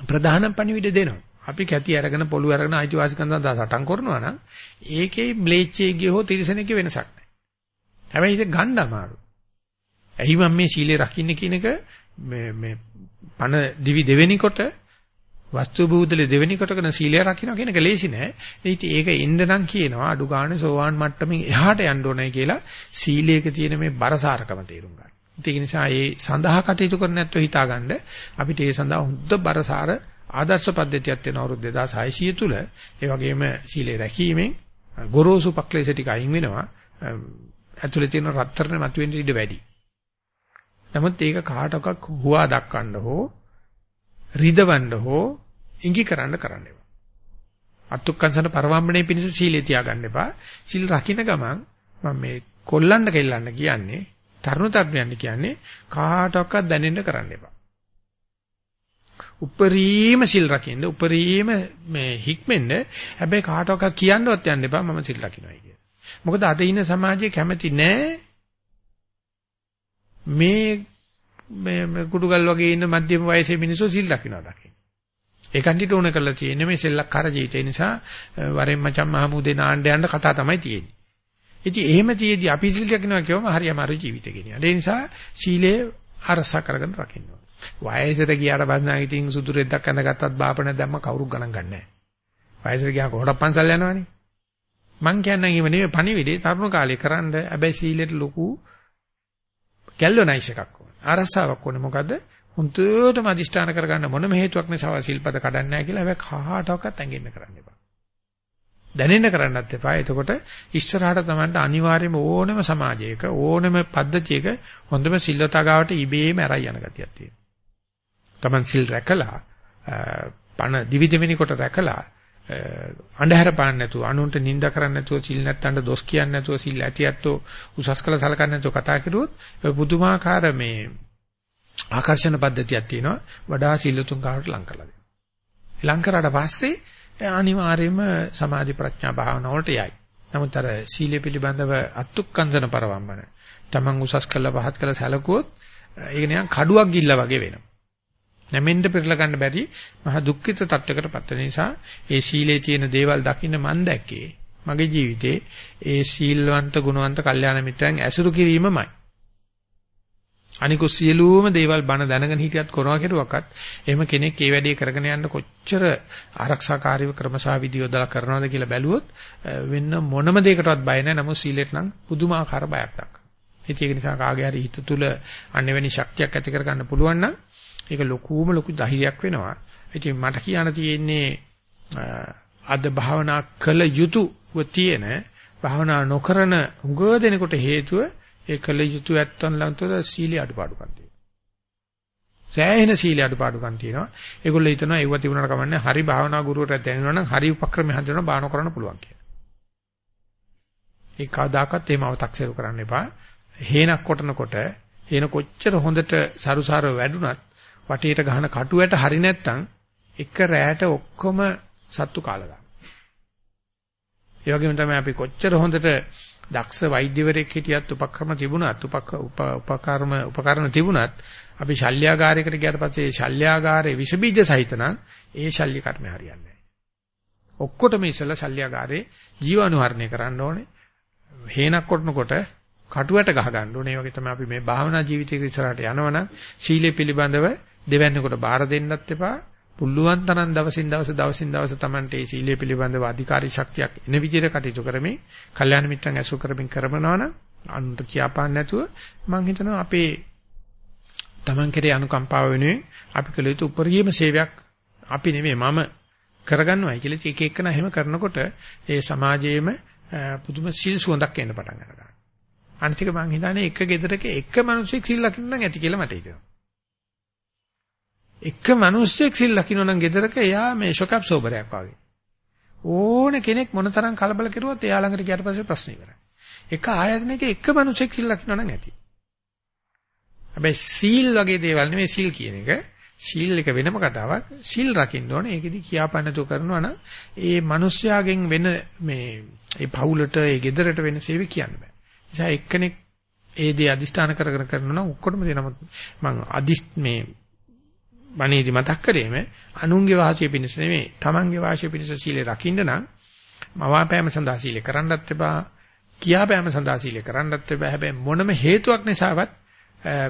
Speaker 1: ප්‍රධාන පණිවිඩ දෙනවා. අපි කැටි අරගෙන පොළු අරගෙන අයිතිවාසිකම් සඳහා සටන් කරනවා නම් ඒකේ ම්ලේච්චයේ හෝ තිරසනෙකේ වෙනසක් නැහැ. හැබැයි ඒක ගන්න අමාරුයි. ඇයි මම මේ සීලය රකින්න කියන එක මේ මේ පණ දිවි දෙවෙනි කොට වස්තු බූදලේ දෙවෙනි කොට කරන සීලය රකින්න කියන එක ලේසි නෑ. ඉතින් ඒක එන්න නම් කියනවා අඩු ගානේ සෝවාන් මට්ටමින් එහාට යන්න ඕනේ කියලා සීලයක තියෙන මේ බරසාරකම තේරුම් ගන්න. ඒක නිසා ඒ සඳහා කටයුතු කරන්න නැත්නම් හිතාගන්න අපිට ඒ සඳහා හොඳ බරසාර ආදර්ශ පද්ධතියක් තියෙන අවුරුදු 2600 තුල ඒ වගේම සීලේ රැකීමෙන් ගොරෝසු පක්ලේශ ටික අයින් වෙනවා ඇතුලේ තියෙන රත්තරන මතුවෙන්න ඉඩ වැඩි. නමුත් ඒක කාටවත් හුවා දක්වන්න හෝ රිදවන්න හෝ ඉඟි කරන්න කරන්න එපා. අත්ුක්කංශන පරවම්බනේ පිණිස සීලේ තියාගන්න එපා. සීල් රකින්න ගමන් මම මේ කොල්ලන්න කෙල්ලන්න කියන්නේ තරුණ තරුණයන් කියන්නේ කාටවත් දැනෙන්න කරන්න එපා. උපරිම සිල් රකින්න උපරිම මේ හික්මෙන්න හැබැයි කාටවත් කියන්නවත් යන්න එපා මම සිල් රකින්නයි කියලා. මොකද අද ඉන්න සමාජයේ කැමති නෑ මේ මේ කුඩුගල් වගේ ඉන්න මධ්‍යම වයසේ මිනිස්සු සිල් රකින්නවා දකින්න. ඒ කන්ටිට ඕන කරලා තියෙන්නේ මේ සෙල්ලක්කාර ජීවිතය නිසා වරෙන් මචං මහමුදේ නාන්න යන්න කතා තමයි තියෙන්නේ. ඉතින් එහෙම තියේදී අපි සීල් රකින්නවා කියවම හරි අමාරු ජීවිතය ගෙනියන. ඒ නිසා සීලය අරසා කරගෙන රකින්න ඕනේ. වයසට ගියාට පස්සේ ඉතින් සුදු රෙද්දක් ඇඳගත්තත් බාපණ දැම්ම කවුරුත් ගණන් ගන්නෑ. වයසට ගියා කොහොමද පන්සල් යනවනේ. මං කියන්නේ එහෙම නෙවෙයි පණිවිඩේ තරුණ කාලේ කරන්න හැබැයි සීලෙට ලොකු ගැල්වනයිස් එකක් ඕනේ. අරසාවක් ඕනේ. මොකද හුදුටම අදිෂ්ඨාන කරගන්න මොනම හේතුවක් නිසා සිල්පද කඩන්නේ නැහැ කියලා හැබැයි කාටවත් ඇඟෙන්න කරන්න එපා. දැනෙන්න කරන්නත් එපා. එතකොට ඉස්සරහට Tamanට අනිවාර්යයෙන්ම ඕනම සමාජයක ඕනම පද්ධතියක හොඳම සිල්වතා ගාවට ඉබේම ඇරයි යන ගතියක් තියෙනවා. Taman සිල් රැකලා පණ දිවිදෙවෙනි කොට රැකලා අන්ධහර පාන්න නැතුව අනුන්ට නිඳා කරන්න නැතුව සිල් නැත්තන්ට දොස් කියන්නේ නැතුව සිල් ඇතියත්ෝ උසස් කළ සලකන්නේ නැතුව කතා කරුවොත් පුදුමාකාර මේ ආකර්ෂණ පද්ධතියක් තියෙනවා වඩා සිල්ලුතුන් කාට ලං කරලා දෙනවා. ලං කරාට පස්සේ අනිවාර්යයෙන්ම සමාධි ප්‍රඥා භාවනාව වලට යයි. නමුත් අර සීලය පිළිබඳව අත්ුක්කන්දන පරවම්මන. Taman උසස් කළ පහත් කළ සැලකුවොත් ඒක නිකන් කඩුවක් ගිල්ලා වගේ වෙනවා. නැමෙන්න පෙරලා ගන්න බැරි මහ දුක්ඛිත තත්වයකට පත් වෙන නිසා ඒ සීලේ තියෙන දේවල් දකින්න මන් දැක්කේ මගේ ජීවිතේ ඒ සීල්වන්ත ගුණවන්ත කල්යාණ මිත්‍රයන් ඇසුරු කිරීමමයි අනිකුත් සියලුම දේවල් බණ දැනගෙන හිටියත් කරනවා කෙරුවක්වත් එහෙම කෙනෙක් ඒ වැඩේ කරගෙන යන්න කොච්චර ආරක්ෂාකාරීව ක්‍රමසාවිදි යොදලා කරනවද කියලා බැලුවොත් වෙන මොනම දෙයකටවත් බය නැහැ නමුත් සීලෙට නම් පුදුමාකාර බයක් දක්වනවා. ඒක නිසා කාගේ හරි හිත තුල අන්නෙවැනි ශක්තියක් ඇති කරගන්න පුළුවන් නම් ඒක ලොකුම ලොකු ධෛර්යයක් වෙනවා. ඉතින් මට කියන්න තියෙන්නේ අද භාවනා කළ යුතුව තියෙන භාවනා නොකරන උග දෙනකොට හේතුව ඒ කළ යුතු ඇත්තන් ළඟතොර සීලිය අඩුපාඩුකම් තියෙනවා. සෑහෙන සීලිය අඩුපාඩුකම් තියෙනවා. ඒගොල්ලෝ හිතනවා ඒව තිබුණාට කමන්නේ හරි භාවනා ගුරුවරයෙක් දැනෙනවා නම් හරි උපක්‍රම හදනවා බාන කරන්න පුළුවන් කියලා. ඒ කවදාකවත් එහෙම අව탁සේව කරන්න එපා. හේනක් කොටනකොට හේන කොච්චර හොඳට සරුසාරව වැඩුණත් වටේට ගහන කටුවට හරි නැත්තම් එක රැයට ඔක්කොම සත්තු කාලා දානවා. ඒ වගේම තමයි අපි කොච්චර හොඳට දක්ෂ වෛද්‍යවරයෙක් හිටියත් උපක්‍රම තිබුණත් උපකර්ම උපකරණ තිබුණත් අපි ශල්‍යාගාරයකට ගියාට පස්සේ ශල්‍යාගාරයේ විස බීජ සහිත නම් ඒ ශල්‍ය කර්මය හරියන්නේ නැහැ. ඔක්කොටම ඉස්සලා ශල්‍යාගාරේ ජීවාණුහරණය කරන්න ඕනේ. හේනක් කොටනකොට කටුවට ගහ ගන්න ඕනේ. ඒ වගේ තමයි අපි මේ භාවනා ජීවිතයක ඉස්සරහට යනවනම් සීලය පිළිබඳව දෙවැන්නේකට බාර දෙන්නත් එපා. පුළුවන් තරම් දවසින් දවස දවසින් දවස Tamante මේ සීලය පිළිබඳව අධිකාරී ශක්තියක් එන විදිහට කටයුතු කරමින් කල්යාණ මිත්‍රන් ඇසුර කරමින් කරනවනම් අනුන්ට කියාපාන්න නැතුව මම හිතනවා අපේ Taman කෙරේ අනුකම්පාව වෙනුවෙන් අපි කළ යුතු උපරිම සේවයක් අපි නෙමෙයි මම කරගන්නවයි කියලා එක එකන එහෙම කරනකොට ඒ සමාජයේම පුදුම සිල් සුවඳක් එන්න පටන් ගන්නවා. අනිතික මං හිතන්නේ එක ගෙදරක එක මිනිහෙක් සිල් ලකින්න නම් ඇති කියලා මට හිතෙනවා. එක මිනිස්සෙක් සිල් ලකින්න නම් ගෙදරක එයා මේ ෂොකප් සෝබරයක් වගේ. ඕන කෙනෙක් මොනතරම් කලබල කෙරුවත් එයා ළඟට ගියාට පස්සේ ප්‍රශ්න ඉවරයි. එක ආයතනයක එක මිනිස්සෙක් සිල් ලකින්න නම් ඇති. හැබැයි සීල් වගේ දේවල් නෙමෙයි සීල් කියන එක. සීල් එක වෙනම කතාවක්. සීල් රකින්න ඕනේ. ඒකෙදි කියාපන්නතු කරනවා නම් ඒ මිනිස්යාගෙන් වෙන මේ ඒ පවුලට ඒ ගෙදරට වෙන සේවය කියන්න බෑ. නිසා එක්කෙනෙක් ඒ දේ අදිෂ්ඨාන කරගෙන කරනවා නම් ඔක්කොටම දෙනම මම අදිෂ් මේ බණේදි මතක් කරේම අනුන්ගේ වාසිය පිණිස නෙමෙයි තමන්ගේ වාසිය පිණිස සීලය රකින්න නම් මවාපෑම සඳහා සීලය කරන්නත් එපා කියාපෑම සඳහා සීලය කරන්නත් එපා. හැබැයි මොනම හේතුවක් නිසාවත්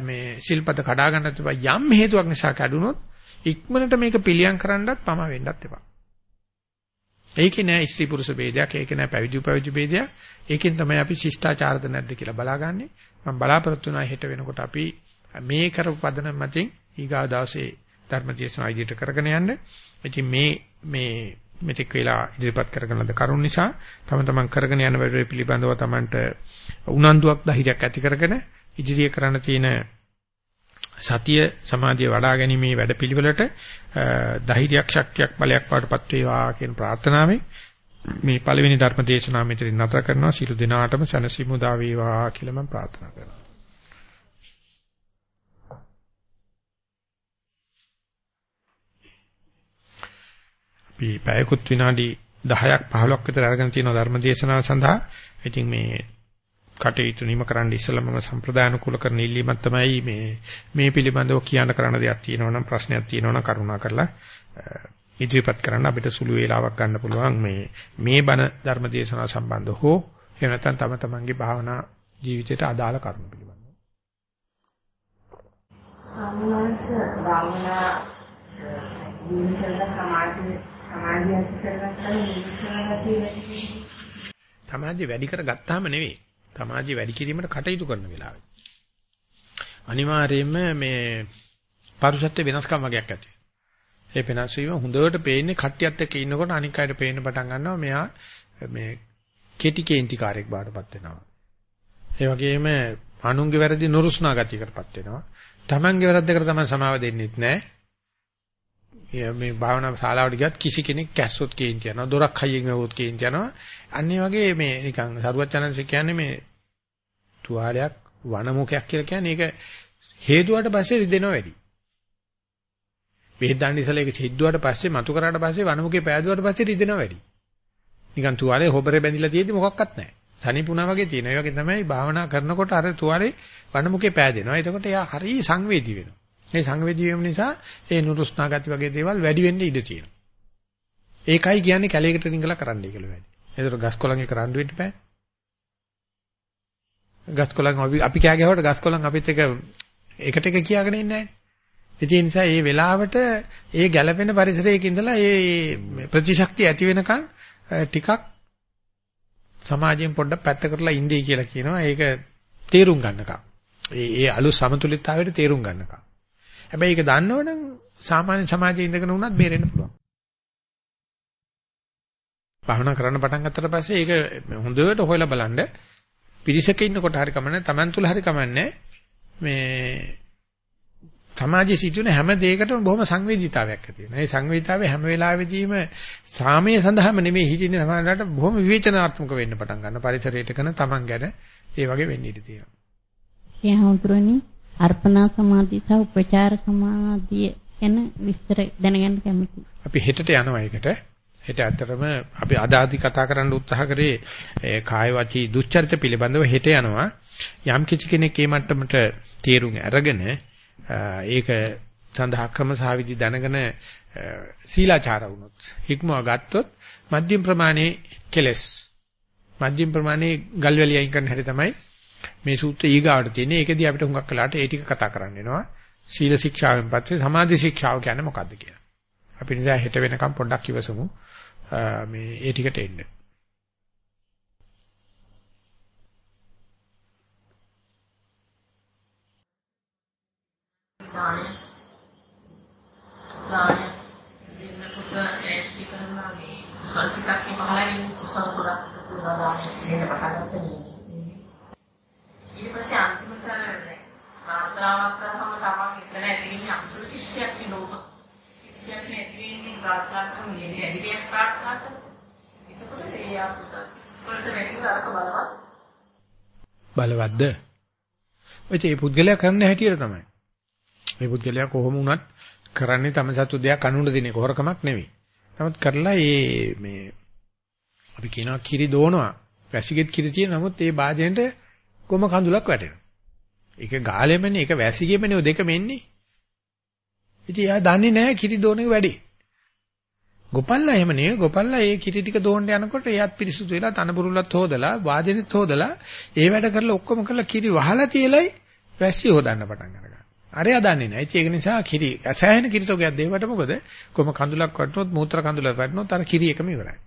Speaker 1: මේ සිල්පද කඩා ගන්නත් එපා. යම් හේතුවක් නිසා කැඩුනොත් ඉක්මනට මේක පිළියම් කරන්නත් පම වෙන්නත් එපා. ඒකේ නෑ ස්ත්‍රී පුරුෂ ભેදයක් ඒකේ නෑ පැවිදි උපවිදි ભેදයක්. ඒකෙන් තමයි අපි ශිෂ්ටාචාරද නැද්ද කියලා බලාගන්නේ. මම බලාපොරොත්තු වෙනවා හෙට වෙනකොට අපි මේ කරපු පදනම මතින් ඊගා දවසේ ධර්මදේශනා ඉදිරියට කරගෙන යන්න. ඉතින් මේ මේ මෙතෙක් වෙලා ඉදිරිපත් කරගෙන ලද කරුණ නිසා තම තමන් කරගෙන යන වැඩ පිළිබඳව තමන්ට උනන්දුවක් ධෛර්යයක් ඇති කරගෙන ඉදිරිය කරන්න තියෙන සතිය සමාධිය වඩා ගැනීමේ වැඩපිළිවෙලට ධෛර්යයක් ශක්තියක් බලයක් වඩපත් වේවා කියන ප්‍රාර්ථනාවෙන් මේ පළවෙනි ධර්ම දේශනාව මෙතනින් නතර කරනවා සියලු දෙනාටම සනසිමු දා වේවා කියලා මම ප්‍රාර්ථනා කරනවා අපි පැයකුත් විනාඩි 10ක් 15ක් විතර අරගෙන තියෙන ධර්ම දේශනාව සඳහා ඉතින් මේ කටයුතු නිම කරන්න ඉස්සෙල්ලා මම සම්ප්‍රදාන කුල කරන ඉල්ලීමක් තමයි මේ මේ පිළිබඳව කියන්න කරන්න දෙයක් තියෙනවා නම් ප්‍රශ්නයක් තියෙනවා නම් කරුණා කරලා ඉදිරිපත් කරන්න අපිට සුළු වේලාවක් ගන්න පුළුවන් මේ මේ බණ ධර්ම දේශනාව සම්බන්ධ හෝ එහෙම නැත්නම් තම තමන්ගේ භාවනා ජීවිතයට අදාළ කරුණු පිළිබඳව.
Speaker 2: සම්මාස භාවනා දිනකල සමාධිය සමාධිය කරගත්තාම නිස්සාරගතිය වැඩි
Speaker 1: සමාධිය වැඩි කරගත්තාම නෙවෙයි. සමාධිය වැඩි කිරීමට කටයුතු කරන වෙලාවේ. අනිවාර්යයෙන්ම මේ පරුෂත්ව වෙනස්කම් වගේක් ඇති ඒ වෙනස් වීම හොඳට පේන්නේ කට්ටියත් එක්ක ඉන්නකොට අනික් අයට පේන්න පටන් ගන්නවා මෙයා මේ කෙටි කේන්තිකාරයෙක් බාටපත් වෙනවා. ඒ වගේම අනුන්ගේ වැරදි නුරුස්නා ගතියකටපත් වෙනවා. තමන්ගේ වැරද්දකට තමයි සමාව දෙන්නෙත් නැහැ. මේ භාවනා ශාලාවට ගියත් කිසි කෙනෙක් කැස්සොත් කේන්ති යනවා. දොරක් හයියෙන් වැවුවොත් කේන්ති යනවා. අන්න ඒ වගේ මේ නිකන් සරුවත් චනන්සේ කියන්නේ මේ තුවාලයක් වනමුඛයක් කියලා කියන්නේ ඒක හේතුවට පස්සේ රිදෙනවා වැඩි. බෙහෙත් දාන්න ඉස්සලා ඒක සිද්දුවට පස්සේ මතු කරාට පස්සේ වනමුකේ පෑදුවට පස්සේ රිදෙනවා වැඩි. නිකන් තුවාලේ හොබරේ බැඳිලා තියෙද්දි මොකක්වත් නැහැ. සනිපුණා වගේ තියෙනවා. ඒ වගේ තමයි භාවනා කරනකොට අර තුවාලේ වනමුකේ පෑදෙනවා. එතකොට එයා හරි සංවේදී වෙනවා. මේ සංවේදී වීම නිසා ඒ නුරුස්නා ගති වගේ දේවල් වැඩි වෙන්න ඉඩ තියෙනවා. ඒකයි කියන්නේ කැලේකට රිංගලා කරන්නයි කියලා වැඩි. ඒතර ගස් කොළන් එක රණ්ඩු වෙන්න බෑ. ගස් කොළන් අපි අපි කෑ ගැහුවට ගස් කොළන් අපිත් එක එකට එක කියාගෙන ඉන්නේ නැහැ. ඒ නිසා මේ වෙලාවට ඒ ගැළපෙන පරිසරයක ඉඳලා ඒ ප්‍රතිශක්තිය ඇති වෙනකන් ටිකක් සමාජයෙන් පොඩ්ඩක් පැත්ත කරලා ඉඳී කියලා කියනවා. ඒක තේරුම් ගන්නකම්. ඒ ඒ අලු සමතුලිතතාවයට තේරුම් ගන්නකම්. හැබැයි ඒක දන්නවනම් සාමාන්‍ය සමාජයේ ඉඳගෙන වුණත් බේරෙන්න පුළුවන්. භාවනා කරන්න පටන් ගත්තට පස්සේ ඒක හොඳට හොයලා බලන්න පිරිසක ඉන්නකොට හරි කමන්නේ Taman තුල හරි කමන්නේ මේ සමාජයේ සිදුවෙන හැම දෙයකටම බොහොම සංවේදීතාවයක් ඇති වෙනවා. ඒ සංවේදීතාවය හැම වෙලාවෙදීම සාමයේ සඳහාම නෙමෙයි හිටින්නේ සමාජයට බොහොම විවේචනාත්මක වෙන්න පටන් ගන්න. පරිසරයට කරන තමන් ගැන ඒ වගේ වෙන්න ඉඩ තියෙනවා.
Speaker 3: එහවතුරුනි අර්පණා සමාධිය සහ උපචාර සමාධිය ගැන විස්තර දැනගන්න කැමතියි.
Speaker 1: අපි හෙටට යනවා ඒකට. හෙට ඇත්තටම අපි අද ආදි කතා කරන්න උත්සාහ කරේ කාය වචී දුස්චරිත පිළිබඳව හෙට යනවා. යම් කිසි කෙනෙක් මේ මට්ටමට තීරුම් අරගෙන ඒක සඳහා ක්‍රම සහ විදි දැනගෙන සීලාචාර වුණොත් හික්මව ගත්තොත් මධ්‍යම ප්‍රමාණයේ කෙලස් මධ්‍යම ප්‍රමාණයේ ගල්වැලි අයින් කරන හැටි තමයි මේ සූත්‍රය ඊගාවට තියෙන්නේ. ඒකදී අපිට හුඟක් වෙලාට ඒ ටික කතා කරන්න වෙනවා. සීල ශික්ෂාවෙන් පස්සේ සමාධි ශික්ෂාව කියන්නේ මොකක්ද කියලා. අපි නිසා හෙට වෙනකම් පොඩ්ඩක් ඉවසමු. මේ ඒ ටිකට එන්න.
Speaker 4: දානය දානය දෙන්නකොට ඇස්ටි කරනවා මේ සංසිතක් පහලින් කුසල ගොඩක් පුරා දාන දෙන්න පටන් ගන්න ඊට පස්සේ අන්තිමට ප්‍රාර්ථනාවක් කරාම තමයි එතන ඇතිවෙන්නේ අමුතු කිසියක් නෙවෙයි කිසියක් නැතිවෙන්නේ ප්‍රාර්ථනා කරන මේ ඇදිරියක් ප්‍රාර්ථනා කරන එතකොට ඒ ආකුසල් වලට වැඩිව අරක බලවත්
Speaker 1: බලවත්ද ඔය ඒ පුද්ගලයා කරන්න හැටියට තමයි මේ පුද්ගලයා කොහොම වුණත් කරන්නේ තම සතු දෙයක් අනුන්ට දෙන කොහොරකමක් නෙවෙයි. නමුත් කරලා ඒ මේ අපි කියනවා කිරි දෝනවා. වැසිගෙත් කිරි තියෙන නමුත් ඒ වාදයෙන්ට කොම කඳුලක් වැටෙනවා. ඒක ගාලෙමනේ ඒක වැසිගෙමනේ දෙකම එන්නේ. ඉතින් එයා දන්නේ නැහැ කිරි දෝන එක වැඩි. ගොපල්ලා එහෙම නෙවෙයි ගොපල්ලා ඒ කිරි ටික දෝන්න යනකොට එයාත් පිරිසුදු වෙලා තනබුරුල්ලත් හොදලා වාදෙනෙත් හොදලා ඒ වැඩ කරලා ඔක්කොම කරලා කිරි වහලා තියලයි වැස්සි හොදන්න පටන් ගන්නවා. අරයා දන්නේ නැහැ. ඒක නිසා කිරි ඇසෑහෙන කිරිතෝගයක් දෙවට මොකද කොම කඳුලක් වටනොත් මූත්‍රා කඳුලක් වටනොත් අර කිරි එකම ඉවරයි.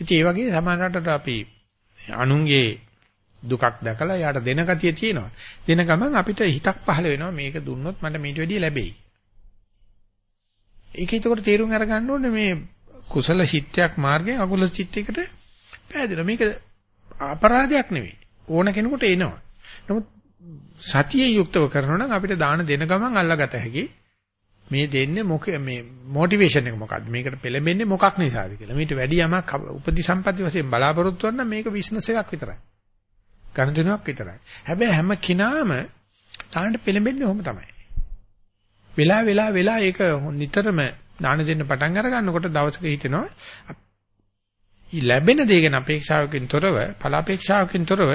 Speaker 1: ඉතින් ඒ වගේ සමානකට අපි අනුන්ගේ දුකක් දැකලා යාට දෙන ගතිය තියෙනවා. දෙන ගමන් අපිට හිතක් පහළ වෙනවා මේක දුන්නොත් මට මීට වැඩිය ලැබෙයි. ඒක ඒකට තේරුම් අරගන්න ඕනේ මේ කුසල චිත්තයක් මාර්ගයෙන් අකුසල චිත්තයකට පෑදෙනවා. මේක අපරාධයක් නෙවෙයි. ඕන කෙනෙකුට එනවා. නමුත් සතියේ යුක්තව කරනවා නම් අපිට දාන දෙන ගමන් අල්ලගත හැකි මේ දෙන්නේ මොක මේ මොටිවේෂන් එක මොකක්ද මේකට පෙළඹෙන්නේ මොකක් නිසාද කියලා. මීට වැඩි යමක් උපදි සම්පatti වශයෙන් බලාපොරොත්තු වෙන මේක බිස්නස් එකක් විතරයි. ගණදෙනුවක් විතරයි. හැබැයි හැම කිනාම දානට පෙළඹෙන්නේ ඔහොම තමයි. වෙලා වෙලා වෙලා ඒක නිතරම දාන දෙන්න පටන් අර ගන්නකොට දවසක හිතෙනවා ලැබෙන දේ ගැන අපේක්ෂාවකින් තොරව, ඵල අපේක්ෂාවකින් තොරව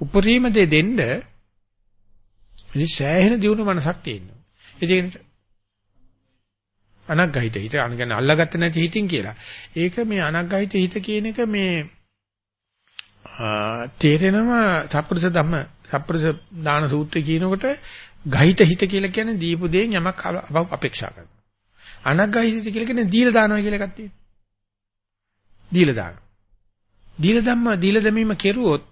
Speaker 1: උපරිම දේ දෙන්න ඉතින් සෑහෙන දියුණු මනසක් තියෙනවා. ඒ අනග්ගහිත හිත අනගන අල්ලගත්ත නැති හිතින් කියලා. ඒක මේ අනග්ගහිත හිත කියන එක මේ තේරෙනවා සප්පුරුෂ ධම්ම සප්පුරුෂ දාන සූත්‍රය කියනකොට ගහිත හිත කියලා කියන්නේ දීපු දෙයින් යමක් අපේක්ෂා කරනවා. අනග්ගහිත හිත කියලා කියන්නේ දීලා දානවා කියලා එකක් තියෙනවා. දීලා දානවා. දීලා ධම්ම දීලා දැමීම කෙරුවොත්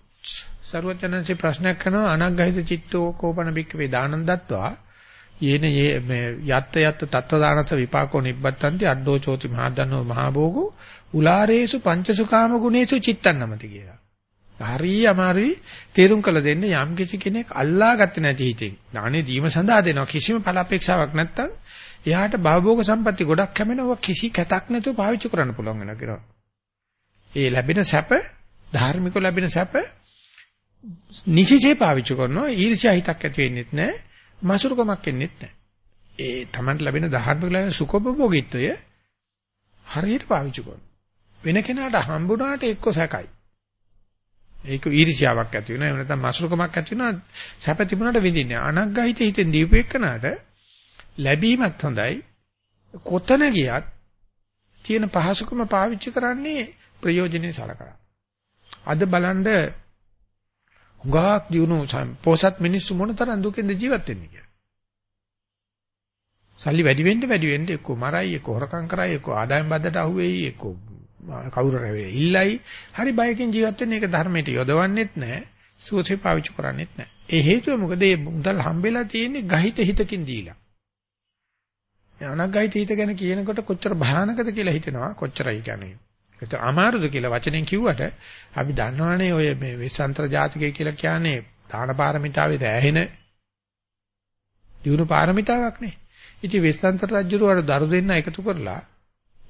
Speaker 1: සරුවචනන්සේ ප්‍රශ්නයක් කරනවා අනග්ගහිත චිත්තෝ කෝපන බික්කවේ දානන් දත්වා යේන මේ යත්ත යත්ත තත්ත දානස විපාකෝ නිබ්බත්තන්ති අඩෝ චෝති මහදන්නෝ මහභෝගෝ උලාරේසු පංචසුකාම ගුණේසු චිත්තන් නමති කියලා. හරිය අමාරුයි තේරුම් කළ දෙන්න යම් කිසි කෙනෙක් අල්ලා ගත්තේ නැති හිතෙන්. දානේ දීම සඳහා දෙනවා කිසිම ඵල අපේක්ෂාවක් නැත්තම් එයාට භවභෝග සම්පatti ගොඩක් හැමෙනවා කිසි කැතක් නැතුව පාවිච්චි කරන්න පුළුවන් වෙනවා කියනවා. ඒ ලැබෙන සැප ධාර්මිකව ලැබෙන සැප නිසිසේ පාවිච්චි කරනවා ඊර්ෂ්‍යා හිතක් ඇති වෙන්නෙත් නැහැ මසුරුකමක් එන්නෙත් නැහැ. ඒ Tamanට ලැබෙන ධාර්මික ලැබෙන සුඛෝපභෝගීත්වය හරියට පාවිච්චි කරනවා. වෙන කෙනාට හම්බුණාට එක්ක සැකයි. ඒක ඊර්ෂ්‍යාවක් ඇති වෙනවා. එහෙම නැත්නම් මසුරුකමක් ඇති වෙනවා. සැප තිබුණාට විඳින්නේ. අනග්ගහිත හිතෙන් දීපු එක්කනට ලැබීමත් හොඳයි. කොතන ගියත් තියෙන පහසුකම පාවිච්චි කරන්නේ ප්‍රයෝජනෙයි සලකලා. අද බලන්න හුඟක් දිනු පොසත් මිනිස්සු මොන තරම් දුකෙන්ද ජීවත් වෙන්නේ කියලා. සල්ලි වැඩි වෙන්න වැඩි වෙන්න එක්ක මරයි එක්ක හොරකම් කරයි එක්ක ආදායම් බද්දට අහුවෙයි එක්ක කවුරු රැවේ ඉල්ලයි හරි බයකින් ජීවත් වෙන්නේ ඒක ධර්මයට යොදවන්නෙත් නැහැ සුවසේ පාවිච්චි කරන්නෙත් නැහැ. ඒ හේතුව මොකද මේ මුදල් හම්බෙලා තියෙන්නේ ගහිත හිතකින් දීලා. අනග්ගහිත හිත ගැන කියනකොට කොච්චර භයානකද කියලා හිතෙනවා කොච්චරයි කියන්නේ. ඒකට අමාරුද කියලා වචනෙන් කිව්වට අපි දන්නවනේ ඔය මේ විසන්තර ජාතිකය කියලා කියන්නේ දාන පාරමිතාවේ දැහැෙන දිනු පාරමිතාවක් නේ. ඉතින් විසන්තර රජුරවට දරු දෙන්න එකතු කරලා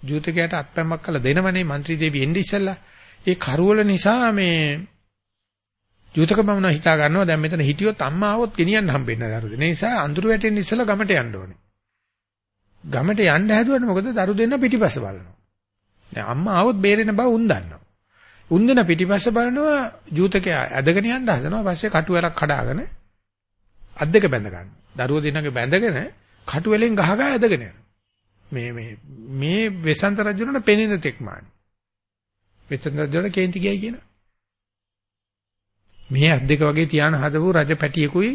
Speaker 1: ජූතකයට අත්පැම්මක් කළා දෙනවනේ മന്ത്രി දේවි එන්නේ ඉස්සෙල්ලා. ඒ කරවල නිසා මේ ජූතක බමුණ හිතා ගන්නවා දැන් මෙතන හිටියොත් අම්මා ආවොත් ගෙනියන්න හම්බෙන්න දරු දෙන නිසා අඳුර වැටෙන්න ඉස්සෙල්ලා ගමට යන්න ඕනේ. ගමට යන්න හැදුවට මොකද දරු දෙන්න පිටිපස්ස බලනවා. දැන් අම්මා ආවොත් බේරෙන බව උන් දන්නවා. උන් දෙන පිටිපස්ස බලනවා ජූතකයා ඇදගෙන යන්න හදනවා. පස්සේ කටුවැලක් කඩාගෙන අත් දෙක බැඳ ගන්නවා. දරුවෝ දෙන්නගේ බැඳගෙන කටුවැලෙන් ගහ ගහ ඇදගෙන යනවා. මේ මේ මේ වෙසන්ත රජුණට පෙනෙන තෙක්මානි. වෙසන්ත රජුණට කේන්ති ගියයි කියන. මේ අත් දෙක වගේ තියාන හදපු රජ පැටියෙකුයි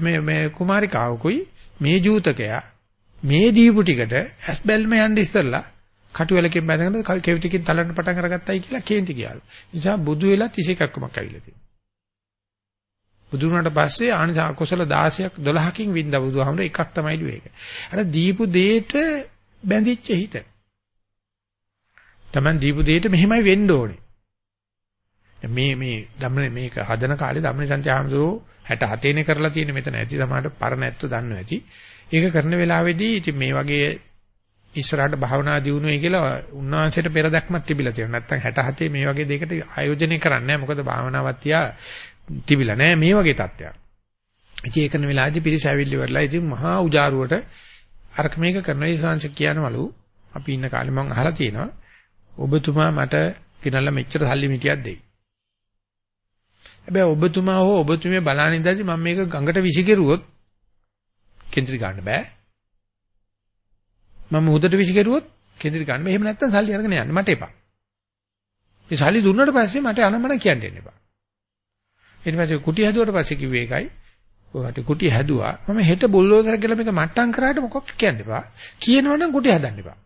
Speaker 1: මේ මේ කුමාරිකාවකුයි මේ ජූතකයා මේ දීපු ටිකට ඇස් බැල්ම යන්න ඉස්සෙල්ලා කටුවැලකින් බැඳගෙන කෙවිටිකින් තලන්න පටන් අරගත්තයි කියලා කේන්ති ගියාලු. නිසා බුදු වෙලා 31ක්මක් ඇවිල්ලා තියෙනවා. බුදු වුණාට පස්සේ ආනිස කුසල 16ක් 12කින් වින්දා බුදුහාමුදුර එකක් තමයිලු ඒක. අර දීපු දෙයට බැඳිච්ච හිත. Taman දීපු දෙයට මෙහෙමයි වෙන්න ඕනේ. මේ මේ ධම්මනේ මේක හදන කාලේ ධම්මනේ සංචාහමසෝ 67 නේ කරලා තියෙන මෙතන ඇති සමහරට පරණ ඇත්ත දන්නව ඇති. ඒක කරන වෙලාවේදී ඉතින් මේ වගේ ඉස්සරහට භාවනා දියුණුවයි කියලා උන්වහන්සේට පෙර දැක්මක් තිබිලා තියෙනවා. නැත්තම් 67 මේ වගේ දෙයකට ආයෝජනය කරන්නේ නැහැ. මොකද භාවනාවක් තියා තිබිලා නැහැ මේ වගේ තත්ත්වයක්. ඉතින් ඒකන වෙලාවේදී පිරිස ඇවිල්ලි වරලා ඉතින් මහා උජාරුවට අරක මේක කරන ඉස්සංශ කියනවලු අපි ඉන්න කාලේ මම අහලා තියෙනවා. ඔබතුමා මට කිනල්ලා මෙච්චර සල්ලි මිටියක් දෙයි. හැබැයි ඔබතුමා හෝ ඔබතුමිය බලන ඉඳදී මම මේක ගඟට විසිකරුවොත් කේන්ද්‍රි ගන්න බෑ. මම උදට විසිකරුවොත් කේන්ද්‍රි ගන්න බෑ. එහෙම නැත්නම් සල්ලි අරගෙන යන්න මට එපා. මේ සල්ලි දුන්නාට පස්සේ මට අනමන කියන්න දෙන්න එපා. ඊට පස්සේ කුටි හැදුවට පස්සේ කිව්වේ ඒකයි. ඔයාට කුටි හැදුවා. මම හෙට බුල්ඩෝසර් කියලා මේක මට්ටම් කරාට මොකක් කියන්න එපා. කියනවනම් කුටි හදන්න එපා.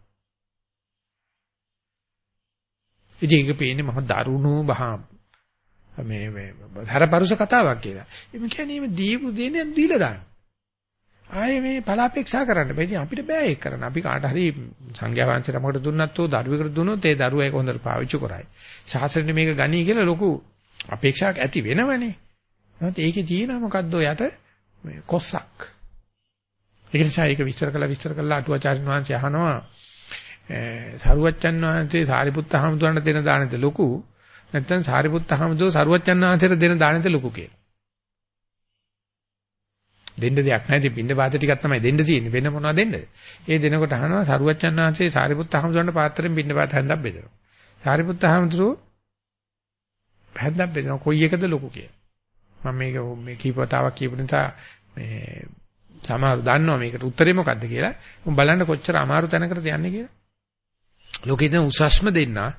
Speaker 1: ඉතින් ඒක පේන්නේ මහ දරුණු බහා මේ මේ හරපරුස කතාවක් කියලා. එimhe කියන්නේ මේ දීපු දෙන්නේ දීලා දාන්න. ආයේ මේ බලාපෙක්ෂා කරන්න බෑ. ඉතින් අපිට බෑ ඒක කරන්න. අපි කාට හරි සංඝයා වහන්සේට මොකට දුන්නත් ඕ දරුවෙකුට දුන්නොත් ඒ දරුවා ඒක හොඳට පාවිච්චි කරයි. ශාසනය මේක ගනී කියලා ලොකු අපේක්ෂාවක් ඇති වෙනවනේ. නමුත් ඒකේ තියෙන මොකද්ද යට මේ කොස්සක්. ඒක නිසා ඒක විස්තර කළා විස්තර කළා අටුවාචාර්ය වහන්සේ අහනවා සරුවච්චන් වහන්සේ සාරිපුත්ත හාමුදුරන්ට දෙන දානෙද ලොකු නැත්නම් සාරිපුත්ත හාමුදුරුවෝ සරුවච්චන් වහන්සේට දෙන දානෙද ලොකු කියලා. දෙන්න දෙයක් නැහැ. ඉතින් පින්න පාත ටිකක් තමයි දෙන්න තියෙන්නේ. වෙන මොනවද දෙන්නද? ඒ දෙනකොට අහනවා සරුවච්චන් වහන්සේ සාරිපුත්ත හාමුදුරන්ට පාත්‍රයෙන් පින්න පාත හැන්දක් බෙදනවා. සාරිපුත්ත හාමුදුරුවෝ හැන්දක් බෙදනවා. කොයි එකද ලොකු කියලා. මම මේක මේ කීපතාවක් කියපු නිසා මේ සමහරව දන්නවා මේකට උත්තරේ මොකද්ද කියලා. මම බලන්න කොච්චර අමාරු තැනකටද යන්නේ කියලා. ලෝකේ ඉන්න උසස්ම දෙන්නා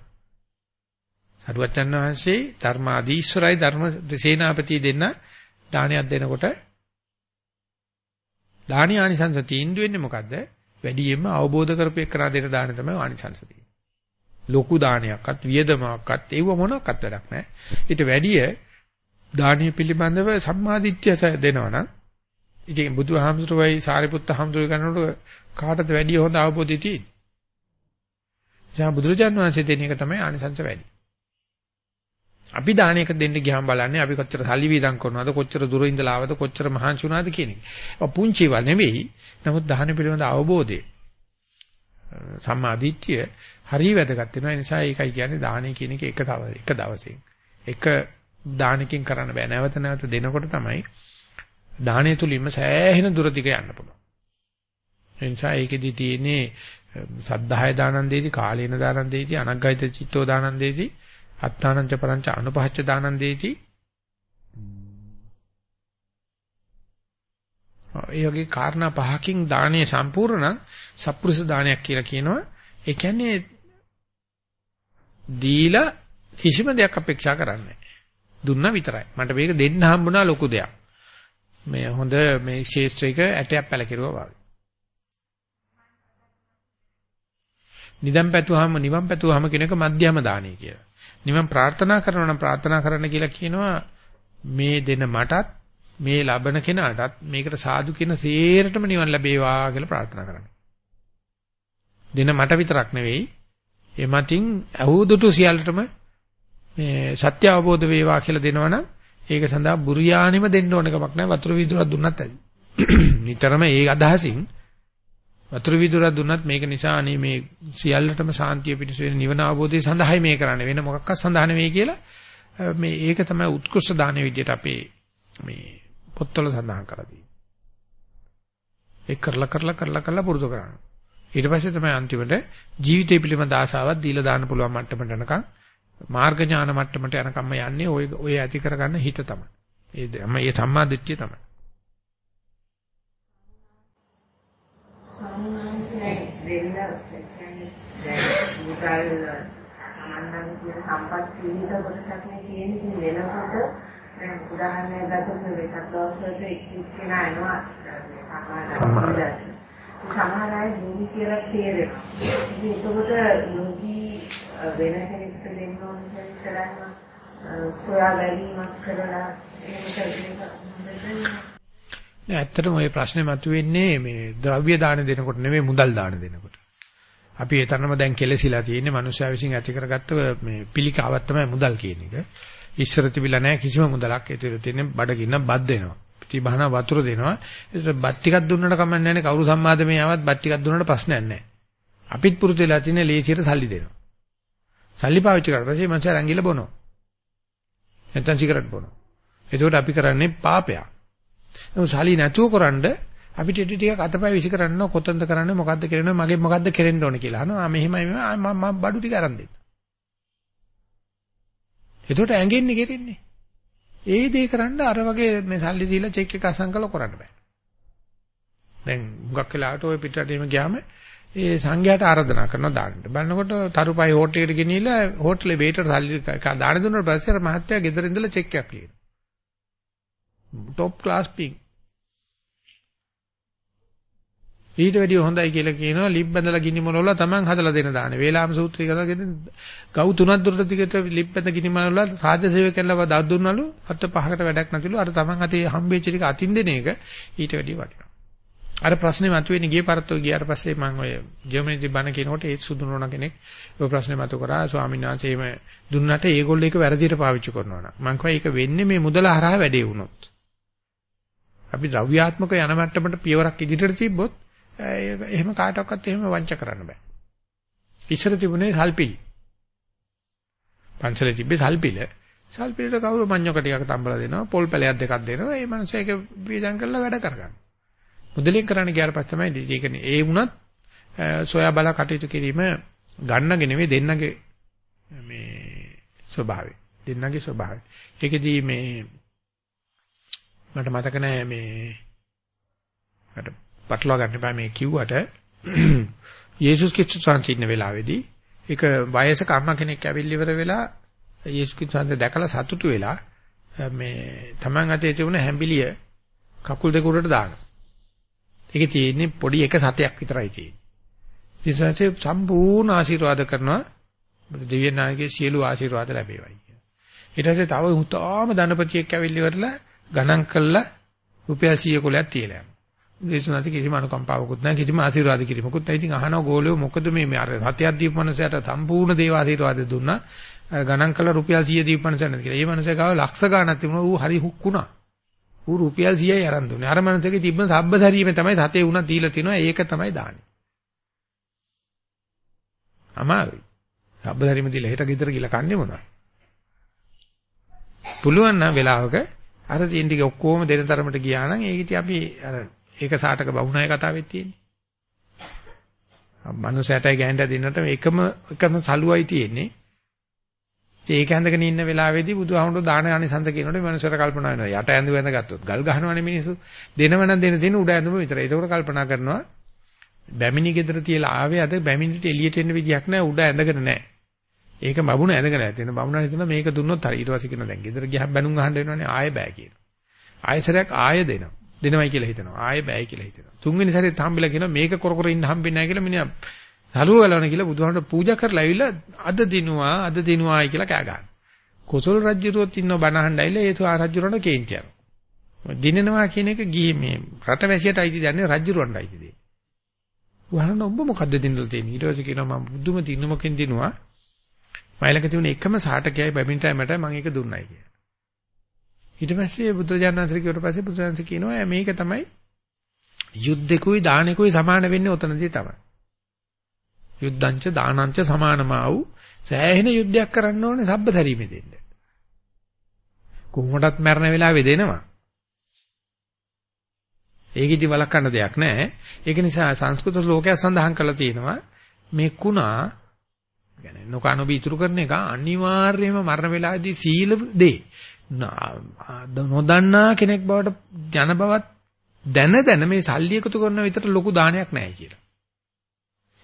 Speaker 1: සරුවච්චන් වහන්සේ ධර්මාදීශ්වරයි ධර්ම සේනාපති දෙන්න දානයක් දෙනකොට දානි ආනිසංස තීන්දුව වෙන්නේ මොකද්ද? වැඩියෙන්ම අවබෝධ කරපු එකනා දෙන දාන තමයි ආනිසංස තියෙන්නේ. ලොකු දානයක්වත් වියදමක්වත් ඒව මොනක්වත් වැඩක් නැහැ. ඊට වැඩිය දානීය පිළිබඳව සම්මාදිට්ඨිය දෙනවනම් ඉතින් බුදුහාමුදුරුවයි සාරිපුත්ත හාමුදුරුවෝ කරනකොට කාටද වැඩිය හොඳ අවබෝධය තියෙන්නේ? එයා බුදුරජාණන් වහන්සේ දෙන එක තමයි ආනිසංස වැඩි. අපි දාන එක දෙන්න ගියාම බලන්නේ අපි කොච්චර සල්ලි වීදම් කරනවද කොච්චර දුර ඉඳලා ආවද කොච්චර මහන්සි වුණාද කියන එක. ඔය පුංචි ඒවා නෙවෙයි. නමුත් දාන පිළිබඳ අවබෝධය සම්මා දිට්ඨිය හරිය වැදගත් වෙනවා. ඒ නිසා ඒකයි කියන්නේ දානය කියන එක එක තව එක දවසෙන්. එක දානකින් කරන්න බෑ. නැවත නැවත දෙනකොට තමයි දානය තුලින්ම සෑහෙන දුර දිග යන්න පුළුවන්. ඒ නිසා ඒකෙදි තියෙන්නේ සද්ධාය දානන් දෙති, කාලේන දානන් දෙති, අනග්ගයිත චිත්තෝ දානන් දෙති, අත්තානං ච පරංච අනුපහච්ච දානන් දෙති. ඒ වගේ කාරණා පහකින් දානීය සම්පූර්ණ නම් සත්පුරුෂ දානයක් කියලා කියනවා. ඒ කියන්නේ දීලා කිසිම දෙයක් අපේක්ෂා කරන්නේ දුන්නා විතරයි. මට මේක දෙන්න හම්බුණා ලොකු දෙයක්. මේ හොඳ මේ ශේෂ්ත්‍රික ඇටයක් පැලකිරුවා වගේ. නිදම් පැතුවාම නිවන් පැතුවාම කෙනෙක් මධ්‍යම දානයි කියලා. නිවන් ප්‍රාර්ථනා කරනවා නම් ප්‍රාර්ථනා කරන්න කියලා කියනවා මේ දෙන මටත් මේ ලබන කෙනාටත් මේකට සාදු කියන සේරටම නිවන් ලැබේවා කියලා ප්‍රාර්ථනා කරන්න. දෙන මට විතරක් නෙවෙයි එමටින් අහුදුටු සියල්ලටම මේ සත්‍ය අවබෝධ වේවා කියලා දෙනවනම් ඒක සඳහා බුරියානිම දෙන්න ඕන කමක් නැහැ වතුර වීදුරක් දුන්නත් ඇති. නිතරම ඒ අදහසින් වතුර වීදුරක් දුන්නත් මේක නිසා අනේ මේ සියල්ලටම සාන්තිය පිණිස වෙන නිවන අවබෝධය සඳහායි මේ කරන්නේ වෙන මොකක්වත් සඳහා නෙවෙයි කියලා මේ ඒක තමයි උත්කෘෂ්ඨ දාන විදියට අපේ මේ පොත්වල සඳහන් කරලා තියෙන්නේ. ඒක කරලා කරලා කරලා කරලා පුරුදු කරනවා. ඊට පස්සේ තමයි අන්තිමට ජීවිතය පිළිබඳ ආසාවක් දීලා දාන්න පුළුවන් මට්ටමට යනකම් මාර්ග ඥාන මට්ටමට යනකම්ම යන්නේ ඔය ඔය ඇති කරගන්න හිත තමයි. ඒ මේ සම්මා දිට්ඨිය තමයි.
Speaker 2: දැන් උදාහරණයක් ගත්තොත් වෙසක් දවස් වලට එක්කෙනා එනවා සමහර අය දුනි කියලා තේරෙනවා. ඉතින් ඒකකොට නොදී වෙන කෙනෙක්ට දෙන්න ඕන කියලා සොයා බැලීමක් කරලා
Speaker 1: නෑ ඇත්තටම ওই ප්‍රශ්නේ මතුවෙන්නේ මේ ද්‍රව්‍ය දාන දෙනකොට නෙමෙයි මුදල් දාන දෙනකොට. අපි ඒ තරම දැන් කෙලසිලා තියෙන්නේ මනුස්සයා විසින් ඇති කරගත්ත මේ පිළිකාවක් තමයි මුදල් කියන එක. ඉස්සර තිබිලා නැහැ කිසිම මුදලක්. ඒතර තියෙන්නේ බඩගින්න බත් දෙනවා. පිටිබහන වතුර දෙනවා. ඒතර බත් ටිකක් දුන්නට කමක් නැහැ නේ. කවුරු සම්මාදමේ ආවත් බත් ටිකක් දුන්නට ප්‍රශ්නයක් නැහැ. අපිත් පුරුදු වෙලා තියෙන්නේ ලේසියට සල්ලි දෙනවා. සල්ලි පාවිච්චි කරලා පස්සේ මං සරංගිල බොනවා. නැත්නම් සිගරට් බොනවා. එතකොට අපි කරන්නේ පාපයක්. නමුත් සල්ලි නැතුව කරන්ඩ අපිට ටික ටිකක් අතපය විසි කරන්න කොතනද කරන්නේ මොකද්ද කරන්නේ මගේ මොකද්ද කෙරෙන්න ඕනේ කියලා අහනවා. ආ මෙහෙමයි මම බඩු ටික අරන් දෙන්න. එතකොට ඇඟෙන්නේ කෙරෙන්නේ. ඒ දේ කරන්න අර වගේ මේ සල්ලි දීලා චෙක් එක අසං කළ කරන්න බෑ. දැන් හුඟක් වෙලාවට ওই පිටරටේම ගියාම ඒ සංඝයාට ආරාධනා කරනවා දාන්න. බලනකොට තරුපයි හෝටලෙට ගෙනිහිල්ලා හෝටලේ වේටර් සල්ලි දාන දුන්නාට පස්සේ අර මහත්තයා ගෙදර ඉඳලා චෙක් එකක් ලියනවා. টොප් ක්ලාස් පිං. ඊට වැඩිය හොඳයි කියලා කියනවා ලිප් බඳලා ගිනි මොනවල තමන් හදලා දෙන දාන. වේලාම සූත්‍රය කරගෙන ගව් තුනක් දුරට දිගට ලිප් බඳ ගිනි මොනවල රාජ්‍ය සේවකයන්ලා දත් දුන්නලු අත පහකට වැඩක් නැතිලු අර තමන් අතේ හම්බෙච්ච ටික අතින් දෙන එක ඊට වැඩිය වටිනවා. අර ප්‍රශ්නේ මතුවෙන්නේ ගිය පාරත් ඔය ගියාට පස්සේ මම ඔය ජර්මනිදී බණ කියනකොට ඒ සුදු නෝන කෙනෙක්. ඔය ප්‍රශ්නේ මතු කරා ස්වාමීන් වහන්සේ එහෙම දුන්නාට ඒගොල්ලෝ ඒක වැරදියට පාවිච්චි කරනවා නම්. මම කිව්වා ඒක වෙන්නේ මේ මුදල හරහා වැඩේ වුණොත්. අපි ද්‍රව්‍යාත්මක යන මට්ටමට පියවරක් ඉදිරියට තිබ්බොත් එහෙම කාටවත් එහෙම වංච කරන්න බෑ. ඉස්සර තිබුණේ සල්පිලි. පන්සලේ තිබ්බේ සල්පිල. සල්පිලට කවුරු මඤ්ඤොක ටිකක් තම්බලා දෙනවා පොල් පැලයක් දෙකක් දෙනවා. ඒ මනුස්සයා ඒක වේදන් කරලා වැඩ කරගන්නවා මුදලින් කරන්න ගියාට පස්සේ තමයි ඒ කියන්නේ ඒ වුණත් සොයා බලා කටයුතු කිරීම ගන්නගේ නෙවෙයි දෙන්නගේ මේ ස්වභාවය. දෙන්නගේ ස්වභාවය. ඒකෙදී මේ මට මතක නැහැ මේ මට පටලවා ගන්න බෑ මේ කිව්වට යේසුස් ක්‍රිස්තුස් වහන්සේ ඉන්න වෙලාවේදී ඒක වයසක අම්මා කෙනෙක් ඇවිල්ලි ඉවර වෙලා යේසුස් ක්‍රිස්තුස් දැකලා සතුටු වෙලා මේ Taman අතේ තිබුණ හැඹිලිය කකුල් දෙක උඩට දානවා. ඒකේ තියෙන්නේ පොඩි එක සතයක් විතරයි තියෙන්නේ. ඉතින්සේ සම්පූර්ණ ආශිර්වාද කරනවා දෙවියන්ාගේ සියලු ආශිර්වාද ලැබේවයි කියන. ඊට පස්සේ තව උතාම ධනපතියෙක් ඇවිල්ලි වරලා ගණන් කළා රුපියල් 100 කොලයක් තියලා යනවා. දේශනාති කිසිම අනුකම්පාවකුත් නැහැ කිසිම ආශිර්වාද කිරීමකුත් නැහැ. ඉතින් අහනවා ගෝලියෝ මොකද මේ මේ අර සත්‍යයක් දීපු මනුස්සයට සම්පූර්ණ දේව ආශිර්වාද දුන්නා. ගණන් කළ රුපියල් 100 දීපු මනුස්සයන්ට කියලා. ඒ මනුස්සයා ගාව ලක්ෂ ගාණක් තිබුණා. ඌ හරි හුක්කුණා. ඌ රුපියල් 100යි අරන් දුන්නේ. අර මනුස්සයාගේ තිබ්බ සබ්බසරීමේ තමයි සතේ උණක් දීලා තිනවා. ඒක තමයි දාන්නේ. අමාරුයි. සබ්බසරීම දීලා හෙට ගෙදර ගිහලා කන්නේ මොනවද? පුළුවන් නම් වෙලාවක අර තියෙන ටික ඔක්කොම දෙන තරමට ගියා නම් ඒක ඉතින් අපි අර ඒක සාටක බහුණාය කතාවෙත් තියෙන්නේ. මනුස්සයටයි ගෑනට දෙන්නට එකම එකම සලුවයි තියෙන්නේ. ඒක ඇඳගෙන ඉන්න වෙලාවේදී බුදුහාමුදුරු දාන අනිසංස කියනකොට මනුස්සයට කල්පනා වෙනවා. යට ඇඳු වැඳ ගත්තොත් ගල් ගහනවනේ මිනිස්සු. දෙනවනම් දෙන තියෙන උඩ ඇඳුම විතරයි. ඒකෝට කල්පනා කරනවා බැමිණි ගෙදර තියලා ආවේ අද බැමිණිට එළියට එන්න විදියක් නැහැ උඩ ඇඳගෙන නැහැ. ඒක බබුණ ඇඳගෙන නැති වෙන බබුණ හිතන මේක දුන්නොත් හරි ඊට පස්සේ කියනවා දැන් ගෙදර ගියහම බැනුම් අහන්න වෙනවනේ ආයෙ බෑ කියනවා. ආයෙසරයක් ආයෙ දෙනවා. දෙනවයි කියලා හිතනවා. ආයෙ බෑයි කියලා හිතනවා. තුන්වෙනි සැරේත් හම්බෙලා කියනවා මේක කර කර ඉන්න හම්බෙන්නේ නැහැ කියලා මිනිහා සලුව ගලවන කියලා බුදුහාමර පූජා කරලා ඇවිල්ලා අද දිනුවා අද දිනුවායි කියලා කෑ ගන්නවා. කොසල් රජුරුවත් ඉන්නව බණහන් ඇවිල්ලා ඒ සා රජුරණ කේන්ති යනවා. දිනනවා කියන එක ගිහි මේ රටවැසියට අයිති දන්නේ රජුරවන්ට අයිති දෙන්නේ. වහන ඔබ මොකද්ද දිනලා තියෙන්නේ? ඊට පස්සේ කියනවා මම බුදුම දිනුමකින් දිනුවා. මයිලක තිබුණ එකම සාටකයයි බැමින්ටයිමට මම ඒක දුන්නයි කියලා. ඊට පස්සේ බුදුරජාණන්සේ කියවට පස්සේ බුදුරජාණන්සේ කියනවා මේක තමයි යුද්ධෙකුයි දානෙකුයි සමාන වෙන්නේ ඔතනදී තමයි. යුද්ධංච දානංච සමානමා වූ සෑහෙන යුද්ධයක් කරන්න ඕනේ සබ්බතරීමේ දෙන්න. කොහොමඩත් මරණ වෙලාවේ දෙනවා. ඒක ඉති වළක්වන්න දෙයක් නැහැ. ඒක නිසා සංස්කෘත ශ්ලෝකයක් සඳහන් කරලා තියෙනවා මේ කුණා يعني නොකනොබ ඉතුරු කරන එක අනිවාර්යයෙන්ම මරණ වෙලාවේදී සීල දේ. නොදන්නා කෙනෙක් බවට යන බවත් දැන දැන මේ සල්ලි එකතු කරන විතර ලොකු දානයක් නැහැ කියලා.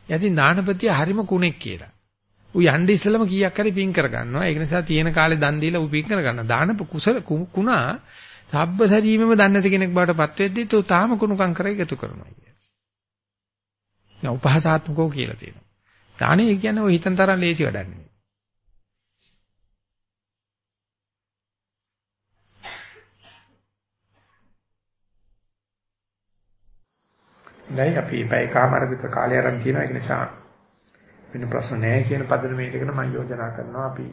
Speaker 1: යතින් දානපතිය හරිම කුණෙක් කියලා. ඌ යන්නේ ඉස්සෙල්ලම කීයක් හරි පින් කරගන්නවා. ඒක නිසා තියෙන කාලේ දන් දීලා ඌ පින් කරගන්නවා. දාන කුසල කුණා සබ්බසරීමම දන්නේ නැති කෙනෙක් බවට පත් වෙද්දී තු තාම කුණුකම් කර එකතු කරනවා කියන්නේ. නෑ උපහාසාත්මකෝ කියලා තියෙනවා. දානේ කියන්නේ ඔය හිතන තරම් ලේසි වැඩක් දැන් අපි පැය කාමාර විතර කාලය අරන් තියෙනවා ඒක නිසා වෙන ප්‍රශ්න නැහැ කියන පදනමේ ඉඳගෙන මම යෝජනා කරනවා. අපි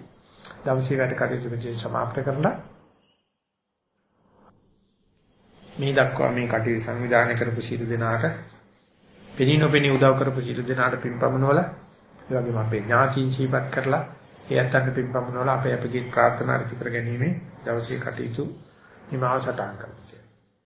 Speaker 1: දවසේ වැඩ කටයුතු විදිහට සමාප්ත කරලා මේ දක්වා මේ කටයුතු සංවිධානය කරපු සියලු දෙනාට පෙනී නොපෙනී උදව් කරපු සියලු දෙනාට පින්පමුණවල ඒ වගේම අපේ ඥාතීන් ශීපත් කරලා ඒ අත්තන්ට පින්පමුණවල අපේ අපගේ ප්‍රාර්ථනා ඉදිරි කර ගැනීම දවසේ කටයුතු නිමාව සටහන් කරමු.